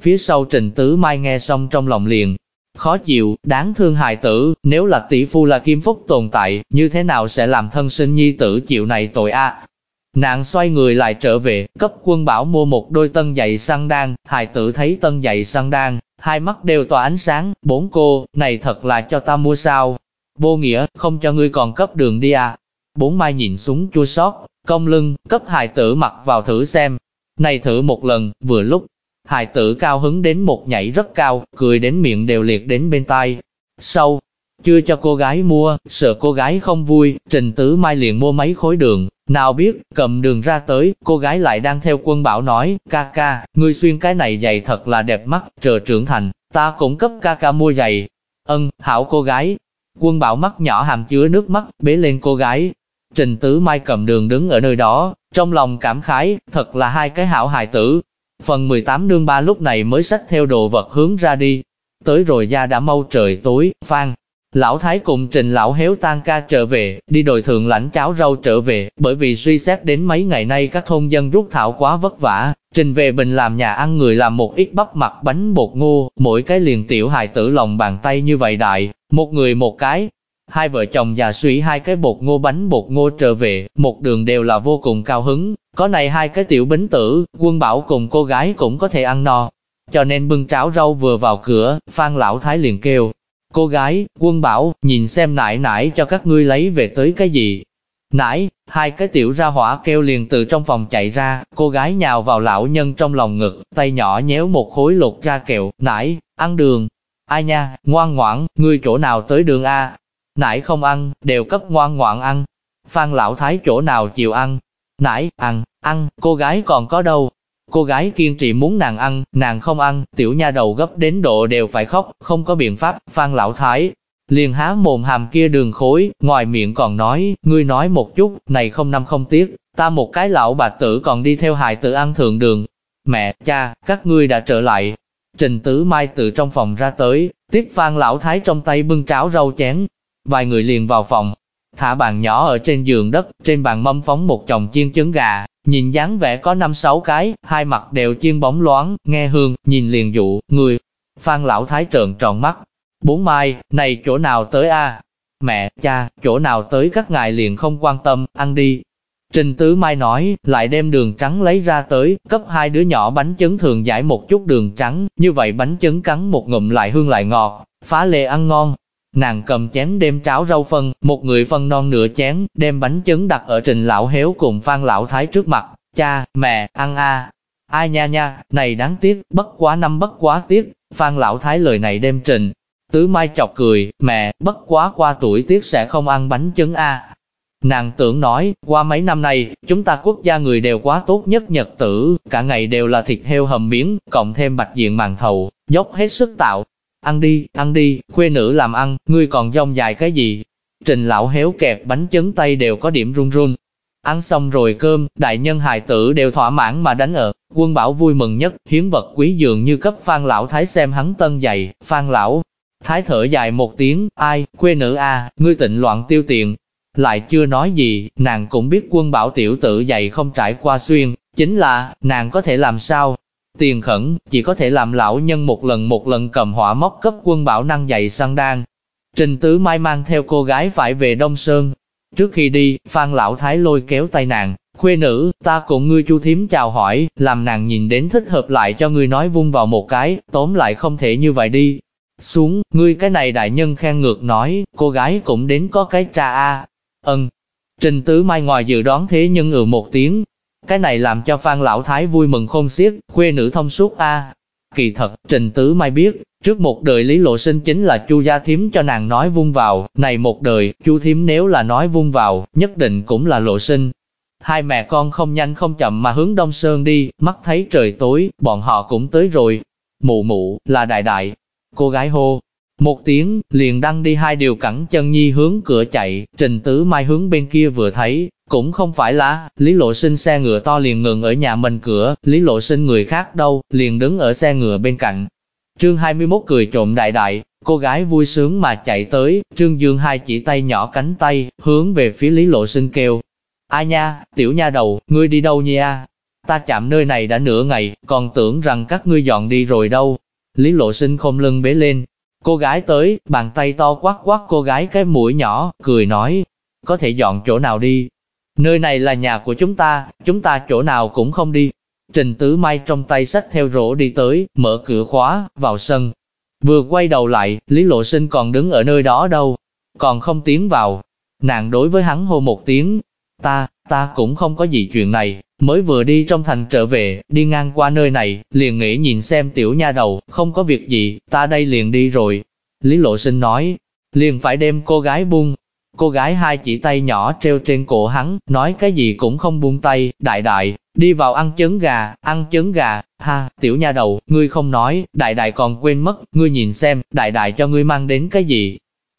Phía sau trình tứ mai nghe xong trong lòng liền, Khó chịu, đáng thương hài tử, nếu là tỷ phu là Kim Phúc tồn tại, như thế nào sẽ làm thân sinh nhi tử chịu này tội a? Nàng xoay người lại trở về, cấp quân bảo mua một đôi tân giày săn đan, hài tử thấy tân giày săn đan, hai mắt đều tỏa ánh sáng, bốn cô, này thật là cho ta mua sao? Vô nghĩa, không cho ngươi còn cấp đường đi à? Bốn mai nhìn xuống chua sót, cong lưng, cấp hài tử mặc vào thử xem. Này thử một lần, vừa lúc, Hài tử cao hứng đến một nhảy rất cao, cười đến miệng đều liệt đến bên tai. Sau, chưa cho cô gái mua, sợ cô gái không vui, Trình Tứ Mai liền mua mấy khối đường. Nào biết, cầm đường ra tới, cô gái lại đang theo quân bảo nói, ca ca, ngươi xuyên cái này giày thật là đẹp mắt, chờ trưởng thành, ta cũng cấp ca ca mua giày. Ân, hảo cô gái. Quân bảo mắt nhỏ hàm chứa nước mắt, bế lên cô gái. Trình Tứ Mai cầm đường đứng ở nơi đó, trong lòng cảm khái, thật là hai cái hảo hài tử, Phần 18 nương ba lúc này mới xách theo đồ vật hướng ra đi. Tới rồi ra đã mau trời tối, phan. Lão Thái cùng trình lão héo tan ca trở về, đi đồi thượng lãnh cháo rau trở về, bởi vì suy xét đến mấy ngày nay các thôn dân rút thảo quá vất vả, trình về bình làm nhà ăn người làm một ít bắp mặt bánh bột ngô, mỗi cái liền tiểu hài tử lòng bàn tay như vậy đại, một người một cái. Hai vợ chồng già suy hai cái bột ngô bánh bột ngô trở về, một đường đều là vô cùng cao hứng, có này hai cái tiểu bính tử, quân bảo cùng cô gái cũng có thể ăn no. Cho nên bưng cháo rau vừa vào cửa, Phan Lão Thái liền kêu. Cô gái, quân bảo, nhìn xem nải nải cho các ngươi lấy về tới cái gì. Nải, hai cái tiểu ra hỏa kêu liền từ trong phòng chạy ra, cô gái nhào vào lão nhân trong lòng ngực, tay nhỏ nhéo một khối lục ra kẹo, nải, ăn đường. Ai nha, ngoan ngoãn, ngươi chỗ nào tới đường A? nãi không ăn, đều cấp ngoan ngoãn ăn. Phan lão thái chỗ nào chịu ăn? Nải, ăn, ăn, cô gái còn có đâu? Cô gái kiên trì muốn nàng ăn, nàng không ăn, tiểu nha đầu gấp đến độ đều phải khóc, không có biện pháp, Phan lão thái. Liền há mồm hàm kia đường khối, ngoài miệng còn nói, ngươi nói một chút, này không năm không tiếc, ta một cái lão bà tử còn đi theo hài tử ăn thượng đường. Mẹ, cha, các ngươi đã trở lại. Trình Tứ Mai từ trong phòng ra tới, tiếc Phan lão thái trong tay bưng cháo rau chén, Vài người liền vào phòng, thả bàn nhỏ ở trên giường đất, trên bàn mâm phóng một chồng chiên trứng gà, nhìn dáng vẻ có năm sáu cái, hai mặt đều chiên bóng loáng, nghe hương, nhìn liền dụ, người. Phan lão thái trợn tròn mắt, bốn mai, này chỗ nào tới a? Mẹ, cha, chỗ nào tới các ngài liền không quan tâm, ăn đi. Trình Tứ Mai nói, lại đem đường trắng lấy ra tới, cấp hai đứa nhỏ bánh trứng thường giải một chút đường trắng, như vậy bánh trứng cắn một ngụm lại hương lại ngọt, phá lệ ăn ngon, Nàng cầm chén đem cháo rau phân, một người phân non nửa chén, đem bánh trứng đặt ở trình lão héo cùng phan lão thái trước mặt. Cha, mẹ, ăn a Ai nha nha, này đáng tiếc, bất quá năm bất quá tiếc. Phan lão thái lời này đem trình. Tứ Mai chọc cười, mẹ, bất quá qua tuổi tiếc sẽ không ăn bánh trứng a Nàng tưởng nói, qua mấy năm nay, chúng ta quốc gia người đều quá tốt nhất nhật tử, cả ngày đều là thịt heo hầm miếng, cộng thêm bạch diện màn thầu, dốc hết sức tạo, Ăn đi, ăn đi, khuê nữ làm ăn, ngươi còn rong dài cái gì? Trình lão héo kẹp bánh chấn tay đều có điểm run run. Ăn xong rồi cơm, đại nhân hài tử đều thỏa mãn mà đánh ở. Quân bảo vui mừng nhất, hiến vật quý dường như cấp phan lão thái xem hắn tân dày, phan lão. Thái thở dài một tiếng, ai, khuê nữ a, ngươi tịnh loạn tiêu tiền. Lại chưa nói gì, nàng cũng biết quân bảo tiểu tử dày không trải qua xuyên, chính là, nàng có thể làm sao, Tiền khẩn, chỉ có thể làm lão nhân một lần một lần cầm hỏa móc cấp quân bảo năng dạy sang đan. Trình Tứ Mai mang theo cô gái phải về Đông Sơn. Trước khi đi, Phan Lão Thái lôi kéo tay nàng, khuê nữ, ta cùng ngươi chu thím chào hỏi, làm nàng nhìn đến thích hợp lại cho ngươi nói vung vào một cái, tóm lại không thể như vậy đi. Xuống, ngươi cái này đại nhân khen ngược nói, cô gái cũng đến có cái cha a. Ân. Trình Tứ Mai ngoài dự đoán thế nhưng ừ một tiếng, cái này làm cho Phan Lão Thái vui mừng khôn xiết, quê nữ thông suốt a. Kỳ thật, Trình Tứ Mai biết, trước một đời Lý Lộ Sinh chính là Chu Gia Thiếm cho nàng nói vung vào, này một đời, Chu Thiếm nếu là nói vung vào, nhất định cũng là Lộ Sinh. Hai mẹ con không nhanh không chậm mà hướng Đông Sơn đi, mắt thấy trời tối, bọn họ cũng tới rồi. Mụ mụ, là đại đại. Cô gái hô, một tiếng, liền đăng đi hai điều cẳng chân nhi hướng cửa chạy, trình tứ mai hướng bên kia vừa thấy, cũng không phải là, Lý Lộ Sinh xe ngựa to liền ngừng ở nhà mình cửa, Lý Lộ Sinh người khác đâu, liền đứng ở xe ngựa bên cạnh. Trương 21 cười trộm đại đại, cô gái vui sướng mà chạy tới, Trương Dương hai chỉ tay nhỏ cánh tay, hướng về phía Lý Lộ Sinh kêu. Ai nha, tiểu nha đầu, ngươi đi đâu nha? Ta chạm nơi này đã nửa ngày, còn tưởng rằng các ngươi dọn đi rồi đâu. Lý Lộ Sinh không lưng bế lên, Cô gái tới, bàn tay to quát quát cô gái cái mũi nhỏ, cười nói, có thể dọn chỗ nào đi. Nơi này là nhà của chúng ta, chúng ta chỗ nào cũng không đi. Trình Tứ Mai trong tay sách theo rổ đi tới, mở cửa khóa, vào sân. Vừa quay đầu lại, Lý Lộ Sinh còn đứng ở nơi đó đâu, còn không tiến vào. Nàng đối với hắn hô một tiếng, ta, ta cũng không có gì chuyện này, mới vừa đi trong thành trở về, đi ngang qua nơi này, liền nghĩ nhìn xem tiểu nha đầu, không có việc gì, ta đây liền đi rồi. Lý Lộ Sinh nói, liền phải đem cô gái buông. Cô gái hai chỉ tay nhỏ treo trên cổ hắn, nói cái gì cũng không buông tay, đại đại, đi vào ăn trứng gà, ăn trứng gà, ha, tiểu nha đầu, ngươi không nói, đại đại còn quên mất, ngươi nhìn xem, đại đại cho ngươi mang đến cái gì,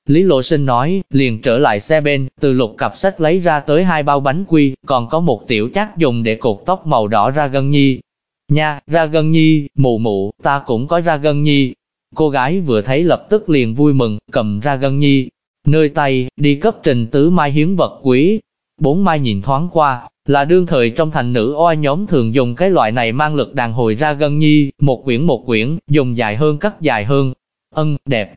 Lý Lộ Sinh nói, liền trở lại xe bên, từ lục cặp sách lấy ra tới hai bao bánh quy, còn có một tiểu chát dùng để cột tóc màu đỏ ra gân nhi. Nha, ra gân nhi, mụ mụ, ta cũng có ra gân nhi. Cô gái vừa thấy lập tức liền vui mừng, cầm ra gân nhi, nơi tay, đi cấp trình tứ mai hiến vật quý. Bốn mai nhìn thoáng qua, là đương thời trong thành nữ oai nhóm thường dùng cái loại này mang lực đàn hồi ra gân nhi, một quyển một quyển, dùng dài hơn cắt dài hơn. Ân, đẹp,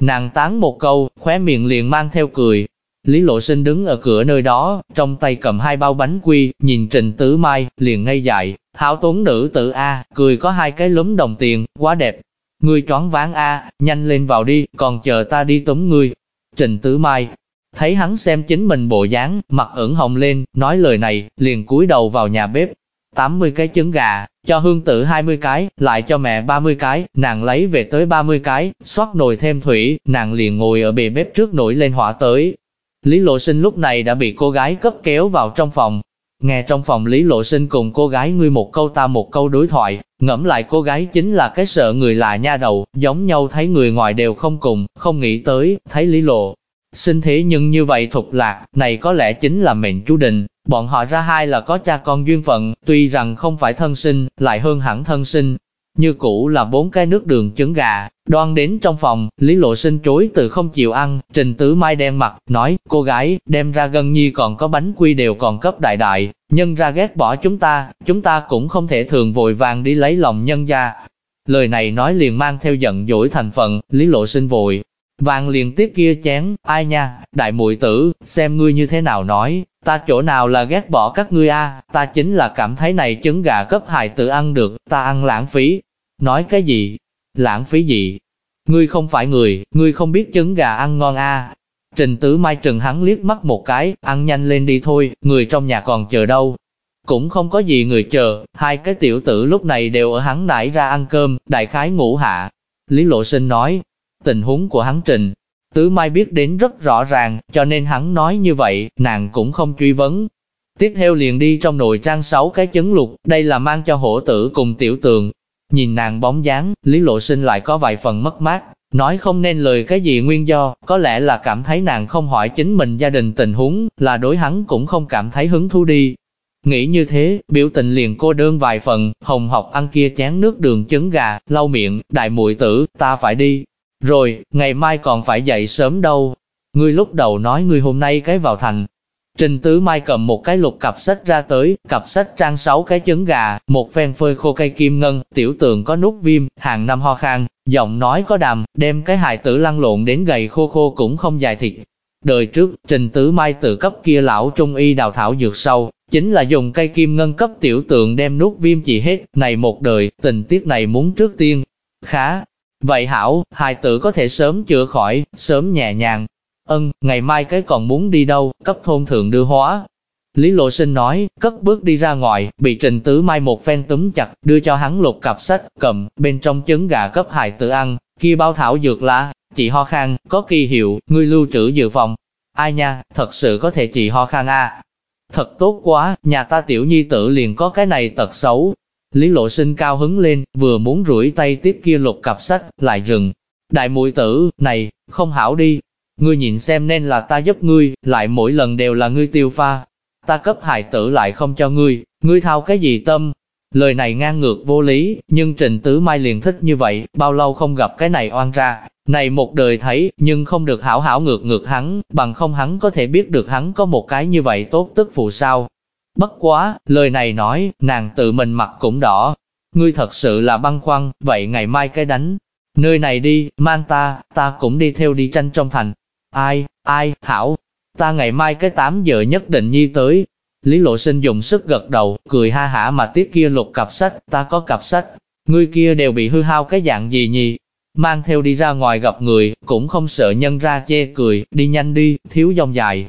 Nàng tán một câu, khóe miệng liền mang theo cười. Lý Lộ Sinh đứng ở cửa nơi đó, trong tay cầm hai bao bánh quy, nhìn Trình Tứ Mai, liền ngây dại, hảo tốn nữ tử A, cười có hai cái lúm đồng tiền, quá đẹp. Ngươi choáng ván A, nhanh lên vào đi, còn chờ ta đi tống ngươi. Trình Tứ Mai, thấy hắn xem chính mình bộ dáng, mặt ửng hồng lên, nói lời này, liền cúi đầu vào nhà bếp. 80 cái trứng gà, cho hương tử 20 cái, lại cho mẹ 30 cái, nàng lấy về tới 30 cái, xoát nồi thêm thủy, nàng liền ngồi ở bề bếp trước nổi lên hỏa tới, Lý Lộ Sinh lúc này đã bị cô gái cấp kéo vào trong phòng. Nghe trong phòng Lý Lộ Sinh cùng cô gái ngươi một câu ta một câu đối thoại, ngẫm lại cô gái chính là cái sợ người lạ nha đầu, giống nhau thấy người ngoài đều không cùng, không nghĩ tới, thấy Lý Lộ. Sinh thế nhưng như vậy thục lạc, này có lẽ chính là mệnh chú định, bọn họ ra hai là có cha con duyên phận, tuy rằng không phải thân sinh, lại hơn hẳn thân sinh, như cũ là bốn cái nước đường trứng gà, đoan đến trong phòng, Lý Lộ Sinh chối từ không chịu ăn, Trình Tứ Mai đen mặt, nói, cô gái, đem ra gần nhi còn có bánh quy đều còn cấp đại đại, nhân ra ghét bỏ chúng ta, chúng ta cũng không thể thường vội vàng đi lấy lòng nhân gia. Lời này nói liền mang theo giận dỗi thành phần. Lý Lộ Sinh vội. Vàng liền tiếp kia chén, ai nha, đại muội tử, xem ngươi như thế nào nói, ta chỗ nào là ghét bỏ các ngươi a, ta chính là cảm thấy này trứng gà cấp hài tự ăn được, ta ăn lãng phí, Nói cái gì? Lãng phí gì? Ngươi không phải người, ngươi không biết trứng gà ăn ngon a. Trình Tứ Mai trừng hắn liếc mắt một cái, ăn nhanh lên đi thôi, người trong nhà còn chờ đâu. Cũng không có gì người chờ, hai cái tiểu tử lúc này đều ở hắn đãi ra ăn cơm, đại khái ngủ hạ. Lý Lộ Sinh nói, tình huống của hắn Trình, Tứ Mai biết đến rất rõ ràng, cho nên hắn nói như vậy, nàng cũng không truy vấn. Tiếp theo liền đi trong nồi trang sáu cái trứng lục, đây là mang cho hổ tử cùng tiểu tường, Nhìn nàng bóng dáng, Lý Lộ Sinh lại có vài phần mất mát, nói không nên lời cái gì nguyên do, có lẽ là cảm thấy nàng không hỏi chính mình gia đình tình huống, là đối hắn cũng không cảm thấy hứng thú đi. Nghĩ như thế, biểu tình liền cô đơn vài phần, hồng học ăn kia chén nước đường trứng gà, lau miệng, đại muội tử, ta phải đi. Rồi, ngày mai còn phải dậy sớm đâu. Ngươi lúc đầu nói ngươi hôm nay cái vào thành, Trình Tứ Mai cầm một cái lục cặp sách ra tới, cặp sách trang sáu cái trứng gà, một phen phơi khô cây kim ngân, tiểu tường có nút viêm, hàng năm ho khan, giọng nói có đàm, đem cái hài tử lăn lộn đến gầy khô khô cũng không dài thịt. Đời trước, Trình Tứ Mai tự cấp kia lão trung y đào thảo dược sâu, chính là dùng cây kim ngân cấp tiểu tượng đem nút viêm trị hết, này một đời, tình tiết này muốn trước tiên. Khá, vậy hảo, hài tử có thể sớm chữa khỏi, sớm nhẹ nhàng, Ân, ngày mai cái còn muốn đi đâu, cấp thôn thượng đưa hóa. Lý Lộ Sinh nói, cất bước đi ra ngoài, bị Trình Tứ Mai một phen túm chặt, đưa cho hắn lục cặp sách, cầm, bên trong trứng gà cấp hài tự ăn, kia bao thảo dược lá, chị ho Khang có kỳ hiệu, ngươi lưu trữ dự phòng. Ai nha, thật sự có thể chị ho Khang a à? Thật tốt quá, nhà ta tiểu nhi tử liền có cái này tật xấu. Lý Lộ Sinh cao hứng lên, vừa muốn rủi tay tiếp kia lục cặp sách, lại rừng. Đại muội tử, này, không hảo đi, Ngươi nhìn xem nên là ta giúp ngươi, lại mỗi lần đều là ngươi tiêu pha. Ta cấp hại tử lại không cho ngươi, ngươi thao cái gì tâm? Lời này ngang ngược vô lý, nhưng Trình Tứ Mai liền thích như vậy, bao lâu không gặp cái này oan ra. Này một đời thấy, nhưng không được hảo hảo ngược ngược hắn, bằng không hắn có thể biết được hắn có một cái như vậy tốt tức phụ sao. Bất quá, lời này nói, nàng tự mình mặt cũng đỏ. Ngươi thật sự là băng khoăn, vậy ngày mai cái đánh. Nơi này đi, mang ta, ta cũng đi theo đi tranh trong thành, Ai, ai, hảo, ta ngày mai cái 8 giờ nhất định nhi tới. Lý Lộ Sinh dùng sức gật đầu, cười ha hả mà tiếp kia lục cặp sách, ta có cặp sách, Ngươi kia đều bị hư hao cái dạng gì nhỉ? Mang theo đi ra ngoài gặp người, cũng không sợ nhân ra chê cười, đi nhanh đi, thiếu dòng dài.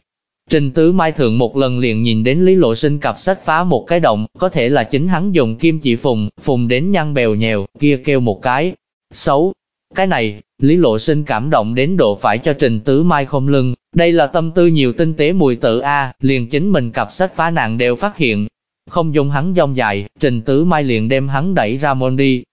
Trình Tứ Mai thường một lần liền nhìn đến Lý Lộ Sinh cặp sách phá một cái động, có thể là chính hắn dùng kim chỉ phùng, phùng đến nhăn bèo nhèo, kia kêu một cái. Xấu, cái này, Lý Lộ Sinh cảm động đến độ phải cho Trình Tứ Mai không lưng, đây là tâm tư nhiều tinh tế mùi tự A, liền chính mình cặp sách phá nạn đều phát hiện. Không dùng hắn dông dài, Trình Tứ Mai liền đem hắn đẩy ra môn đi.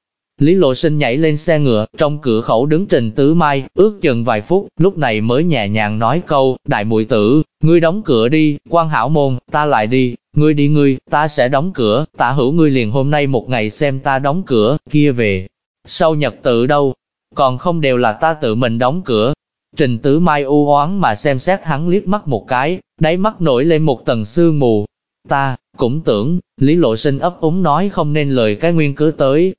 Lý Lộ Sinh nhảy lên xe ngựa, trong cửa khẩu đứng Trình Tứ Mai, ước chừng vài phút, lúc này mới nhẹ nhàng nói câu, đại mùi tử, ngươi đóng cửa đi, quan hảo môn, ta lại đi, ngươi đi ngươi, ta sẽ đóng cửa, ta hữu ngươi liền hôm nay một ngày xem ta đóng cửa, kia về. Sau nhật tự đâu, còn không đều là ta tự mình đóng cửa. Trình Tứ Mai u oán mà xem xét hắn liếc mắt một cái, đáy mắt nổi lên một tầng sương mù. Ta, cũng tưởng, Lý Lộ Sinh ấp úng nói không nên lời cái nguyên cứ tới.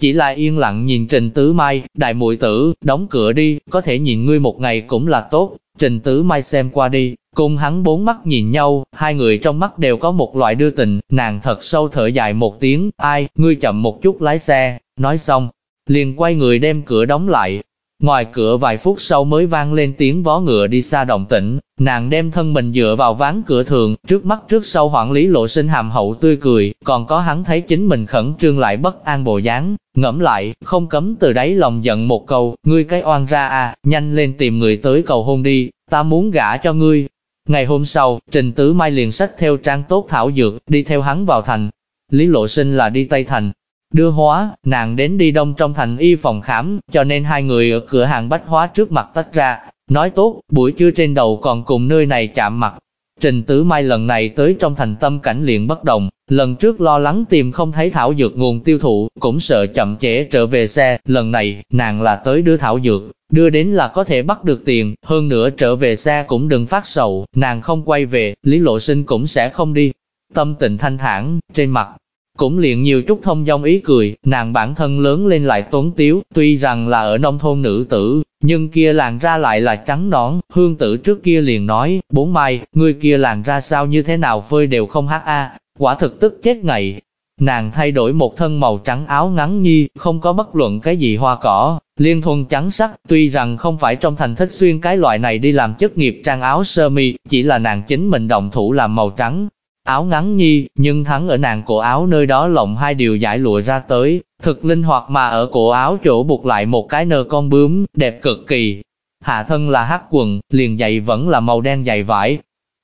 chỉ là yên lặng nhìn Trình Tứ Mai, đại muội tử, đóng cửa đi, có thể nhìn ngươi một ngày cũng là tốt. Trình Tứ Mai xem qua đi, cùng hắn bốn mắt nhìn nhau, hai người trong mắt đều có một loại đưa tình, nàng thật sâu thở dài một tiếng, ai, ngươi chậm một chút lái xe, nói xong, liền quay người đem cửa đóng lại, Ngoài cửa vài phút sau mới vang lên tiếng vó ngựa đi xa động tĩnh, nàng đem thân mình dựa vào ván cửa thường, trước mắt trước sau hoảng lý lộ sinh hàm hậu tươi cười, còn có hắn thấy chính mình khẩn trương lại bất an bồ dáng, ngẫm lại, không cấm từ đáy lòng giận một câu, ngươi cái oan ra à, nhanh lên tìm người tới cầu hôn đi, ta muốn gả cho ngươi. Ngày hôm sau, Trình Tứ Mai liền sách theo trang tốt thảo dược, đi theo hắn vào thành. Lý Lộ Sinh là đi Tây Thành, Đưa hóa, nàng đến đi đông trong thành y phòng khám, cho nên hai người ở cửa hàng bách hóa trước mặt tách ra. Nói tốt, buổi trưa trên đầu còn cùng nơi này chạm mặt. Trình Tứ Mai lần này tới trong thành tâm cảnh liền bất đồng, lần trước lo lắng tìm không thấy thảo dược nguồn tiêu thụ, cũng sợ chậm trễ trở về xe, lần này, nàng là tới đưa thảo dược, đưa đến là có thể bắt được tiền, hơn nữa trở về xe cũng đừng phát sầu, nàng không quay về, Lý Lộ Sinh cũng sẽ không đi. Tâm tình thanh thản, trên mặt, cũng liền nhiều chút thông dong ý cười, nàng bản thân lớn lên lại tuấn tiếu, tuy rằng là ở nông thôn nữ tử, nhưng kia làn ra lại là trắng nõn, hương tử trước kia liền nói, bốn mai, người kia làn ra sao như thế nào phơi đều không hát a, quả thực tức chết ngày. Nàng thay đổi một thân màu trắng áo ngắn nhi, không có bất luận cái gì hoa cỏ, liên thuần trắng sắc, tuy rằng không phải trong thành thích xuyên cái loại này đi làm chức nghiệp trang áo sơ mi, chỉ là nàng chính mình động thủ làm màu trắng, áo ngắn nhi, nhưng thắng ở nàng cổ áo nơi đó lộng hai điều giải lụa ra tới, thực linh hoạt mà ở cổ áo chỗ buộc lại một cái nơ con bướm, đẹp cực kỳ. Hạ thân là hắc quần, liền giày vẫn là màu đen dày vải.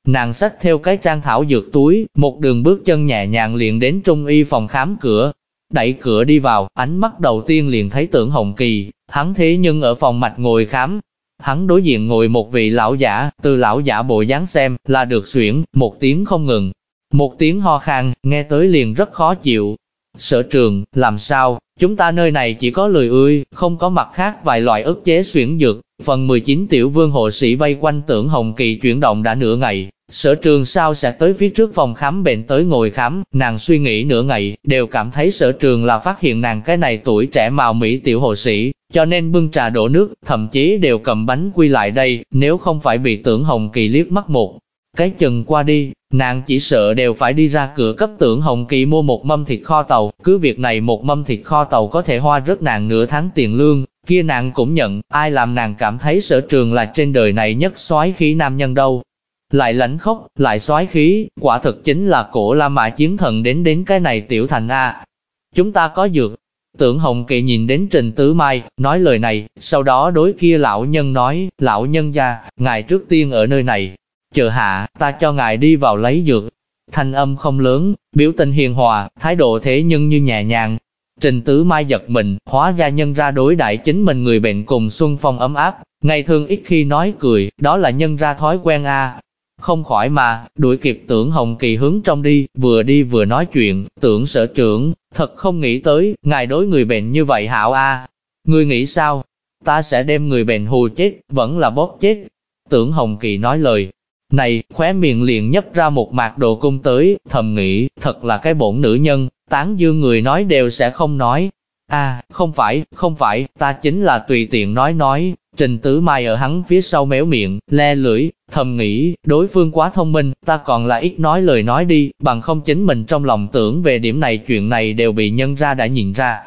Nàng xách theo cái trang thảo dược túi, một đường bước chân nhẹ nhàng liền đến trung y phòng khám cửa. Đẩy cửa đi vào, ánh mắt đầu tiên liền thấy tưởng Hồng Kỳ, hắn thế nhưng ở phòng mạch ngồi khám, hắn đối diện ngồi một vị lão giả, từ lão giả bộ dáng xem, là được xuyển, một tiếng không ngừng, một tiếng ho khan, nghe tới liền rất khó chịu. Sở trường, làm sao, chúng ta nơi này chỉ có lười ươi, không có mặt khác vài loại ức chế xuyển dược. Phần 19 tiểu vương hộ sĩ vây quanh tưởng Hồng Kỳ chuyển động đã nửa ngày, sở trường sao sẽ tới phía trước phòng khám bệnh tới ngồi khám, nàng suy nghĩ nửa ngày, đều cảm thấy sở trường là phát hiện nàng cái này tuổi trẻ màu Mỹ tiểu hộ sĩ, cho nên bưng trà đổ nước, thậm chí đều cầm bánh quy lại đây, nếu không phải bị tưởng Hồng Kỳ liếc mắt một. Cái chừng qua đi, Nàng chỉ sợ đều phải đi ra cửa cấp tưởng Hồng Kỳ mua một mâm thịt kho tàu, cứ việc này một mâm thịt kho tàu có thể hoa rất nàng nửa tháng tiền lương, kia nàng cũng nhận, ai làm nàng cảm thấy sở trường là trên đời này nhất soái khí nam nhân đâu. Lại lãnh khóc, lại soái khí, quả thực chính là cổ la mã chiến thần đến đến cái này tiểu thành A. Chúng ta có dược. Tưởng Hồng Kỳ nhìn đến Trình Tứ Mai, nói lời này, sau đó đối kia lão nhân nói, lão nhân gia, ngài trước tiên ở nơi này, chờ hạ, ta cho ngài đi vào lấy dược. Thanh âm không lớn, biểu tình hiền hòa, thái độ thế nhưng như nhẹ nhàng. Trình Tứ Mai giật mình, hóa ra nhân ra đối đại chính mình người bệnh cùng Xuân Phong ấm áp, ngày thường ít khi nói cười, đó là nhân ra thói quen a. Không khỏi mà, đuổi kịp tưởng Hồng Kỳ hướng trong đi, vừa đi vừa nói chuyện, tưởng sở trưởng, thật không nghĩ tới, ngài đối người bệnh như vậy hảo a. Ngươi nghĩ sao? Ta sẽ đem người bệnh hù chết, vẫn là bóp chết. Tưởng Hồng Kỳ nói lời, này, khóe miệng liền nhấp ra một mạc đồ cung tới, thầm nghĩ, thật là cái bổn nữ nhân, tán dương người nói đều sẽ không nói. À, không phải, không phải, ta chính là tùy tiện nói nói, Trình Tứ Mai ở hắn phía sau méo miệng, le lưỡi, thầm nghĩ, đối phương quá thông minh, ta còn là ít nói lời nói đi, bằng không chính mình trong lòng tưởng về điểm này chuyện này đều bị nhân ra đã nhìn ra.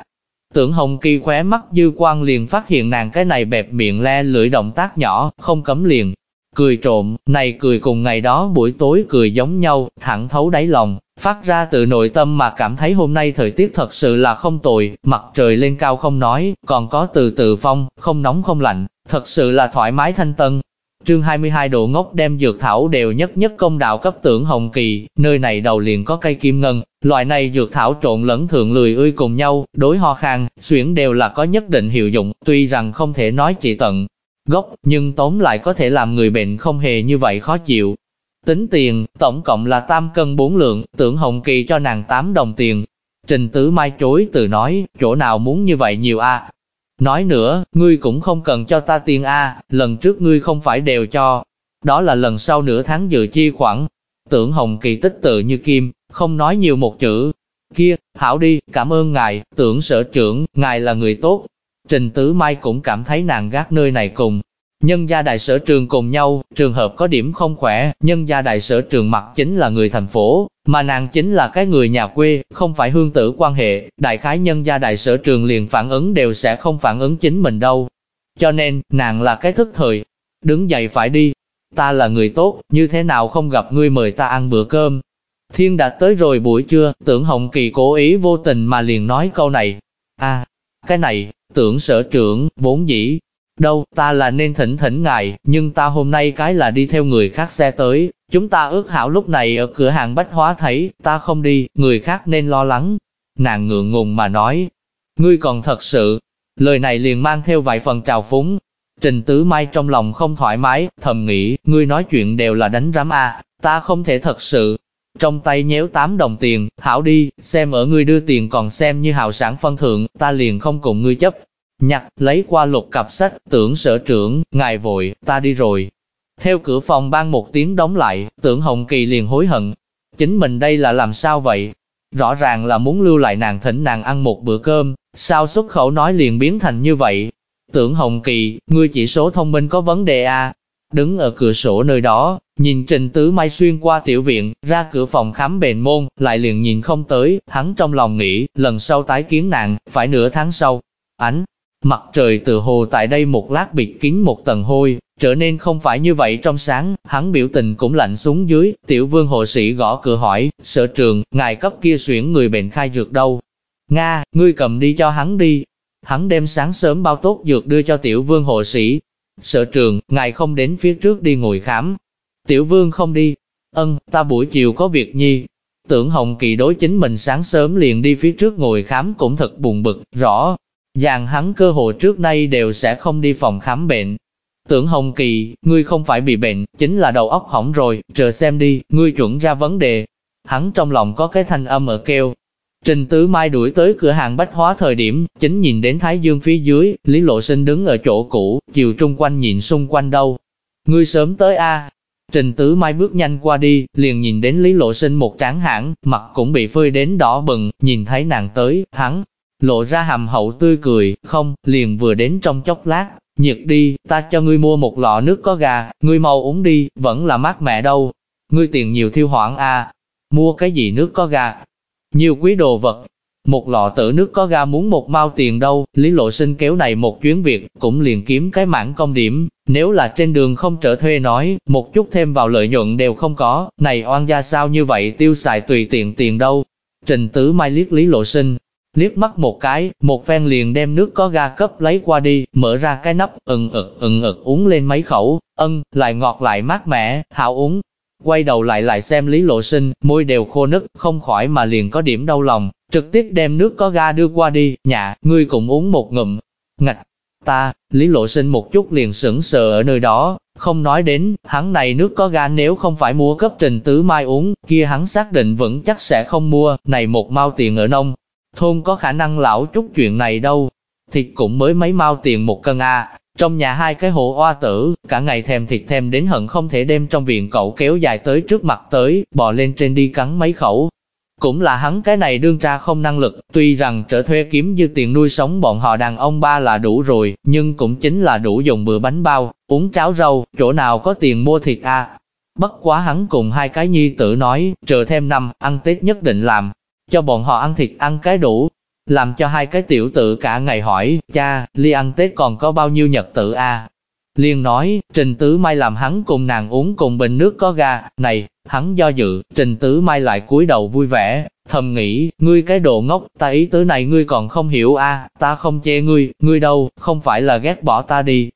Tưởng Hồng Kỳ khóe mắt dư quan liền phát hiện nàng cái này bẹp miệng le lưỡi động tác nhỏ, không cấm liền, Cười trộm, này cười cùng ngày đó buổi tối cười giống nhau, thẳng thấu đáy lòng, phát ra từ nội tâm mà cảm thấy hôm nay thời tiết thật sự là không tồi, mặt trời lên cao không nói, còn có từ từ phong, không nóng không lạnh, thật sự là thoải mái thanh tân. Trương 22 độ ngốc đem dược thảo đều nhất nhất công đạo cấp tưởng Hồng Kỳ, nơi này đầu liền có cây kim ngân, loại này dược thảo trộn lẫn thượng lười ươi cùng nhau, đối ho khan, xuyển đều là có nhất định hiệu dụng, tuy rằng không thể nói trị tận, gốc, nhưng tóm lại có thể làm người bệnh không hề như vậy khó chịu. Tính tiền, tổng cộng là tam cân bốn lượng, tưởng Hồng Kỳ cho nàng 8 đồng tiền. Trình Tứ Mai chối từ nói, chỗ nào muốn như vậy nhiều a? Nói nữa, ngươi cũng không cần cho ta tiền a, lần trước ngươi không phải đều cho. Đó là lần sau nửa tháng dự chi khoản. Tưởng Hồng Kỳ tích tự như kim, không nói nhiều một chữ. Kia, hảo đi, cảm ơn ngài, tưởng sở trưởng, ngài là người tốt. Trình Tứ Mai cũng cảm thấy nàng gác nơi này cùng. Nhân gia đại sở trường cùng nhau, trường hợp có điểm không khỏe, nhân gia đại sở trường mặt chính là người thành phố, mà nàng chính là cái người nhà quê, không phải hương tử quan hệ, đại khái nhân gia đại sở trường liền phản ứng đều sẽ không phản ứng chính mình đâu. Cho nên, nàng là cái thức thời, đứng dậy phải đi. Ta là người tốt, như thế nào không gặp ngươi mời ta ăn bữa cơm. Thiên đã tới rồi buổi trưa, tưởng Hồng Kỳ cố ý vô tình mà liền nói câu này. a cái này, tưởng sở trưởng, vốn dĩ. Đâu, ta là nên thỉnh thỉnh ngài, nhưng ta hôm nay cái là đi theo người khác xe tới. Chúng ta ước hảo lúc này ở cửa hàng bách hóa thấy, ta không đi, người khác nên lo lắng. Nàng ngượng ngùng mà nói, ngươi còn thật sự, lời này liền mang theo vài phần trào phúng, Trình Tứ Mai trong lòng không thoải mái, thầm nghĩ, ngươi nói chuyện đều là đánh rắm a, ta không thể thật sự. Trong tay nhéo 8 đồng tiền, hảo đi, xem ở ngươi đưa tiền còn xem như hào sản phân thượng, ta liền không cùng ngươi chấp. Nhặt, lấy qua lục cặp sách, tưởng sở trưởng, ngài vội, ta đi rồi. Theo cửa phòng ban một tiếng đóng lại, tưởng Hồng Kỳ liền hối hận. Chính mình đây là làm sao vậy? Rõ ràng là muốn lưu lại nàng thỉnh nàng ăn một bữa cơm, sao xuất khẩu nói liền biến thành như vậy, Tưởng Hồng Kỳ, ngươi chỉ số thông minh có vấn đề à? Đứng ở cửa sổ nơi đó, nhìn Trình Tứ Mai xuyên qua tiểu viện, ra cửa phòng khám bền môn, lại liền nhìn không tới, hắn trong lòng nghĩ, lần sau tái kiến nàng phải nửa tháng sau. Ánh, mặt trời từ hồ tại đây một lát bịt kín một tầng hôi, trở nên không phải như vậy trong sáng, hắn biểu tình cũng lạnh xuống dưới, tiểu vương hộ sĩ gõ cửa hỏi, sở trường, ngài cấp kia xuyển người bệnh khai dược đâu? Nga, ngươi cầm đi cho hắn đi, Hắn đem sáng sớm bao tốt dược đưa cho tiểu vương hộ sĩ. Sở trường, ngài không đến phía trước đi ngồi khám. Tiểu vương không đi. Ân, ta buổi chiều có việc nhi. Tưởng Hồng Kỳ đối chính mình sáng sớm liền đi phía trước ngồi khám cũng thật buồn bực, rõ. Dàn hắn cơ hội trước nay đều sẽ không đi phòng khám bệnh. Tưởng Hồng Kỳ, ngươi không phải bị bệnh, chính là đầu óc hỏng rồi, chờ xem đi, ngươi chuẩn ra vấn đề. Hắn trong lòng có cái thanh âm ở kêu, Trình Tứ Mai đuổi tới cửa hàng bách hóa thời điểm, chính nhìn đến Thái Dương phía dưới, Lý Lộ Sinh đứng ở chỗ cũ, chiều trung quanh nhìn xung quanh đâu. Ngươi sớm tới a Trình Tứ Mai bước nhanh qua đi, liền nhìn đến Lý Lộ Sinh một tráng hãng, mặt cũng bị phơi đến đỏ bừng, nhìn thấy nàng tới, hắn, lộ ra hàm hậu tươi cười, không, liền vừa đến trong chốc lát, nhiệt đi, ta cho ngươi mua một lọ nước có gà, ngươi mau uống đi, vẫn là mát mẹ đâu. Ngươi tiền nhiều thiêu hoảng a mua cái gì nước có gà, nhiều quý đồ vật. Một lọ tử nước có ga muốn một mao tiền đâu, Lý Lộ Sinh kéo này một chuyến việc, cũng liền kiếm cái mảng công điểm, nếu là trên đường không trở thuê nói, một chút thêm vào lợi nhuận đều không có, này oan gia sao như vậy tiêu xài tùy tiện tiền đâu. Trình Tứ Mai liếc Lý Lộ Sinh, liếc mắt một cái, một phen liền đem nước có ga cấp lấy qua đi, mở ra cái nắp, ừng ực ừng ực uống lên mấy khẩu, ân, lại ngọt lại mát mẻ, hảo uống, Quay đầu lại lại xem Lý Lộ Sinh, môi đều khô nứt, không khỏi mà liền có điểm đau lòng, trực tiếp đem nước có ga đưa qua đi, nhạ, ngươi cũng uống một ngụm. Ngạch, ta, Lý Lộ Sinh một chút liền sững sờ ở nơi đó, không nói đến, hắn này nước có ga nếu không phải mua cấp trình tứ mai uống, kia hắn xác định vẫn chắc sẽ không mua, này một mau tiền ở nông. Thôn có khả năng lão chút chuyện này đâu, thịt cũng mới mấy mao tiền một cân a trong nhà hai cái hổ oa tử, cả ngày thèm thịt thèm đến hận không thể đem trong viện cậu kéo dài tới trước mặt tới, bò lên trên đi cắn mấy khẩu. Cũng là hắn cái này đương ra không năng lực, tuy rằng trở thuê kiếm dư tiền nuôi sống bọn họ đàn ông ba là đủ rồi, nhưng cũng chính là đủ dùng bữa bánh bao, uống cháo rau, chỗ nào có tiền mua thịt a Bất quá hắn cùng hai cái nhi tử nói, chờ thêm năm, ăn Tết nhất định làm, cho bọn họ ăn thịt ăn cái đủ, làm cho hai cái tiểu tử cả ngày hỏi, cha, ly ăn Tết còn có bao nhiêu nhật tử a? Liên nói, Trình Tứ Mai làm hắn cùng nàng uống cùng bình nước có ga, này, hắn do dự, Trình Tứ Mai lại cúi đầu vui vẻ, thầm nghĩ, ngươi cái đồ ngốc, ta ý tứ này ngươi còn không hiểu a, ta không chê ngươi, ngươi đâu, không phải là ghét bỏ ta đi.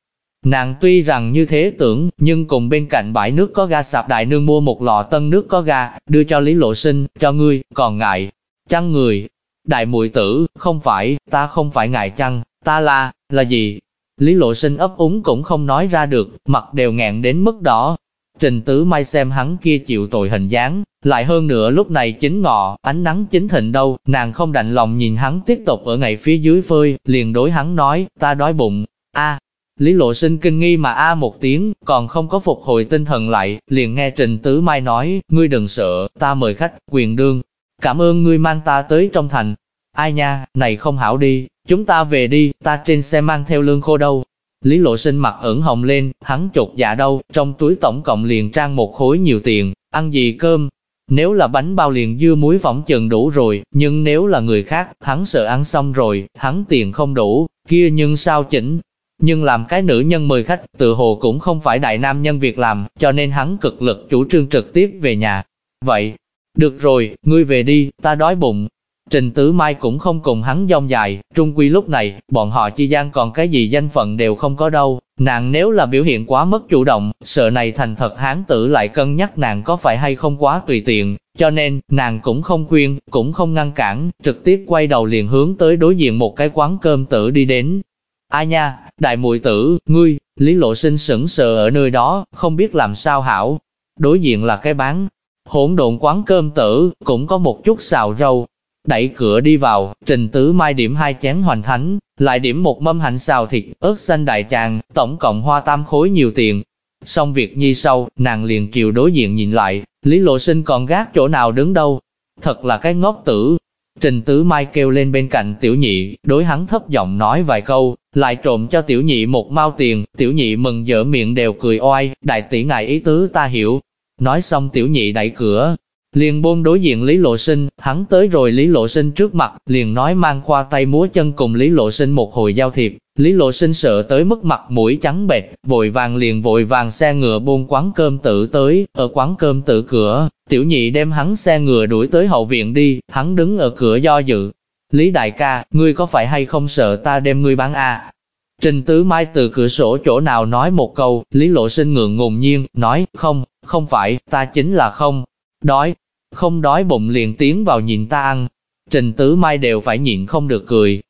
Nàng tuy rằng như thế tưởng, nhưng cùng bên cạnh bãi nước có ga sạp đại nương mua một lọ tân nước có ga, đưa cho Lý Lộ Sinh, cho ngươi, còn ngại, chăng người, Đại muội tử, không phải, ta không phải ngài chăng, ta là, là gì? Lý lộ sinh ấp úng cũng không nói ra được, mặt đều ngẹn đến mức đỏ. Trình tứ mai xem hắn kia chịu tội hình dáng, lại hơn nữa lúc này chính ngọ, ánh nắng chính thịnh đâu, nàng không đành lòng nhìn hắn tiếp tục ở ngày phía dưới phơi, liền đối hắn nói, ta đói bụng, a Lý lộ sinh kinh nghi mà a một tiếng, còn không có phục hồi tinh thần lại, liền nghe Trình Tứ Mai nói, ngươi đừng sợ, ta mời khách, quyền đương, cảm ơn ngươi mang ta tới trong thành. Ai nha, này không hảo đi, chúng ta về đi, ta trên xe mang theo lương khô đâu. Lý lộ sinh mặt ửng hồng lên, hắn chột dạ đâu, trong túi tổng cộng liền trang một khối nhiều tiền, ăn gì cơm. Nếu là bánh bao liền dưa muối võng chừng đủ rồi, nhưng nếu là người khác, hắn sợ ăn xong rồi, hắn tiền không đủ, kia nhưng sao chỉnh. Nhưng làm cái nữ nhân mời khách, tự hồ cũng không phải đại nam nhân việc làm, cho nên hắn cực lực chủ trương trực tiếp về nhà. Vậy, được rồi, ngươi về đi, ta đói bụng, Trình Tứ Mai cũng không cùng hắn dông dài, trung quy lúc này, bọn họ chi gian còn cái gì danh phận đều không có đâu, nàng nếu là biểu hiện quá mất chủ động, sợ này thành thật hán tử lại cân nhắc nàng có phải hay không quá tùy tiện, cho nên, nàng cũng không khuyên, cũng không ngăn cản, trực tiếp quay đầu liền hướng tới đối diện một cái quán cơm tử đi đến. Ai nha, đại muội tử, ngươi, Lý Lộ Sinh sững sờ ở nơi đó, không biết làm sao hảo. Đối diện là cái bán, hỗn độn quán cơm tử, cũng có một chút xào rau, Đẩy cửa đi vào, Trình Tứ Mai điểm hai chén hoành thánh, lại điểm một mâm hạnh xào thịt, ớt xanh đại tràng, tổng cộng hoa tam khối nhiều tiền. Xong việc nhi sau, nàng liền chiều đối diện nhìn lại, Lý Lộ Sinh còn gác chỗ nào đứng đâu. Thật là cái ngốc tử. Trình Tứ Mai kêu lên bên cạnh tiểu nhị, đối hắn thấp giọng nói vài câu, lại trộm cho tiểu nhị một mao tiền, tiểu nhị mừng dở miệng đều cười oai, đại tỷ ngài ý tứ ta hiểu. Nói xong tiểu nhị đẩy cửa, Liền buông đối diện Lý Lộ Sinh, hắn tới rồi Lý Lộ Sinh trước mặt, liền nói mang khoa tay múa chân cùng Lý Lộ Sinh một hồi giao thiệp. Lý Lộ Sinh sợ tới mức mặt mũi trắng bệch, vội vàng liền vội vàng xe ngựa buôn quán cơm tự tới, ở quán cơm tự cửa, tiểu nhị đem hắn xe ngựa đuổi tới hậu viện đi, hắn đứng ở cửa do dự. Lý đại ca, ngươi có phải hay không sợ ta đem ngươi bán à? Trình Tứ Mai từ cửa sổ chỗ nào nói một câu, Lý Lộ Sinh ngượng ngùng nhiên, nói, không, không phải, ta chính là không, đói, không đói bụng liền tiến vào nhìn ta ăn. Trình Tứ Mai đều phải nhịn không được cười.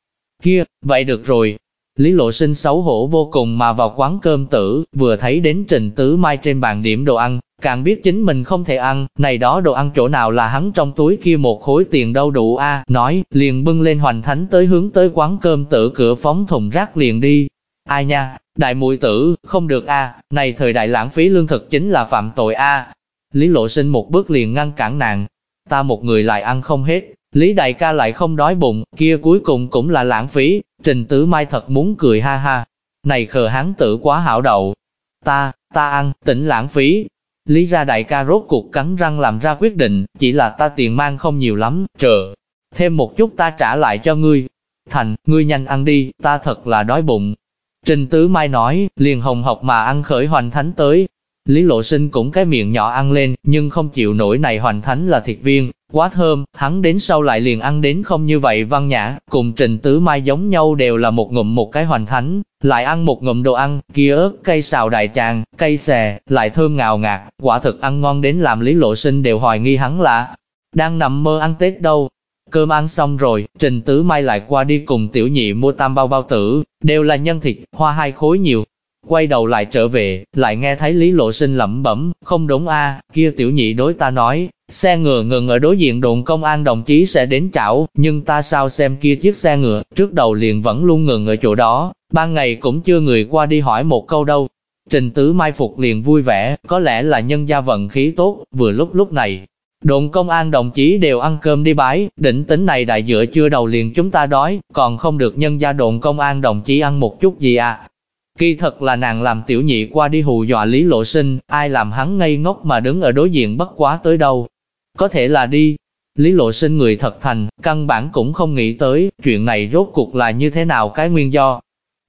Kia, vậy được rồi. Lý Lộ Sinh xấu hổ vô cùng mà vào quán cơm tử, vừa thấy đến Trình Tứ Mai trên bàn điểm đồ ăn, càng biết chính mình không thể ăn, này đó đồ ăn chỗ nào là hắn trong túi kia một khối tiền đâu đủ a nói, liền bưng lên hoành thánh tới hướng tới quán cơm tử cửa phóng thùng rác liền đi. Ai nha, đại muội tử, không được a này thời đại lãng phí lương thực chính là phạm tội a Lý Lộ Sinh một bước liền ngăn cản nàng. Ta một người lại ăn không hết, Lý Đại ca lại không đói bụng, kia cuối cùng cũng là lãng phí, Trình Tứ Mai thật muốn cười ha ha. Này khờ hán tử quá hảo đậu. Ta, ta ăn, tỉnh lãng phí. Lý ra đại ca rốt cuộc cắn răng làm ra quyết định, chỉ là ta tiền mang không nhiều lắm, chờ. Thêm một chút ta trả lại cho ngươi. Thành, ngươi nhanh ăn đi, ta thật là đói bụng. Trình Tứ Mai nói, liền hồng học mà ăn khởi hoành thánh tới, Lý Lộ Sinh cũng cái miệng nhỏ ăn lên, nhưng không chịu nổi này hoành thánh là thịt viên, quá thơm, hắn đến sau lại liền ăn đến không như vậy văn nhã, cùng Trình Tứ Mai giống nhau đều là một ngụm một cái hoành thánh, lại ăn một ngụm đồ ăn, kia ớt, cây xào đại tràng, cây xè, lại thơm ngào ngạt, quả thực ăn ngon đến làm Lý Lộ Sinh đều hoài nghi hắn là đang nằm mơ ăn Tết đâu. Cơm ăn xong rồi, Trình Tứ Mai lại qua đi cùng tiểu nhị mua tam bao bao tử, đều là nhân thịt, hoa hai khối nhiều, Quay đầu lại trở về, lại nghe thấy Lý Lộ Sinh lẩm bẩm, không đúng a, kia tiểu nhị đối ta nói, xe ngựa ngừng ở đối diện đồn công an đồng chí sẽ đến chảo, nhưng ta sao xem kia chiếc xe ngựa, trước đầu liền vẫn luôn ngừng ở chỗ đó, ban ngày cũng chưa người qua đi hỏi một câu đâu. Trình Tứ Mai Phục liền vui vẻ, có lẽ là nhân gia vận khí tốt, vừa lúc lúc này. Đồn công an đồng chí đều ăn cơm đi bái, đỉnh tính này đại dựa chưa đầu liền chúng ta đói, còn không được nhân gia đồn công an đồng chí ăn một chút gì à, Kỳ thật là nàng làm tiểu nhị qua đi hù dọa Lý Lộ Sinh, ai làm hắn ngây ngốc mà đứng ở đối diện bất quá tới đâu. Có thể là đi. Lý Lộ Sinh người thật thành, căn bản cũng không nghĩ tới, chuyện này rốt cuộc là như thế nào cái nguyên do.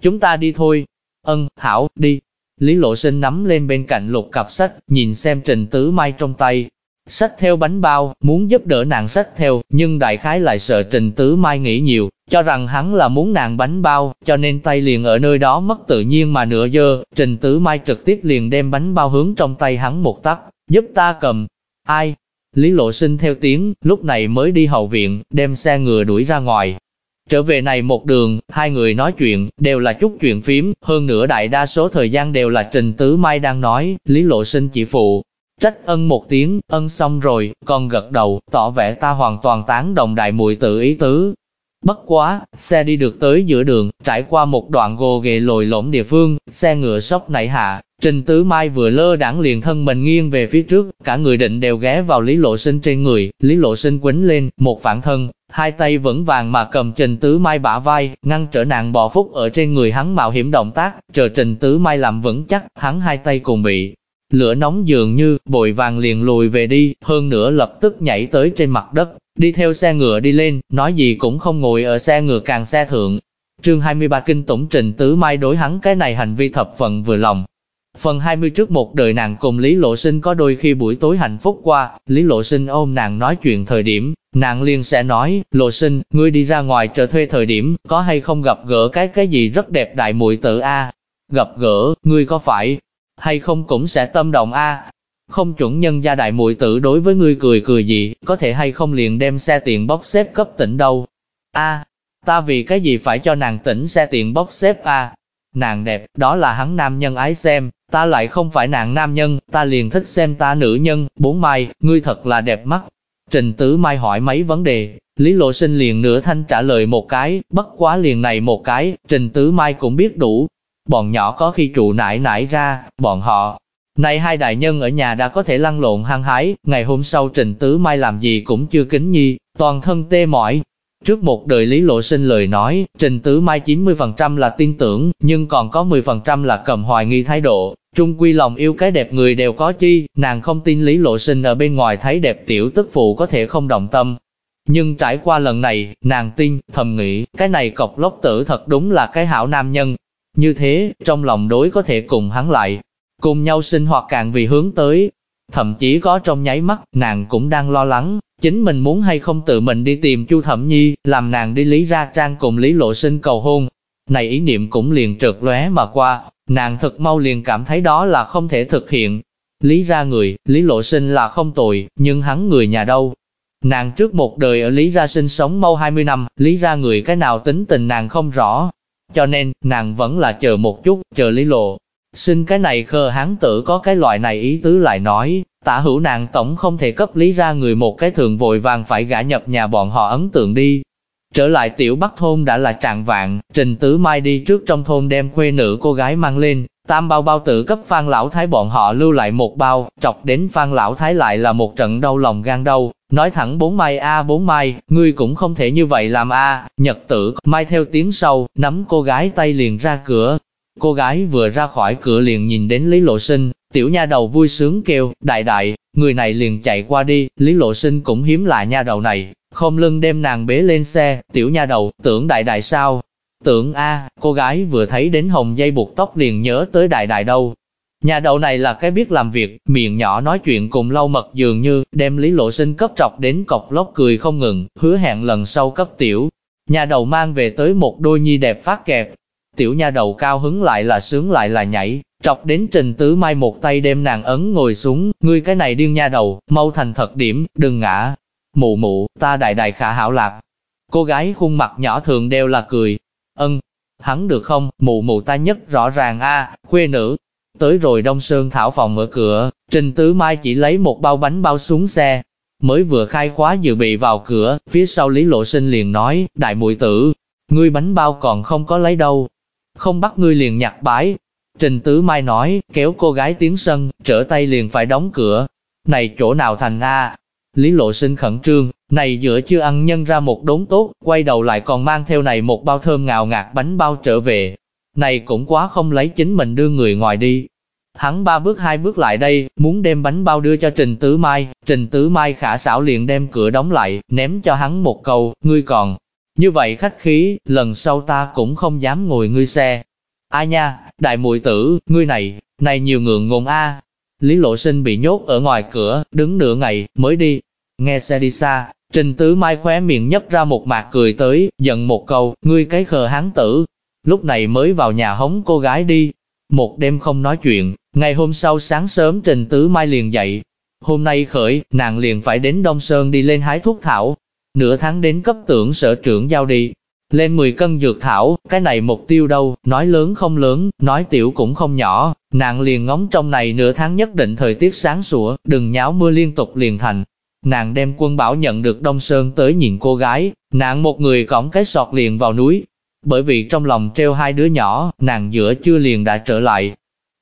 Chúng ta đi thôi. Ân, hảo, đi. Lý Lộ Sinh nắm lên bên cạnh lục cặp sách, nhìn xem Trình Tứ Mai trong tay, Sách theo bánh bao, muốn giúp đỡ nàng sách theo, nhưng đại khái lại sợ Trình Tứ Mai nghĩ nhiều, cho rằng hắn là muốn nàng bánh bao, cho nên tay liền ở nơi đó mất tự nhiên mà nửa dơ, Trình Tứ Mai trực tiếp liền đem bánh bao hướng trong tay hắn một tắc, giúp ta cầm. Ai? Lý Lộ Sinh theo tiếng, lúc này mới đi hậu viện, đem xe ngựa đuổi ra ngoài. Trở về này một đường, hai người nói chuyện, đều là chút chuyện phím, hơn nữa đại đa số thời gian đều là Trình Tứ Mai đang nói, Lý Lộ Sinh chỉ phụ, Trách ân một tiếng, ân xong rồi, còn gật đầu, tỏ vẻ ta hoàn toàn tán đồng đại muội tự ý tứ. Bất quá, xe đi được tới giữa đường, trải qua một đoạn gồ ghề lồi lõm địa phương, xe ngựa sốc nảy hạ, Trình Tứ Mai vừa lơ đãng liền thân mình nghiêng về phía trước, cả người định đều ghé vào Lý Lộ Sinh trên người, Lý Lộ Sinh quấn lên, một vạn thân, hai tay vững vàng mà cầm Trình Tứ Mai bả vai, ngăn trở nàng bò phúc ở trên người hắn mạo hiểm động tác, chờ Trình Tứ Mai làm vững chắc, hắn hai tay cùng bị lửa nóng dường như, bội vàng liền lùi về đi, hơn nữa lập tức nhảy tới trên mặt đất, đi theo xe ngựa đi lên, nói gì cũng không ngồi ở xe ngựa càng xe thượng. Chương 23 Kinh Tổng Trình Tứ Mai đối hắn cái này hành vi thập phận vừa lòng, Phần 20 trước một đời nàng cùng Lý Lộ Sinh có đôi khi buổi tối hạnh phúc qua, Lý Lộ Sinh ôm nàng nói chuyện thời điểm, nàng liền sẽ nói, Lộ Sinh, ngươi đi ra ngoài trở thuê thời điểm, có hay không gặp gỡ cái cái gì rất đẹp đại muội tử a Gặp gỡ, ngươi có phải, hay không cũng sẽ tâm động a Không chuẩn nhân gia đại muội tử đối với ngươi cười cười gì, có thể hay không liền đem xe tiền bóc xếp cấp tỉnh đâu. a ta vì cái gì phải cho nàng tỉnh xe tiền bóc xếp a Nàng đẹp, đó là hắn nam nhân ái xem, ta lại không phải nàng nam nhân, ta liền thích xem ta nữ nhân, bốn mai, ngươi thật là đẹp mắt. Trình Tứ Mai hỏi mấy vấn đề, Lý Lộ Sinh liền nửa thanh trả lời một cái, bất quá liền này một cái, Trình Tứ Mai cũng biết đủ. Bọn nhỏ có khi trụ nải nải ra, bọn họ, này hai đại nhân ở nhà đã có thể lăn lộn hăng hái, ngày hôm sau Trình Tứ Mai làm gì cũng chưa kính nhi, toàn thân tê mỏi, Trước một đời Lý Lộ Sinh lời nói, Trình Tứ Mai 90% là tin tưởng, nhưng còn có 10% là cầm hoài nghi thái độ. Trung quy lòng yêu cái đẹp người đều có chi, nàng không tin Lý Lộ Sinh ở bên ngoài thấy đẹp tiểu tức phụ có thể không động tâm. Nhưng trải qua lần này, nàng tin, thầm nghĩ, cái này cọc lốc tử thật đúng là cái hảo nam nhân. Như thế, trong lòng đối có thể cùng hắn lại, cùng nhau sinh hoạt càng vì hướng tới. Thậm chí có trong nháy mắt, nàng cũng đang lo lắng, Chính mình muốn hay không tự mình đi tìm Chu Thẩm Nhi, làm nàng đi Lý Ra Trang cùng Lý Lộ Sinh cầu hôn. Này ý niệm cũng liền trượt lóe mà qua, nàng thật mau liền cảm thấy đó là không thể thực hiện. Lý ra người, Lý Lộ Sinh là không tội, nhưng hắn người nhà đâu. Nàng trước một đời ở Lý ra sinh sống mau 20 năm, Lý ra người cái nào tính tình nàng không rõ. Cho nên, nàng vẫn là chờ một chút, chờ Lý Lộ. Xin cái này khờ hán tử có cái loại này ý tứ lại nói, Tả hữu nàng tổng không thể cấp lý ra người một cái thường vội vàng phải gả nhập nhà bọn họ ấn tượng đi. Trở lại tiểu bắc thôn đã là trạng vạn, trình tứ mai đi trước trong thôn đem khuê nữ cô gái mang lên, tam bao bao tử cấp phan lão thái bọn họ lưu lại một bao, chọc đến phan lão thái lại là một trận đau lòng gan đau, nói thẳng bốn mai a bốn mai, ngươi cũng không thể như vậy làm a nhật tử, mai theo tiếng sau, nắm cô gái tay liền ra cửa. Cô gái vừa ra khỏi cửa liền nhìn đến Lý Lộ Sinh, Tiểu nha đầu vui sướng kêu, đại đại, người này liền chạy qua đi, Lý Lộ Sinh cũng hiếm lạ nha đầu này, không lưng đem nàng bế lên xe, tiểu nha đầu, tưởng đại đại sao? Tưởng a, cô gái vừa thấy đến hồng dây buộc tóc liền nhớ tới đại đại đâu. Nhà đầu này là cái biết làm việc, miệng nhỏ nói chuyện cùng lâu mật dường như, đem Lý Lộ Sinh cấp trọc đến cọc lóc cười không ngừng, hứa hẹn lần sau cấp tiểu. Nhà đầu mang về tới một đôi nhi đẹp phát kẹp. Tiểu nhà đầu cao hứng lại là sướng lại là nhảy, Trọc đến Trình Tứ Mai một tay đem nàng ấn ngồi xuống, ngươi cái này điên nha đầu, mau thành thật điểm, đừng ngã. Mụ mụ, ta đại đại khả hảo lạc. Cô gái khuôn mặt nhỏ thường đều là cười. Ân, hắn được không, mụ mụ ta nhất rõ ràng a, khuê nữ. Tới rồi Đông Sơn Thảo phòng mở cửa, Trình Tứ Mai chỉ lấy một bao bánh bao xuống xe. Mới vừa khai khóa dự bị vào cửa, phía sau Lý Lộ Sinh liền nói, đại muội tử, ngươi bánh bao còn không có lấy đâu. Không bắt ngươi liền nhặt bái, Trình Tứ Mai nói, kéo cô gái tiến sân, trở tay liền phải đóng cửa. Này chỗ nào thành A? Lý lộ sinh khẩn trương, này giữa chưa ăn nhân ra một đốn tốt, quay đầu lại còn mang theo này một bao thơm ngào ngạt bánh bao trở về. Này cũng quá không lấy chính mình đưa người ngoài đi. Hắn ba bước hai bước lại đây, muốn đem bánh bao đưa cho Trình Tứ Mai, Trình Tứ Mai khả xảo liền đem cửa đóng lại, ném cho hắn một câu, ngươi còn. Như vậy khách khí, lần sau ta cũng không dám ngồi ngươi xe, Ai nha, đại muội tử, ngươi này, này nhiều ngượng ngùng a. Lý Lộ Sinh bị nhốt ở ngoài cửa, đứng nửa ngày, mới đi. Nghe xe đi xa, Trình Tứ Mai khóe miệng nhấp ra một mạc cười tới, giận một câu, ngươi cái khờ hán tử. Lúc này mới vào nhà hống cô gái đi. Một đêm không nói chuyện, ngày hôm sau sáng sớm Trình Tứ Mai liền dậy. Hôm nay khởi, nàng liền phải đến Đông Sơn đi lên hái thuốc thảo. Nửa tháng đến cấp tưởng sở trưởng giao đi, lên 10 cân dược thảo, cái này mục tiêu đâu, nói lớn không lớn, nói tiểu cũng không nhỏ, nàng liền ngóng trong này nửa tháng nhất định thời tiết sáng sủa, đừng nháo mưa liên tục liền thành. Nàng đem quân bảo nhận được Đông Sơn tới nhìn cô gái, nàng một người cõng cái sọt liền vào núi. Bởi vì trong lòng treo hai đứa nhỏ, nàng giữa chưa liền đã trở lại.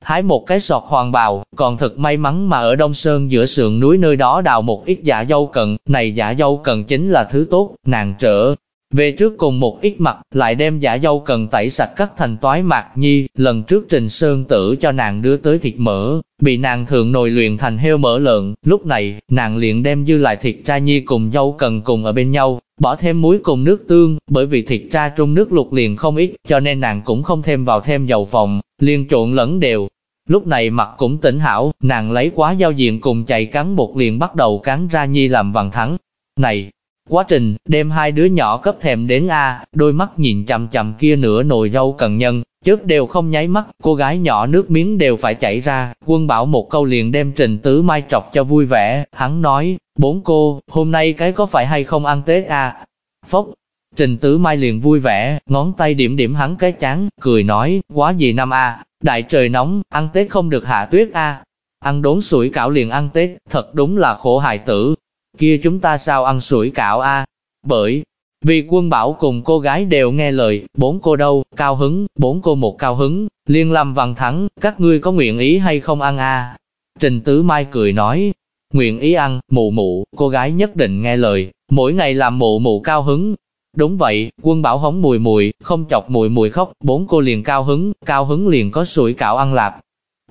Hái một cái sọt hoàng bào, còn thật may mắn mà ở Đông Sơn giữa sườn núi nơi đó đào một ít giả dâu cần, này giả dâu cần chính là thứ tốt, nàng trở về trước cùng một ít mặt, lại đem giả dâu cần tẩy sạch cắt thành toái mạc nhi, lần trước Trình Sơn Tử cho nàng đưa tới thịt mỡ, bị nàng thường nồi luyện thành heo mỡ lợn, lúc này, nàng liền đem dư lại thịt tra nhi cùng dâu cần cùng ở bên nhau, bỏ thêm muối cùng nước tương, bởi vì thịt tra trong nước luộc liền không ít, cho nên nàng cũng không thêm vào thêm dầu vòng, liền trộn lẫn đều. Lúc này mặt cũng tỉnh hảo, nàng lấy quá giao diện cùng chạy cắn bột liền bắt đầu cắn ra nhi làm vàng thắng. Này, Quá trình, đem hai đứa nhỏ cấp thèm đến A, đôi mắt nhìn chằm chằm kia nửa nồi dâu cần nhân, chớp đều không nháy mắt, cô gái nhỏ nước miếng đều phải chảy ra, quân bảo một câu liền đem trình tứ mai trọc cho vui vẻ, hắn nói, bốn cô, hôm nay cái có phải hay không ăn Tết a Phốc, trình tứ mai liền vui vẻ, ngón tay điểm điểm hắn cái chán, cười nói, quá gì năm a đại trời nóng, ăn Tết không được hạ tuyết a ăn đốn sủi cảo liền ăn Tết, thật đúng là khổ hài tử, kia chúng ta sao ăn sủi cảo a? Bởi vì quân bảo cùng cô gái đều nghe lời, bốn cô đâu, cao hứng, bốn cô một cao hứng, liên lâm văn thắng, các ngươi có nguyện ý hay không ăn a? Trình Tứ Mai cười nói, nguyện ý ăn, mụ mụ, cô gái nhất định nghe lời, mỗi ngày làm mụ mụ cao hứng. Đúng vậy, quân bảo hống mùi mùi, không chọc mùi mùi khóc, bốn cô liền cao hứng, cao hứng liền có sủi cảo ăn lạp.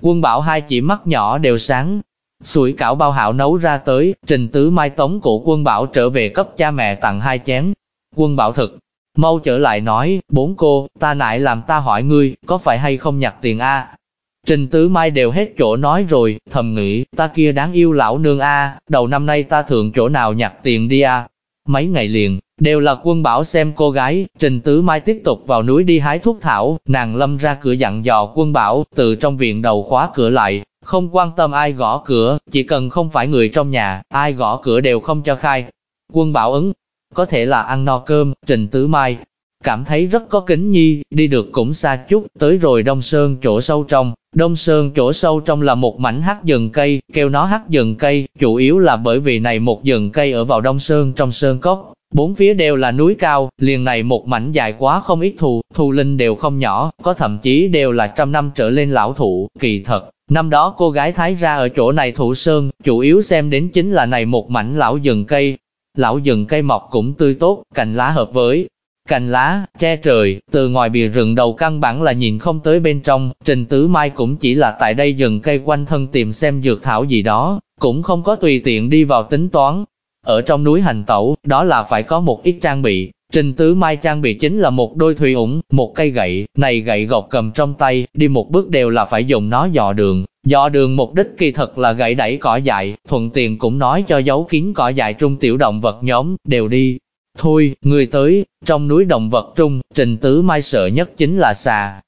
Quân bảo hai chỉ mắt nhỏ đều sáng, Sủi cảo bao hảo nấu ra tới, trình tứ mai tống của quân bảo trở về cấp cha mẹ tặng hai chén. Quân bảo thực, mau trở lại nói, bốn cô, ta nại làm ta hỏi ngươi, có phải hay không nhặt tiền a? Trình tứ mai đều hết chỗ nói rồi, thầm nghĩ, ta kia đáng yêu lão nương a, đầu năm nay ta thượng chỗ nào nhặt tiền đi a? Mấy ngày liền, đều là quân bảo xem cô gái, Trình Tứ Mai tiếp tục vào núi đi hái thuốc thảo, nàng lâm ra cửa dặn dò quân bảo, từ trong viện đầu khóa cửa lại, không quan tâm ai gõ cửa, chỉ cần không phải người trong nhà, ai gõ cửa đều không cho khai. Quân bảo ứng, có thể là ăn no cơm, Trình Tứ Mai, cảm thấy rất có kính nhi, đi được cũng xa chút, tới rồi Đông Sơn chỗ sâu trong. Đông Sơn chỗ sâu trong là một mảnh hắc rừng cây, kêu nó hắc rừng cây, chủ yếu là bởi vì này một rừng cây ở vào Đông Sơn trong sơn cốc, bốn phía đều là núi cao, liền này một mảnh dài quá không ít thù, thù linh đều không nhỏ, có thậm chí đều là trăm năm trở lên lão thụ, kỳ thật, Năm đó cô gái Thái ra ở chỗ này thụ sơn, chủ yếu xem đến chính là này một mảnh lão rừng cây. Lão rừng cây mọc cũng tươi tốt, cành lá hợp với cành lá, che trời, từ ngoài bìa rừng đầu căn bản là nhìn không tới bên trong, Trình Tứ Mai cũng chỉ là tại đây rừng cây quanh thân tìm xem dược thảo gì đó, cũng không có tùy tiện đi vào tính toán. Ở trong núi hành tẩu, đó là phải có một ít trang bị, Trình Tứ Mai trang bị chính là một đôi thủy ủng, một cây gậy, này gậy gọc cầm trong tay, đi một bước đều là phải dùng nó dò đường. Dò đường mục đích kỳ thật là gậy đẩy cỏ dại, thuận tiện cũng nói cho dấu kiến cỏ dại trung tiểu động vật nhóm, đều đi. Thôi, người tới, trong núi động vật trung, Trình Tứ Mai sợ nhất chính là xà.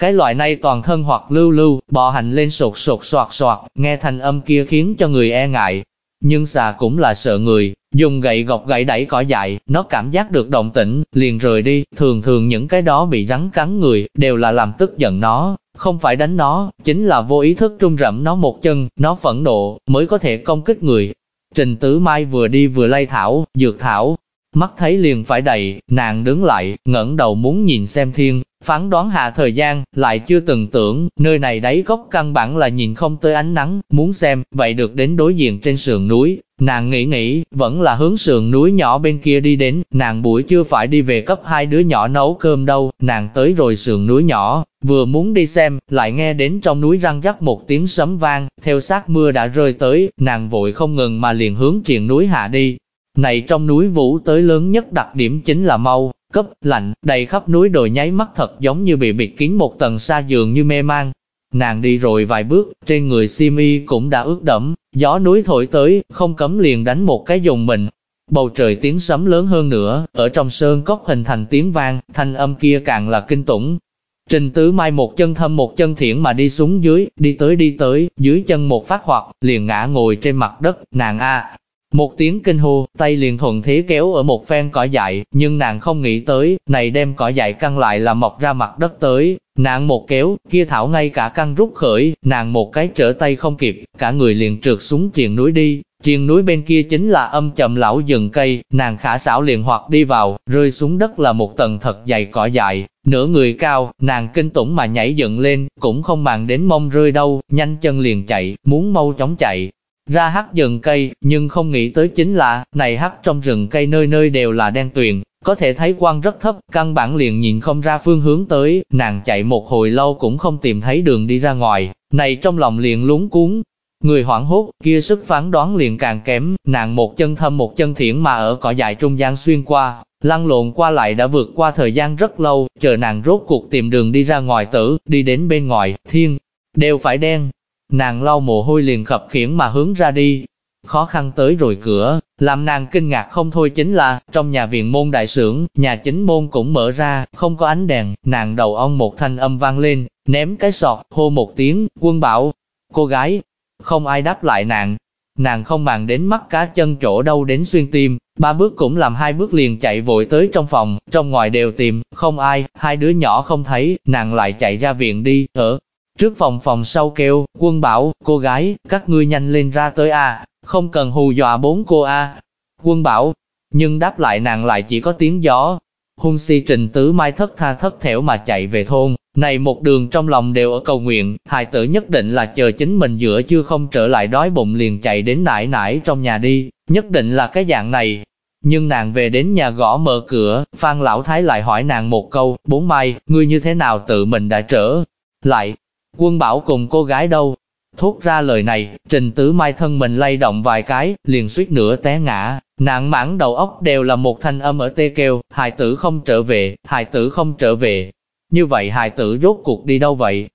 Cái loại này toàn thân hoặc lưu lưu, bò hành lên sột sột soạt soạt, nghe thành âm kia khiến cho người e ngại. Nhưng xà cũng là sợ người, Dùng gậy gọc gậy đẩy cỏ dại, nó cảm giác được động tĩnh, liền rời đi, thường thường những cái đó bị rắn cắn người, đều là làm tức giận nó, không phải đánh nó, chính là vô ý thức trung rậm nó một chân, nó phẫn nộ, mới có thể công kích người. Trình Tứ Mai vừa đi vừa lay thảo, dược thảo, mắt thấy liền phải đầy, nàng đứng lại, ngẩng đầu muốn nhìn xem thiên, phán đoán hạ thời gian, lại chưa từng tưởng, nơi này đáy gốc căn bản là nhìn không tới ánh nắng, muốn xem, vậy được đến đối diện trên sườn núi, nàng nghĩ nghĩ, vẫn là hướng sườn núi nhỏ bên kia đi đến, nàng buổi chưa phải đi về cấp hai đứa nhỏ nấu cơm đâu, nàng tới rồi sườn núi nhỏ, vừa muốn đi xem, lại nghe đến trong núi răng rắc một tiếng sấm vang, theo sát mưa đã rơi tới, nàng vội không ngừng mà liền hướng triền núi hạ đi, này trong núi vũ tới lớn nhất đặc điểm chính là mau, cấp, lạnh, đầy khắp núi đồi nháy mắt thật giống như bị bịt kín một tầng xa giường như mê mang. Nàng đi rồi vài bước, trên người Simi cũng đã ướt đẫm, gió núi thổi tới, không cấm liền đánh một cái dùng mình. Bầu trời tiếng sấm lớn hơn nữa, ở trong sơn cốc hình thành tiếng vang, thanh âm kia càng là kinh tủng. Trình tứ mai một chân thâm một chân thiển mà đi xuống dưới, đi tới đi tới, dưới chân một phát hoạt, liền ngã ngồi trên mặt đất, nàng a một tiếng kinh hô, tay liền thuận thế kéo ở một phen cỏ dại, nhưng nàng không nghĩ tới, này đem cỏ dại căng lại là mọc ra mặt đất tới, nàng một kéo, kia thảo ngay cả căng rút khởi, nàng một cái trở tay không kịp, cả người liền trượt xuống triền núi đi, Triền núi bên kia chính là âm trầm lão rừng cây, nàng khả xảo liền hoặc đi vào, rơi xuống đất là một tầng thật dày cỏ dại, nửa người cao, nàng kinh tủng mà nhảy dựng lên, cũng không màng đến mông rơi đâu, nhanh chân liền chạy, muốn mau chóng chạy. Ra hắc rừng cây, nhưng không nghĩ tới chính là, này hắc trong rừng cây nơi nơi đều là đen tuyền, có thể thấy quang rất thấp, căn bản liền nhìn không ra phương hướng tới, nàng chạy một hồi lâu cũng không tìm thấy đường đi ra ngoài, này trong lòng liền lúng cuốn. Người hoảng hốt, kia sức phán đoán liền càng kém, nàng một chân thâm một chân thiển mà ở cỏ dài trung gian xuyên qua, lăn lộn qua lại đã vượt qua thời gian rất lâu, chờ nàng rốt cuộc tìm đường đi ra ngoài tử, đi đến bên ngoài, thiên, đều phải đen. Nàng lau mồ hôi liền khập khiển mà hướng ra đi, khó khăn tới rồi cửa, làm nàng kinh ngạc không thôi chính là, trong nhà viện môn đại sưởng, nhà chính môn cũng mở ra, không có ánh đèn, nàng đầu ông một thanh âm vang lên, ném cái sọt, hô một tiếng, quân bảo, cô gái, không ai đáp lại nàng, nàng không màng đến mắt cá chân chỗ đâu đến xuyên tim, ba bước cũng làm hai bước liền chạy vội tới trong phòng, trong ngoài đều tìm, không ai, hai đứa nhỏ không thấy, nàng lại chạy ra viện đi, ở trước phòng phòng sau kêu, quân bảo, cô gái, các ngươi nhanh lên ra tới a không cần hù dọa bốn cô a. Quân bảo, nhưng đáp lại nàng lại chỉ có tiếng gió. Hung si trình tứ mai thất tha thất thẻo mà chạy về thôn, này một đường trong lòng đều ở cầu nguyện, hài tử nhất định là chờ chính mình giữa chưa không trở lại đói bụng liền chạy đến nải nải trong nhà đi, nhất định là cái dạng này. Nhưng nàng về đến nhà gõ mở cửa, Phan Lão Thái lại hỏi nàng một câu, bốn mai, ngươi như thế nào tự mình đã trở lại, quân bảo cùng cô gái đâu, Thốt ra lời này, Trình Tứ Mai thân mình lay động vài cái, liền suýt nữa té ngã, nạn mãn đầu óc đều là một thanh âm ở tê kêu, hài tử không trở về, hài tử không trở về. Như vậy hài tử rốt cuộc đi đâu vậy?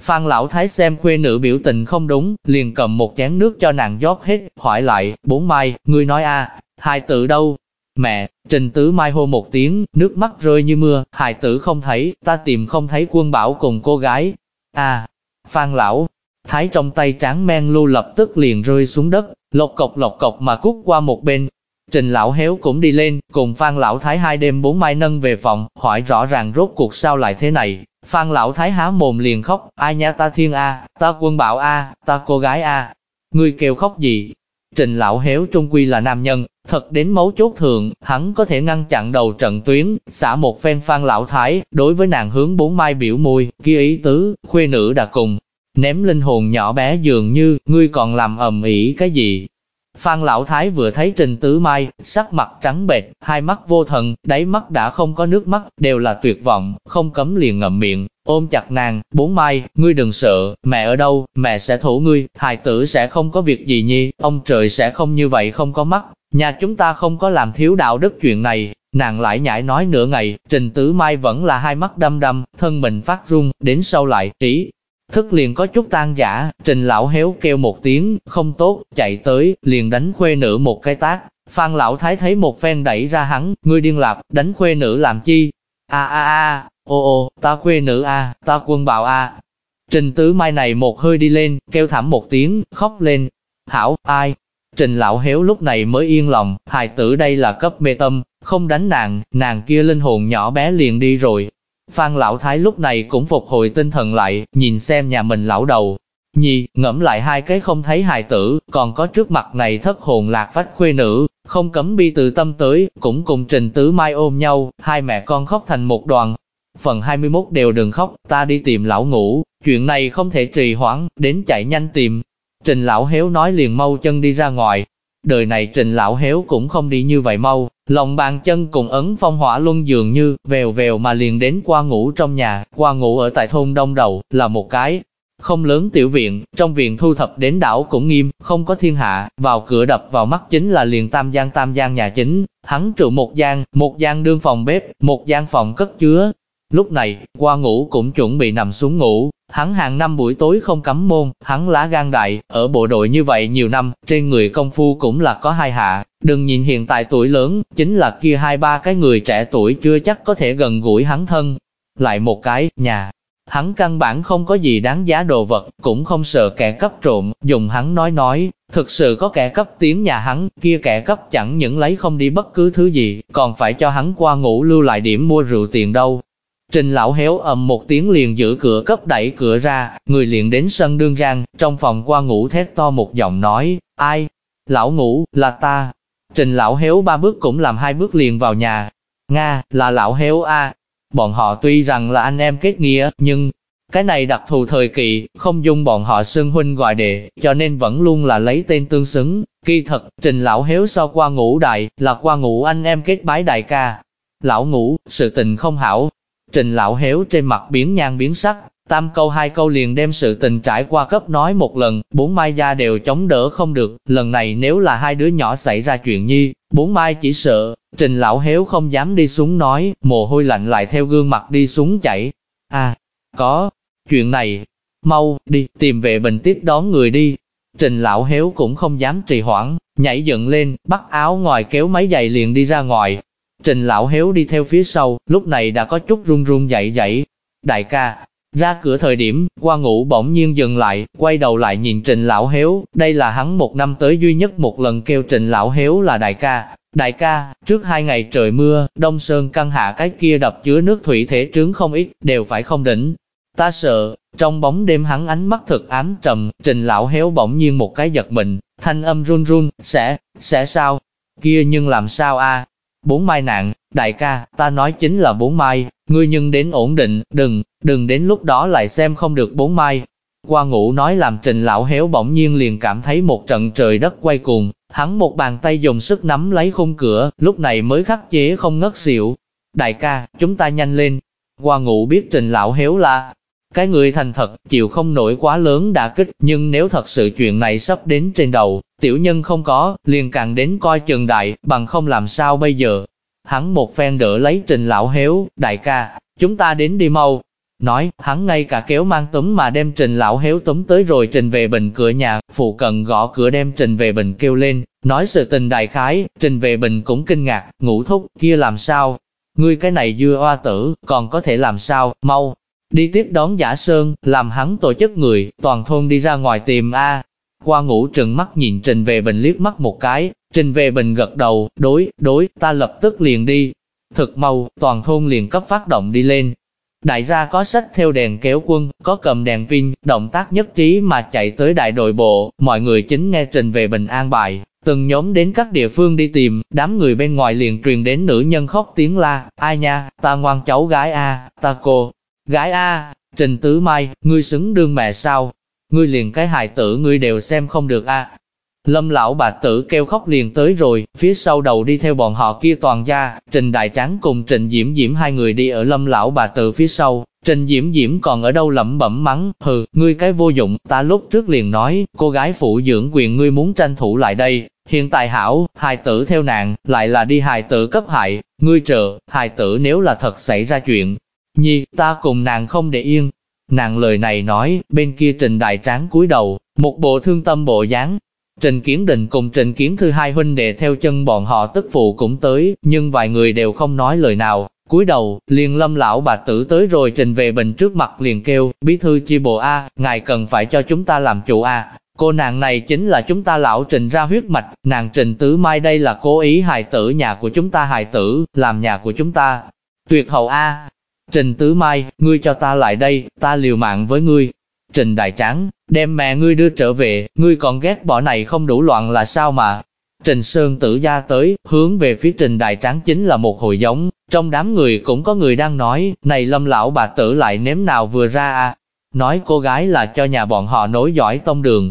Phan Lão Thái xem khuê nữ biểu tình không đúng, liền cầm một chén nước cho nàng rót hết, hỏi lại, bốn mai, ngươi nói a, hài tử đâu? Mẹ, Trình Tứ Mai hô một tiếng, nước mắt rơi như mưa, hài tử không thấy, ta tìm không thấy quân bảo cùng cô gái. À, Phan Lão, Thái trong tay tráng men lưu lập tức liền rơi xuống đất, lộc cộc lộc cộc mà cút qua một bên. Trình lão héo cũng đi lên, cùng Phan lão thái hai đêm bốn mai nâng về phòng, hỏi rõ ràng rốt cuộc sao lại thế này. Phan lão thái há mồm liền khóc, ai nha ta thiên a, ta quân bảo a, ta cô gái a. Ngươi kêu khóc gì? Trình lão héo trung quy là nam nhân, thật đến mấu chốt thường, hắn có thể ngăn chặn đầu trận tuyến, xả một phen phan lão thái, đối với nàng hướng bốn mai biểu môi, kia ý tứ, khuê nữ đã cùng, ném linh hồn nhỏ bé dường như, ngươi còn làm ầm ĩ cái gì? Phan Lão Thái vừa thấy Trình Tứ Mai, sắc mặt trắng bệch, hai mắt vô thần, đáy mắt đã không có nước mắt, đều là tuyệt vọng, không cấm liền ngậm miệng, ôm chặt nàng, bốn mai, ngươi đừng sợ, mẹ ở đâu, mẹ sẽ thủ ngươi, hài tử sẽ không có việc gì nhi, ông trời sẽ không như vậy không có mắt, nhà chúng ta không có làm thiếu đạo đức chuyện này, nàng lại nhảy nói nửa ngày, Trình Tứ Mai vẫn là hai mắt đâm đâm, thân mình phát run, đến sau lại, ý, thức liền có chút tan giả, trình lão héo kêu một tiếng, không tốt, chạy tới, liền đánh khuê nữ một cái tác. Phan lão thái thấy một phen đẩy ra hắn, ngươi điên lạp, đánh khuê nữ làm chi? A a a, ô ô, ta khuê nữ a, ta quân bạo a. Trình tứ mai này một hơi đi lên, kêu thảm một tiếng, khóc lên. Hảo, ai? Trình lão héo lúc này mới yên lòng, hài tử đây là cấp mê tâm, không đánh nàng, nàng kia linh hồn nhỏ bé liền đi rồi, Phan Lão Thái lúc này cũng phục hồi tinh thần lại, nhìn xem nhà mình lão đầu. Nhi, ngẫm lại hai cái không thấy hài tử, còn có trước mặt này thất hồn lạc phách khuê nữ, không cấm bi từ tâm tới, cũng cùng Trình Tứ Mai ôm nhau, hai mẹ con khóc thành một đoàn. Phần 21 đều đừng khóc, ta đi tìm lão ngủ, chuyện này không thể trì hoãn, đến chạy nhanh tìm. Trình lão héo nói liền mau chân đi ra ngoài. Đời này trình lão héo cũng không đi như vậy mau, Lòng bàn chân cùng ấn phong hỏa luân dường như, vèo vèo mà liền đến qua ngủ trong nhà, qua ngủ ở tại thôn đông đầu, là một cái. Không lớn tiểu viện, trong viện thu thập đến đảo cũng nghiêm, không có thiên hạ, vào cửa đập vào mắt chính là liền tam gian tam gian nhà chính, hắn trụ một gian, một gian đương phòng bếp, một gian phòng cất chứa. Lúc này, qua ngủ cũng chuẩn bị nằm xuống ngủ, hắn hàng năm buổi tối không cấm môn, hắn lá gan đại, ở bộ đội như vậy nhiều năm, trên người công phu cũng là có hai hạ, Đừng nhìn hiện tại tuổi lớn, chính là kia hai ba cái người trẻ tuổi chưa chắc có thể gần gũi hắn thân. Lại một cái, nhà. Hắn căn bản không có gì đáng giá đồ vật, cũng không sợ kẻ cấp trộm, dùng hắn nói nói, thực sự có kẻ cấp tiếng nhà hắn, kia kẻ cấp chẳng những lấy không đi bất cứ thứ gì, còn phải cho hắn qua ngủ lưu lại điểm mua rượu tiền đâu. Trình lão héo ầm một tiếng liền giữ cửa cấp đẩy cửa ra, người liền đến sân đương giang, trong phòng qua ngủ thét to một giọng nói, ai, Lão ngủ, là ta. Trình lão héo ba bước cũng làm hai bước liền vào nhà. Nga, là lão héo A. Bọn họ tuy rằng là anh em kết nghĩa, nhưng cái này đặc thù thời kỳ, không dung bọn họ xưng huynh gọi đệ, cho nên vẫn luôn là lấy tên tương xứng. Kỳ thật, trình lão héo sau qua ngũ đại, là qua ngũ anh em kết bái đại ca. Lão ngũ, sự tình không hảo. Trình lão héo trên mặt biến nhan biến sắc, tam câu hai câu liền đem sự tình trải qua cấp nói một lần, bốn mai gia đều chống đỡ không được, lần này nếu là hai đứa nhỏ xảy ra chuyện nhi, bốn mai chỉ sợ, trình lão héo không dám đi xuống nói, mồ hôi lạnh lại theo gương mặt đi xuống chảy. À, có, chuyện này, mau, đi, tìm vệ bình tiếp đón người đi. Trình lão héo cũng không dám trì hoãn, nhảy dựng lên, bắt áo ngoài kéo máy giày liền đi ra ngoài. Trình lão hiếu đi theo phía sau, lúc này đã có chút run run dậy dậy. Đại ca, ra cửa thời điểm, qua ngủ bỗng nhiên dừng lại, quay đầu lại nhìn trình lão hiếu, đây là hắn một năm tới duy nhất một lần kêu trình lão hiếu là đại ca. Đại ca, trước hai ngày trời mưa, Đông Sơn căn hạ cái kia đập chứa nước thủy thể trướng không ít, đều phải không đỉnh. Ta sợ, trong bóng đêm hắn ánh mắt thực ám trầm, trình lão héo bỗng nhiên một cái giật mình, thanh âm run run, sẽ, sẽ sao? Kia nhưng làm sao a? Bốn mai nạn, đại ca, ta nói chính là bốn mai, ngươi nhưng đến ổn định, đừng, đừng đến lúc đó lại xem không được bốn mai. Qua ngủ nói làm trình lão héo bỗng nhiên liền cảm thấy một trận trời đất quay cuồng, hắn một bàn tay dùng sức nắm lấy khung cửa, lúc này mới khắc chế không ngất xỉu. Đại ca, chúng ta nhanh lên. Qua ngủ biết trình lão héo là cái người thành thật, chịu không nổi quá lớn đã kích, nhưng nếu thật sự chuyện này sắp đến trên đầu, tiểu nhân không có, liền càng đến coi chừng đại, bằng không làm sao bây giờ. Hắn một phen đỡ lấy trình lão héo, đại ca, chúng ta đến đi mau. Nói, hắn ngay cả kéo mang túm mà đem trình lão héo túm tới rồi trình về bình cửa nhà, phụ cận gõ cửa đem trình về bình kêu lên, nói sự tình đại khái, trình về bình cũng kinh ngạc, ngủ thúc, kia làm sao? Ngươi cái này dưa oa tử, còn có thể làm sao, mau, đi tiếp đón giả sơn, làm hắn tổ chức người, toàn thôn đi ra ngoài tìm A. Qua ngủ trừng mắt nhìn Trình Về Bình liếc mắt một cái, Trình Về Bình gật đầu, đối, đối, ta lập tức liền đi. Thực mau, toàn thôn liền cấp phát động đi lên. Đại gia có sách theo đèn kéo quân, có cầm đèn pin, động tác nhất trí mà chạy tới đại đội bộ, mọi người chính nghe Trình Về Bình an bài, từng nhóm đến các địa phương đi tìm, đám người bên ngoài liền truyền đến nữ nhân khóc tiếng la, ai nha, ta ngoan cháu gái a, ta cô, Gái A, Trình Tứ Mai, ngươi xứng đương mẹ sao? Ngươi liền cái hài tử ngươi đều xem không được A. Lâm lão bà tử kêu khóc liền tới rồi, phía sau đầu đi theo bọn họ kia toàn gia, Trình Đại Tráng cùng Trình Diễm Diễm hai người đi ở lâm lão bà tử phía sau, Trình Diễm Diễm còn ở đâu lẩm bẩm mắng, hừ, ngươi cái vô dụng, ta lúc trước liền nói, cô gái phụ dưỡng quyền ngươi muốn tranh thủ lại đây, hiện tại hảo, hài tử theo nạn, lại là đi hài tử cấp hại, ngươi trợ, hài tử nếu là thật xảy ra chuyện, Nhi, ta cùng nàng không để yên. Nàng lời này nói, bên kia Trình Đại Tráng cúi đầu, một bộ thương tâm bộ dáng. Trình Kiến Định cùng Trình Kiến Thư hai huynh đệ theo chân bọn họ tức phụ cũng tới, nhưng vài người đều không nói lời nào. cúi đầu, liền lâm lão bà tử tới rồi trình về bình trước mặt liền kêu, bí thư chi bộ A, ngài cần phải cho chúng ta làm chủ A, cô nàng này chính là chúng ta lão trình ra huyết mạch, nàng trình tứ mai đây là cố ý hài tử nhà của chúng ta hài tử, làm nhà của chúng ta. Tuyệt hậu A, Trình Tứ Mai, ngươi cho ta lại đây, ta liều mạng với ngươi. Trình Đại Tráng, đem mẹ ngươi đưa trở về, ngươi còn ghét bỏ này không đủ loạn là sao mà. Trình Sơn tử gia tới, hướng về phía Trình Đại Tráng chính là một hồi giống, trong đám người cũng có người đang nói, này lâm lão bà tử lại ném nào vừa ra à. Nói cô gái là cho nhà bọn họ nối dõi tông đường.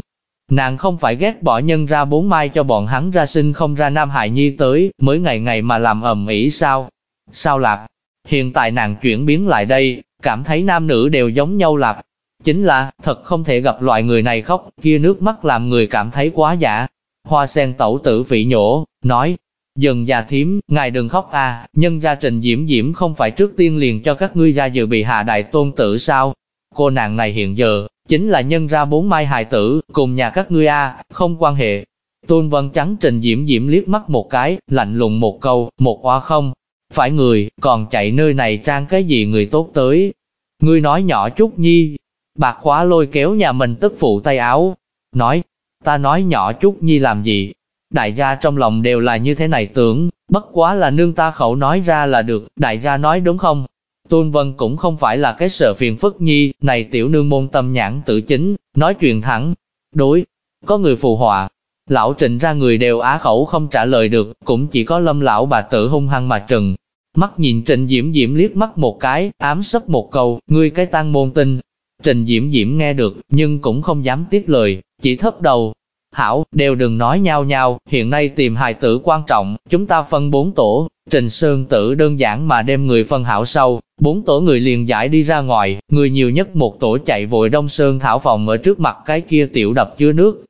Nàng không phải ghét bỏ nhân ra bốn mai cho bọn hắn ra sinh không ra Nam Hải Nhi tới, mới ngày ngày mà làm ầm ĩ sao. Sao lạc, Hiện tại nàng chuyển biến lại đây, cảm thấy nam nữ đều giống nhau lạp. Chính là, thật không thể gặp loại người này khóc, kia nước mắt làm người cảm thấy quá giả. Hoa sen tẩu tử vị nhổ, nói, dần già thím, ngài đừng khóc a nhân gia trình diễm diễm không phải trước tiên liền cho các ngươi ra dự bị hạ đại tôn tử sao. Cô nàng này hiện giờ, chính là nhân ra bốn mai hài tử, cùng nhà các ngươi a không quan hệ. Tôn Vân Trắng trình diễm diễm liếc mắt một cái, lạnh lùng một câu, một oa không, phải người, còn chạy nơi này trang cái gì người tốt tới. Ngươi nói nhỏ chút nhi, bạc khóa lôi kéo nhà mình tức phụ tay áo, nói, ta nói nhỏ chút nhi làm gì. Đại gia trong lòng đều là như thế này tưởng, bất quá là nương ta khẩu nói ra là được, đại gia nói đúng không? Tôn Vân cũng không phải là cái sợ phiền phức nhi, này tiểu nương môn tâm nhãn tự chính, nói chuyện thẳng. Đối, có người phù họa, Lão Trịnh ra người đều á khẩu không trả lời được, cũng chỉ có lâm lão bà tử hung hăng mà trừng. Mắt nhìn Trịnh Diễm Diễm liếc mắt một cái, ám sấp một câu, ngươi cái tăng môn tinh. Trịnh Diễm Diễm nghe được, nhưng cũng không dám tiếp lời, chỉ thấp đầu. Hảo, đều đừng nói nhau nhau, hiện nay tìm hài tử quan trọng, chúng ta phân bốn tổ, Trình Sơn Tử đơn giản mà đem người phân hảo sau, bốn tổ người liền giải đi ra ngoài, người nhiều nhất một tổ chạy vội Đông Sơn Thảo phòng ở trước mặt cái kia tiểu đập chứa nước.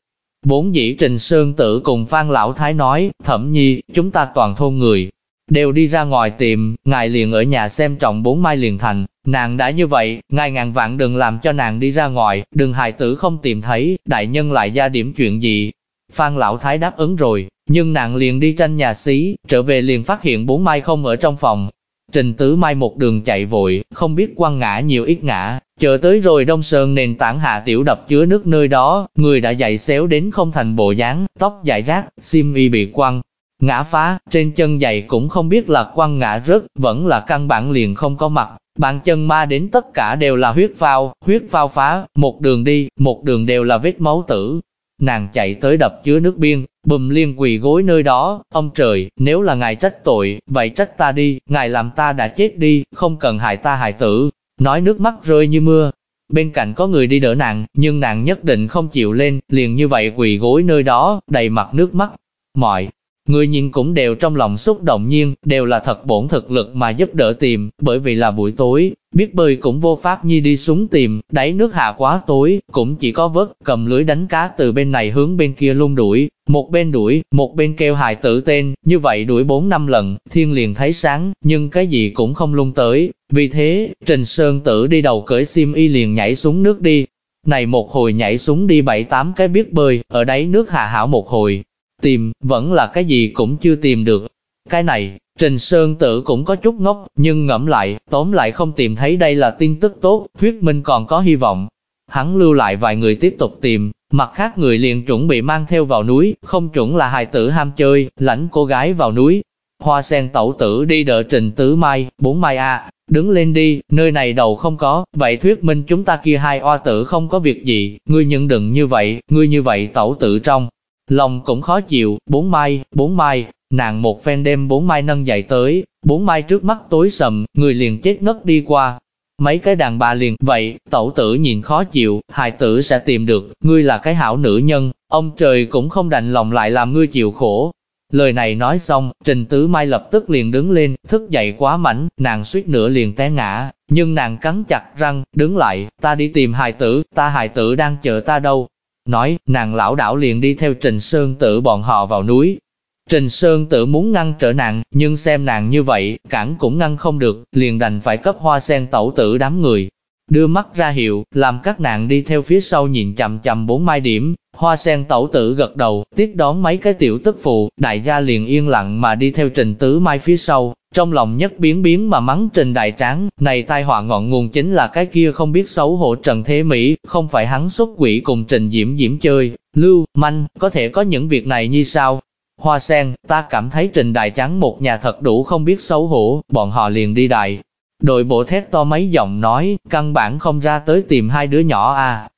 Bốn dĩ Trình Sơn Tử cùng Phan Lão Thái nói, thẩm nhi, chúng ta toàn thôn người, đều đi ra ngoài tìm, ngài liền ở nhà xem trọng bốn mai liền thành, nàng đã như vậy, ngài ngàn vạn đừng làm cho nàng đi ra ngoài, đừng hài tử không tìm thấy, đại nhân lại ra điểm chuyện gì. Phan Lão Thái đáp ứng rồi, nhưng nàng liền đi tranh nhà xí, trở về liền phát hiện bốn mai không ở trong phòng. Trình Tứ Mai một đường chạy vội, không biết quăng ngã nhiều ít ngã, chờ tới rồi Đông Sơn nền tảng hạ tiểu đập chứa nước nơi đó, người đã dậy xéo đến không thành bộ dáng, tóc dài rác, sim y bị quăng, ngã phá, trên chân giày cũng không biết là quăng ngã rớt, vẫn là căn bản liền không có mặt. Bàn chân ma đến tất cả đều là huyết phao, huyết phao phá, một đường đi, một đường đều là vết máu tử. Nàng chạy tới đập chứa nước biên, bùm liên quỳ gối nơi đó, ông trời, nếu là ngài trách tội, vậy trách ta đi, ngài làm ta đã chết đi, không cần hại ta hại tử. Nói nước mắt rơi như mưa, bên cạnh có người đi đỡ nàng, nhưng nàng nhất định không chịu lên, liền như vậy quỳ gối nơi đó, đầy mặt nước mắt. Mọi Người nhìn cũng đều trong lòng xúc động nhiên, đều là thật bổn thực lực mà giúp đỡ tìm, bởi vì là buổi tối, biết bơi cũng vô pháp nhi đi xuống tìm, đáy nước hạ quá tối, cũng chỉ có vớt, cầm lưới đánh cá từ bên này hướng bên kia luôn đuổi, một bên đuổi, một bên kêu hài tử tên, như vậy đuổi 4 năm lần, thiên liền thấy sáng, nhưng cái gì cũng không lung tới, vì thế, Trình Sơn Tử đi đầu cởi sim y liền nhảy xuống nước đi, này một hồi nhảy xuống đi bảy tám cái biết bơi, ở đáy nước hạ hảo một hồi, Tìm, vẫn là cái gì cũng chưa tìm được. Cái này, Trình Sơn Tử cũng có chút ngốc, nhưng ngẫm lại, tóm lại không tìm thấy đây là tin tức tốt, thuyết minh còn có hy vọng. Hắn lưu lại vài người tiếp tục tìm, mặt khác người liền chuẩn bị mang theo vào núi, không chuẩn là hài tử ham chơi, lãnh cô gái vào núi. Hoa sen tẩu tử đi đợi Trình Tứ Mai, bốn Mai A, đứng lên đi, nơi này đầu không có, vậy thuyết minh chúng ta kia hai oa tử không có việc gì, ngươi nhận đừng như vậy, ngươi như vậy tẩu tử trong lòng cũng khó chịu, bốn mai, bốn mai, nàng một phen đem bốn mai nâng dậy tới, bốn mai trước mắt tối sầm, người liền chết ngất đi qua. Mấy cái đàn bà liền, vậy, tẩu tử nhìn khó chịu, hài tử sẽ tìm được, ngươi là cái hảo nữ nhân, ông trời cũng không đành lòng lại làm ngươi chịu khổ. Lời này nói xong, Trình Tứ Mai lập tức liền đứng lên, thức dậy quá mảnh, nàng suýt nữa liền té ngã, nhưng nàng cắn chặt răng, đứng lại, ta đi tìm hài tử, ta hài tử đang chờ ta đâu, Nói, nàng lão đảo liền đi theo Trình Sơn Tử bọn họ vào núi. Trình Sơn Tử muốn ngăn trở nàng, nhưng xem nàng như vậy, cản cũng ngăn không được, liền đành phải cấp hoa sen tẩu tử đám người. Đưa mắt ra hiệu, làm các nàng đi theo phía sau nhìn chậm chậm bốn mai điểm, hoa sen tẩu tử gật đầu, tiếp đón mấy cái tiểu tức phụ, đại gia liền yên lặng mà đi theo trình tứ mai phía sau, trong lòng nhất biến biến mà mắng Trình Đại Tráng, này tai họa ngọn nguồn chính là cái kia không biết xấu hổ Trần Thế Mỹ, không phải hắn xuất quỷ cùng Trình Diễm Diễm chơi, lưu, manh, có thể có những việc này như sao? Hoa sen, ta cảm thấy Trình Đại trắng một nhà thật đủ không biết xấu hổ, bọn họ liền đi đại. Đội bộ thét to mấy giọng nói, căn bản không ra tới tìm hai đứa nhỏ à.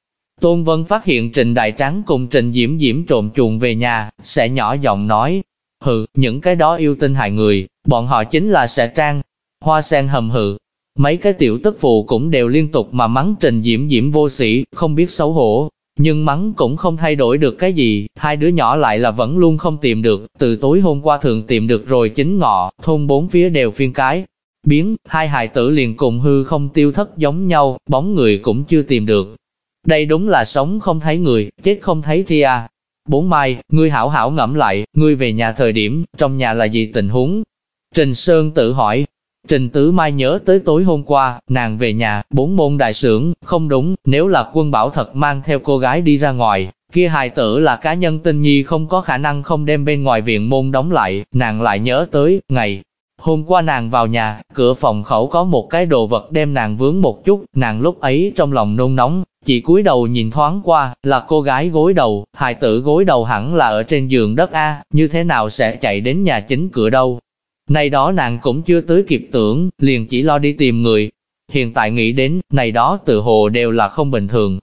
Tôn Vân phát hiện Trình Đại Tráng cùng Trình Diễm Diễm trộm chuồng về nhà, sẽ nhỏ giọng nói, hừ, những cái đó yêu tinh hại người, bọn họ chính là sẽ trang. Hoa sen hầm hừ, mấy cái tiểu tức phụ cũng đều liên tục mà mắng trình diễm diễm vô sĩ, không biết xấu hổ. Nhưng mắng cũng không thay đổi được cái gì, hai đứa nhỏ lại là vẫn luôn không tìm được, từ tối hôm qua thường tìm được rồi chính ngọ, thôn bốn phía đều phiên cái. Biến, hai hài tử liền cùng hư không tiêu thất giống nhau, bóng người cũng chưa tìm được. Đây đúng là sống không thấy người, chết không thấy thi à. Bốn mai, ngươi hảo hảo ngẫm lại, ngươi về nhà thời điểm, trong nhà là gì tình huống? Trình Sơn tự hỏi. Trình Tứ Mai nhớ tới tối hôm qua, nàng về nhà, bốn môn đại sưởng, không đúng, nếu là quân bảo thật mang theo cô gái đi ra ngoài, kia hài tử là cá nhân tinh nhi không có khả năng không đem bên ngoài viện môn đóng lại, nàng lại nhớ tới, ngày. Hôm qua nàng vào nhà, cửa phòng khẩu có một cái đồ vật đem nàng vướng một chút, nàng lúc ấy trong lòng nôn nóng, chỉ cúi đầu nhìn thoáng qua, là cô gái gối đầu, hài tử gối đầu hẳn là ở trên giường đất A, như thế nào sẽ chạy đến nhà chính cửa đâu. Này đó nàng cũng chưa tới kịp tưởng, liền chỉ lo đi tìm người. Hiện tại nghĩ đến, này đó tự hồ đều là không bình thường.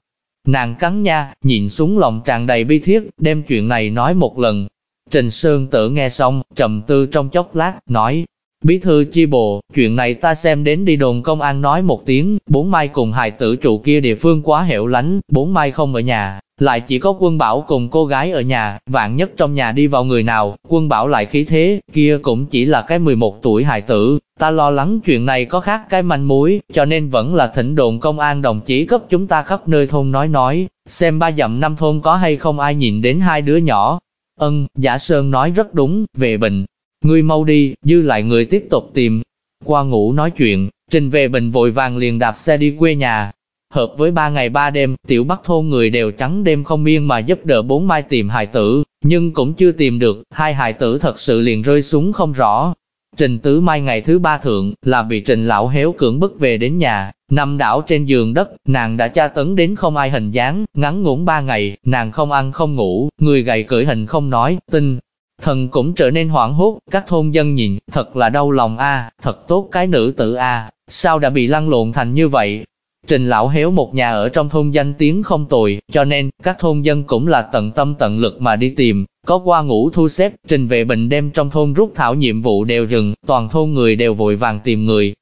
Nàng cắn nha, nhìn xuống lòng tràn đầy bi thiết, đem chuyện này nói một lần. Trình Sơn Tử nghe xong, trầm tư trong chốc lát, nói, Bí thư chi bộ, chuyện này ta xem đến đi đồn công an nói một tiếng, bốn mai cùng hài tử trụ kia địa phương quá hẻo lánh, bốn mai không ở nhà, lại chỉ có quân bảo cùng cô gái ở nhà, vạn nhất trong nhà đi vào người nào, quân bảo lại khí thế, kia cũng chỉ là cái 11 tuổi hài tử, ta lo lắng chuyện này có khác cái manh mối, cho nên vẫn là thỉnh đồn công an đồng chí cấp chúng ta khắp nơi thôn nói nói, xem ba dặm năm thôn có hay không ai nhìn đến hai đứa nhỏ. Ân, giả sơn nói rất đúng, về bệnh. Ngươi mau đi, dư lại người tiếp tục tìm. Qua ngủ nói chuyện, Trình về bình vội vàng liền đạp xe đi quê nhà. Hợp với ba ngày ba đêm, tiểu bắc thôn người đều trắng đêm không miên mà giúp đỡ bốn mai tìm hài tử, nhưng cũng chưa tìm được, hai hài tử thật sự liền rơi xuống không rõ. Trình tứ mai ngày thứ ba thượng, là bị trình lão héo cưỡng bức về đến nhà, nằm đảo trên giường đất, nàng đã tra tấn đến không ai hình dáng, ngắn ngủn ba ngày, nàng không ăn không ngủ, người gầy cởi hình không nói, tin, Thần cũng trở nên hoảng hốt, các thôn dân nhìn, thật là đau lòng a, thật tốt cái nữ tử a, sao đã bị lăn lộn thành như vậy? Trình lão héo một nhà ở trong thôn danh tiếng không tồi, cho nên, các thôn dân cũng là tận tâm tận lực mà đi tìm, có qua ngủ thu xếp, trình về bệnh đem trong thôn rút thảo nhiệm vụ đều rừng, toàn thôn người đều vội vàng tìm người.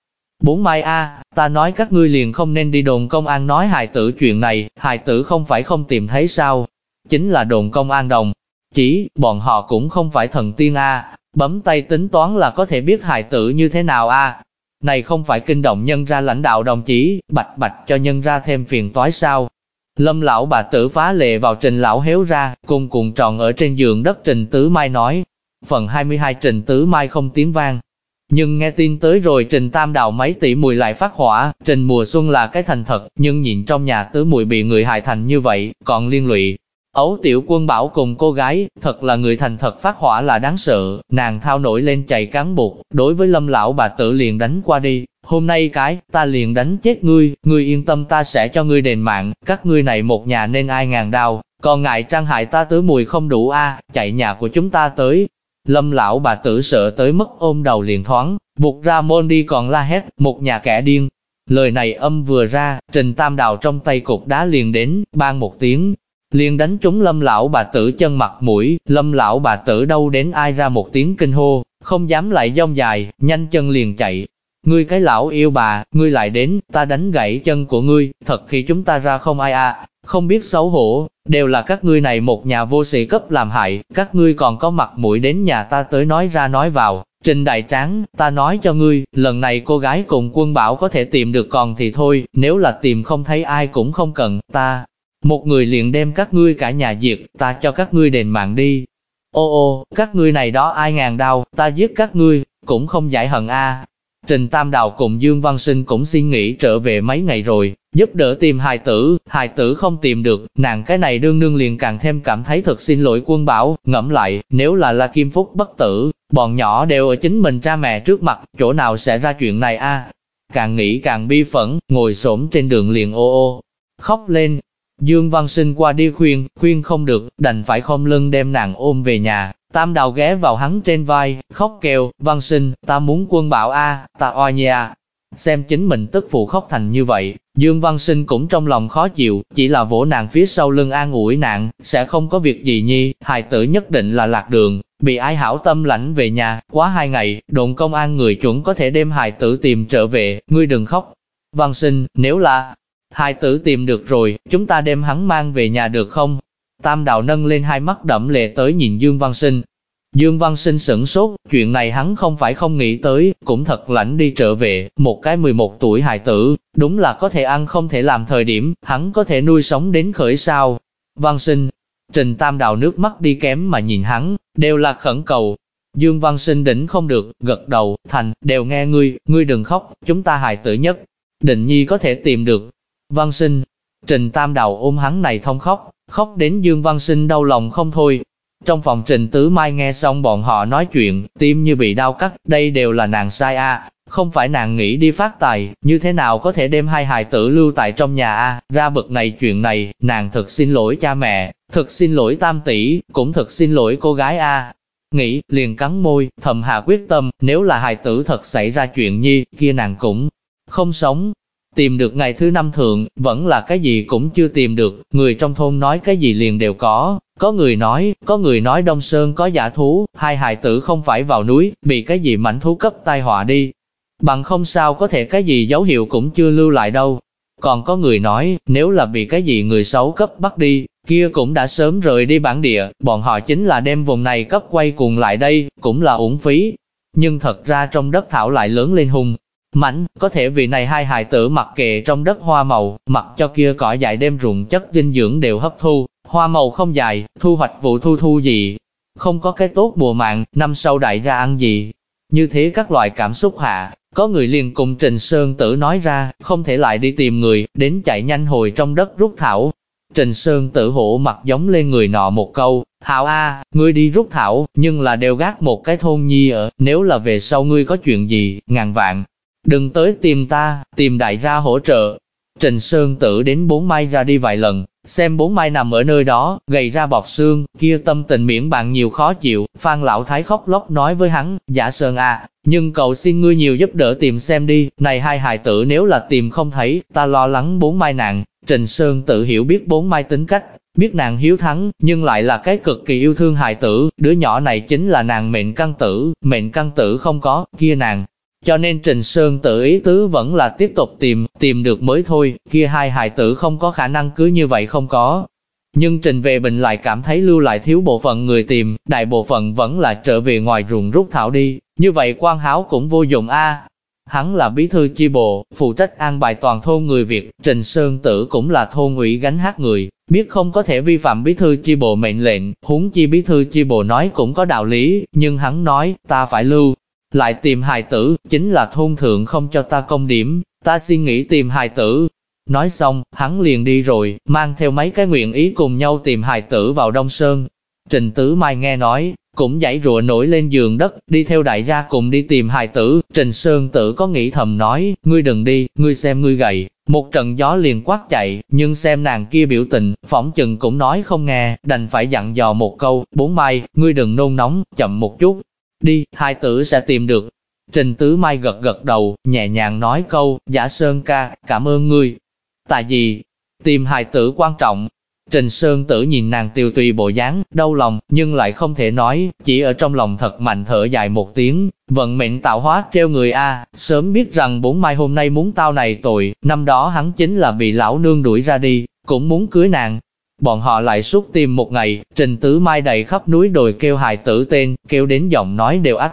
Bốn mai a, ta nói các ngươi liền không nên đi đồn công an nói hài tử chuyện này, hài tử không phải không tìm thấy sao? Chính là đồn công an đồng, chỉ, bọn họ cũng không phải thần tiên a, bấm tay tính toán là có thể biết hài tử như thế nào a. Này không phải kinh động nhân ra lãnh đạo đồng chí, bạch bạch cho nhân ra thêm phiền toái sao. Lâm lão bà tử phá lệ vào trình lão héo ra, cùng cùng tròn ở trên giường đất trình tứ mai nói. Phần 22 trình tứ mai không tiếng vang. Nhưng nghe tin tới rồi trình tam đào mấy tỷ mùi lại phát hỏa, trình mùa xuân là cái thành thật, nhưng nhìn trong nhà tứ mùi bị người hại thành như vậy, còn liên lụy, Ấu tiểu quân bảo cùng cô gái, thật là người thành thật phát hỏa là đáng sợ, nàng thao nổi lên chạy cán buộc đối với lâm lão bà tử liền đánh qua đi, hôm nay cái, ta liền đánh chết ngươi, ngươi yên tâm ta sẽ cho ngươi đền mạng, các ngươi này một nhà nên ai ngàn đau, còn ngại trang hại ta tứ mùi không đủ a, chạy nhà của chúng ta tới. Lâm lão bà tử sợ tới mức ôm đầu liền thoáng, buộc ra môn đi còn la hét, một nhà kẻ điên. Lời này âm vừa ra, trình tam đào trong tay cục đá liền đến, ban một tiếng, liền đánh trúng lâm lão bà tử chân mặt mũi, lâm lão bà tử đâu đến ai ra một tiếng kinh hô, không dám lại dông dài, nhanh chân liền chạy. Ngươi cái lão yêu bà, ngươi lại đến, ta đánh gãy chân của ngươi, thật khi chúng ta ra không ai à, không biết xấu hổ, đều là các ngươi này một nhà vô sĩ cấp làm hại, các ngươi còn có mặt mũi đến nhà ta tới nói ra nói vào. Trình Đại Tráng, ta nói cho ngươi, lần này cô gái cùng quân bảo có thể tìm được còn thì thôi, nếu là tìm không thấy ai cũng không cần, ta, một người liền đem các ngươi cả nhà diệt, ta cho các ngươi đền mạng đi. Ô ô, các ngươi này đó ai ngàn đau, ta giết các ngươi, cũng không giải hận a. Trình Tam Đào cùng Dương Văn Sinh cũng xin nghỉ trở về mấy ngày rồi, giúp đỡ tìm hài tử, hài tử không tìm được, nàng cái này đương nương liền càng thêm cảm thấy thật xin lỗi quân bảo, ngẫm lại, nếu là La Kim Phúc bất tử, bọn nhỏ đều ở chính mình cha mẹ trước mặt, chỗ nào sẽ ra chuyện này a? Càng nghĩ càng bi phẫn, ngồi xổm trên đường liền ô ô, khóc lên, Dương Văn Sinh qua đi khuyên, khuyên không được, đành phải không lưng đem nàng ôm về nhà. Tam đào ghé vào hắn trên vai, khóc kêu, Văn Sinh, ta muốn quân bảo a, ta oai nha. Xem chính mình tức phụ khóc thành như vậy, Dương Văn Sinh cũng trong lòng khó chịu, chỉ là vỗ nàng phía sau lưng an ủi nàng, sẽ không có việc gì nhi, hài tử nhất định là lạc đường, bị ai hảo tâm lãnh về nhà, quá hai ngày, đồn công an người chuẩn có thể đem hài tử tìm trở về, ngươi đừng khóc. Văn Sinh, nếu là, Hai tử tìm được rồi, chúng ta đem hắn mang về nhà được không? Tam đạo nâng lên hai mắt đậm lệ tới nhìn Dương Văn Sinh. Dương Văn Sinh sửng sốt, chuyện này hắn không phải không nghĩ tới, cũng thật lãnh đi trở về, một cái 11 tuổi hài tử, đúng là có thể ăn không thể làm thời điểm, hắn có thể nuôi sống đến khởi sao. Văn Sinh, Trình Tam Đào nước mắt đi kém mà nhìn hắn, đều là khẩn cầu. Dương Văn Sinh đỉnh không được, gật đầu, thành, đều nghe ngươi, ngươi đừng khóc, chúng ta hài tử nhất. Định nhi có thể tìm được, Văn sinh, Trình Tam Đào ôm hắn này thông khóc, khóc đến Dương Văn sinh đau lòng không thôi. Trong phòng Trình Tứ Mai nghe xong bọn họ nói chuyện, tim như bị đau cắt, đây đều là nàng sai a, không phải nàng nghĩ đi phát tài, như thế nào có thể đem hai hài tử lưu tại trong nhà a, ra bực này chuyện này, nàng thật xin lỗi cha mẹ, thật xin lỗi tam tỷ, cũng thật xin lỗi cô gái a. Nghĩ, liền cắn môi, thầm hạ quyết tâm, nếu là hài tử thật xảy ra chuyện nhi, kia nàng cũng không sống, tìm được ngày thứ năm thượng, vẫn là cái gì cũng chưa tìm được, người trong thôn nói cái gì liền đều có, có người nói, có người nói Đông Sơn có giả thú, hai hài tử không phải vào núi, bị cái gì mảnh thú cấp tai họa đi. Bằng không sao có thể cái gì dấu hiệu cũng chưa lưu lại đâu. Còn có người nói, nếu là bị cái gì người xấu cấp bắt đi, kia cũng đã sớm rời đi bản địa, bọn họ chính là đem vùng này cấp quay cuồng lại đây, cũng là uổng phí. Nhưng thật ra trong đất thảo lại lớn lên hùng, mảnh, có thể vì này hai hài tử mặc kệ trong đất hoa màu, mặc cho kia cỏ dại đêm ruộng chất dinh dưỡng đều hấp thu, hoa màu không dài, thu hoạch vụ thu thu gì, không có cái tốt mùa mạng, năm sau đại ra ăn gì. Như thế các loại cảm xúc hạ, có người liền cùng Trình Sơn Tử nói ra, không thể lại đi tìm người, đến chạy nhanh hồi trong đất rút thảo. Trình Sơn Tử hổ mặt giống lên người nọ một câu, Hảo A, ngươi đi rút thảo, nhưng là đều gác một cái thôn nhi ở, nếu là về sau ngươi có chuyện gì, ngàn vạn, Đừng tới tìm ta, tìm đại gia hỗ trợ. Trình Sơn Tử đến bốn mai ra đi vài lần, xem bốn mai nằm ở nơi đó, gầy ra bọc xương, kia tâm tình miễn bạn nhiều khó chịu, Phan Lão Thái khóc lóc nói với hắn, giả Sơn à, nhưng cậu xin ngươi nhiều giúp đỡ tìm xem đi, này hai hài tử nếu là tìm không thấy, ta lo lắng bốn mai nàng, Trình Sơn Tử hiểu biết bốn mai tính cách, biết nàng hiếu thắng, nhưng lại là cái cực kỳ yêu thương hài tử, đứa nhỏ này chính là nàng mệnh căn tử, mệnh căn tử không có, kia nàng, cho nên Trình Sơn tự ý tứ vẫn là tiếp tục tìm, tìm được mới thôi, kia hai hài tử không có khả năng cứ như vậy không có. Nhưng Trình về bình lại cảm thấy lưu lại thiếu bộ phận người tìm, đại bộ phận vẫn là trở về ngoài ruộng rút thảo đi, như vậy quan háo cũng vô dụng a. Hắn là bí thư chi bộ, phụ trách an bài toàn thôn người Việt, Trình Sơn Tử cũng là thôn ủy gánh hát người, biết không có thể vi phạm bí thư chi bộ mệnh lệnh, huống chi bí thư chi bộ nói cũng có đạo lý, nhưng hắn nói, ta phải lưu, lại tìm hài tử, chính là thôn thượng không cho ta công điểm, ta suy nghĩ tìm hài tử. Nói xong, hắn liền đi rồi, mang theo mấy cái nguyện ý cùng nhau tìm hài tử vào Đông Sơn. Trình Tứ Mai nghe nói, cũng giải rùa nổi lên giường đất, đi theo đại gia cùng đi tìm hài tử. Trình Sơn Tử có nghĩ thầm nói, ngươi đừng đi, ngươi xem ngươi gầy. Một trận gió liền quát chạy, nhưng xem nàng kia biểu tình, phỏng chừng cũng nói không nghe, đành phải dặn dò một câu, bốn mai, ngươi đừng nôn nóng, chậm một chút, Đi, hai tử sẽ tìm được. Trình Tứ Mai gật gật đầu, nhẹ nhàng nói câu, giả Sơn ca, cảm ơn ngươi. Tại vì, tìm hài tử quan trọng. Trình Sơn Tử nhìn nàng tiêu tùy bộ dáng, đau lòng, nhưng lại không thể nói, chỉ ở trong lòng thật mạnh thở dài một tiếng, vận mệnh tạo hóa treo người A, sớm biết rằng bốn mai hôm nay muốn tao này tội, năm đó hắn chính là bị lão nương đuổi ra đi, cũng muốn cưới nàng, Bọn họ lại suốt tìm một ngày, trình tứ mai đầy khắp núi đồi kêu hài tử tên, kêu đến giọng nói đều ách.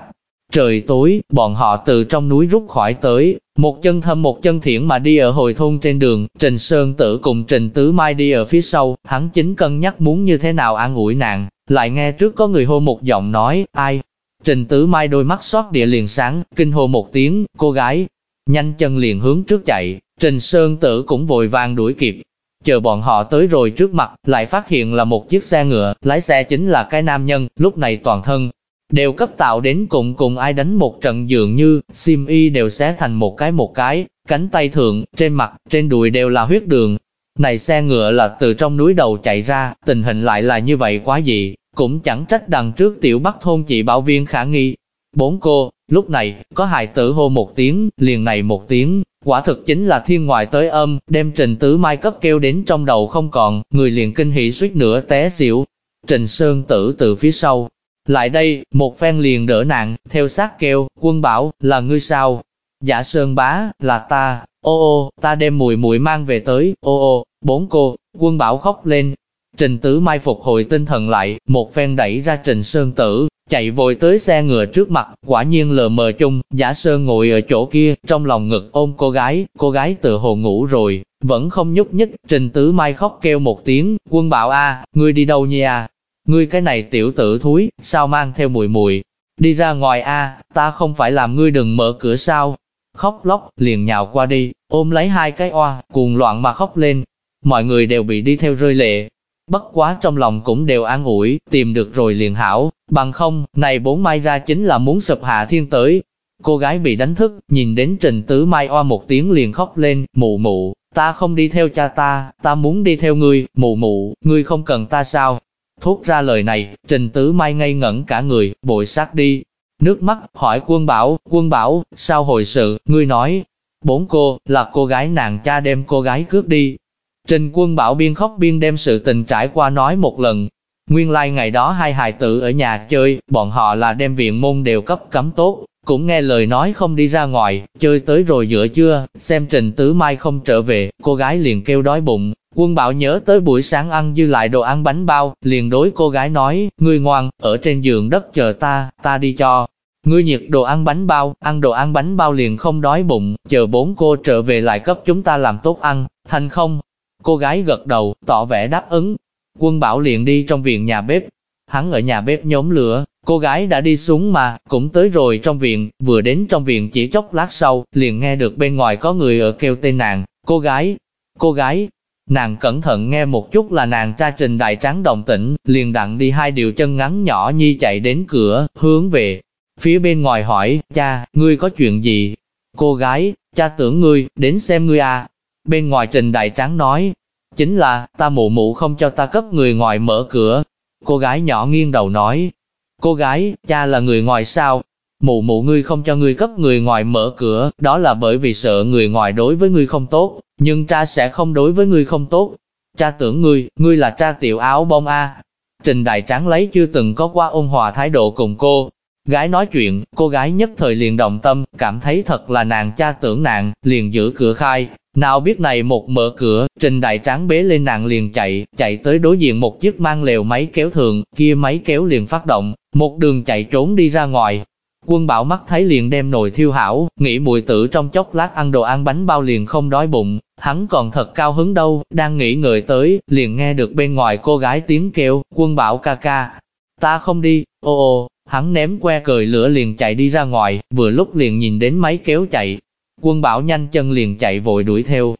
Trời tối, bọn họ từ trong núi rút khỏi tới, một chân thâm một chân thiển mà đi ở hồi thôn trên đường, Trình Sơn Tử cùng Trình Tứ Mai đi ở phía sau, hắn chính cân nhắc muốn như thế nào an ủi nàng, lại nghe trước có người hô một giọng nói, ai? Trình Tứ Mai đôi mắt xót địa liền sáng, kinh hô một tiếng, cô gái, nhanh chân liền hướng trước chạy, Trình Sơn Tử cũng vội vàng đuổi kịp, Chờ bọn họ tới rồi trước mặt, lại phát hiện là một chiếc xe ngựa, lái xe chính là cái nam nhân, lúc này toàn thân, đều cấp tạo đến cùng cùng ai đánh một trận dường như, sim y đều xé thành một cái một cái, cánh tay thượng, trên mặt, trên đùi đều là huyết đường. Này xe ngựa là từ trong núi đầu chạy ra, tình hình lại là như vậy quá dị, cũng chẳng trách đằng trước tiểu bắc thôn chị bảo viên khả nghi. Bốn cô, lúc này, có hài tử hô một tiếng, liền này một tiếng, Quả thực chính là thiên ngoại tới âm, đem Trình Tứ Mai cấp kêu đến trong đầu không còn, người liền kinh hỉ suýt nữa té xỉu. Trình Sơn Tử từ phía sau, lại đây, một phen liền đỡ nạn, theo sát kêu, quân bảo, là ngươi sao? Giả Sơn bá, là ta, ô ô, ta đem mùi mùi mang về tới, ô ô, bốn cô, quân bảo khóc lên. Trình Tứ Mai phục hồi tinh thần lại, một phen đẩy ra Trình Sơn Tử, chạy vội tới xe ngựa trước mặt, quả nhiên lờ mờ chung, giả sơn ngồi ở chỗ kia, trong lòng ngực ôm cô gái, cô gái tự hồ ngủ rồi, vẫn không nhúc nhích, trình tứ mai khóc kêu một tiếng, quân bảo a, ngươi đi đâu nha, ngươi cái này tiểu tử thúi, sao mang theo mùi mùi, đi ra ngoài a, ta không phải làm ngươi đừng mở cửa sao, khóc lóc, liền nhào qua đi, ôm lấy hai cái oa, cuồng loạn mà khóc lên, mọi người đều bị đi theo rơi lệ, Bất quá trong lòng cũng đều an ủi, tìm được rồi liền hảo, bằng không, này bốn mai ra chính là muốn sụp hạ thiên tới. Cô gái bị đánh thức, nhìn đến trình tứ mai oa một tiếng liền khóc lên, mụ mụ, ta không đi theo cha ta, ta muốn đi theo ngươi, mụ mụ, ngươi không cần ta sao? Thốt ra lời này, trình tứ mai ngây ngẩn cả người, bội sát đi. Nước mắt, hỏi quân bảo, quân bảo, sao hồi sự, ngươi nói, Bốn cô, là cô gái nàng cha đem cô gái cướp đi. Trình quân bảo biên khóc biên đem sự tình trải qua nói một lần. Nguyên lai like ngày đó hai hài tử ở nhà chơi, bọn họ là đem viện môn đều cấp cấm tốt, cũng nghe lời nói không đi ra ngoài, chơi tới rồi giữa trưa, xem Trình Tứ Mai không trở về, cô gái liền kêu đói bụng. Quân Bảo nhớ tới buổi sáng ăn dư lại đồ ăn bánh bao, liền đối cô gái nói, ngươi ngoan, ở trên giường đất chờ ta, ta đi cho. Ngươi nhiệt đồ ăn bánh bao, ăn đồ ăn bánh bao liền không đói bụng, chờ bốn cô trở về lại cấp chúng ta làm tốt ăn, thành không? Cô gái gật đầu, tỏ vẻ đáp ứng. Quân Bảo liền đi trong viện nhà bếp. Hắn ở nhà bếp nhóm lửa, cô gái đã đi xuống mà, cũng tới rồi trong viện, vừa đến trong viện chỉ chốc lát sau, liền nghe được bên ngoài có người ở kêu tên nàng, cô gái, cô gái. Nàng cẩn thận nghe một chút là nàng tra trình đại trắng đồng tĩnh, liền đặng đi hai điều chân ngắn nhỏ nhi chạy đến cửa, hướng về, Phía bên ngoài hỏi, cha, ngươi có chuyện gì? Cô gái, cha tưởng ngươi, đến xem ngươi à. Bên ngoài trình đại tráng nói, chính là, ta mụ mụ không cho ta cấp người ngoài mở cửa. Cô gái nhỏ nghiêng đầu nói, cô gái, cha là người ngoài sao? Mụ mụ ngươi không cho ngươi cấp người ngoài mở cửa, đó là bởi vì sợ người ngoài đối với ngươi không tốt, nhưng cha sẽ không đối với ngươi không tốt. Cha tưởng ngươi, ngươi là cha tiểu áo bông a. Trình Đại Tráng lấy chưa từng có qua ôn hòa thái độ cùng cô, Gái nói chuyện, cô gái nhất thời liền động tâm, cảm thấy thật là nàng cha tưởng nàng, liền giữ cửa khai. Nào biết này một mở cửa, trình đại tráng bế lên nàng liền chạy, chạy tới đối diện một chiếc mang lều máy kéo thường, kia máy kéo liền phát động, một đường chạy trốn đi ra ngoài. Quân bảo mắt thấy liền đem nồi thiêu hảo, nghĩ mùi tử trong chốc lát ăn đồ ăn bánh bao liền không đói bụng, hắn còn thật cao hứng đâu, đang nghĩ người tới, liền nghe được bên ngoài cô gái tiếng kêu, quân bảo ca ca, ta không đi, ô ô, Hắn ném que cười lửa liền chạy đi ra ngoài, vừa lúc liền nhìn đến máy kéo chạy. Quân bảo nhanh chân liền chạy vội đuổi theo,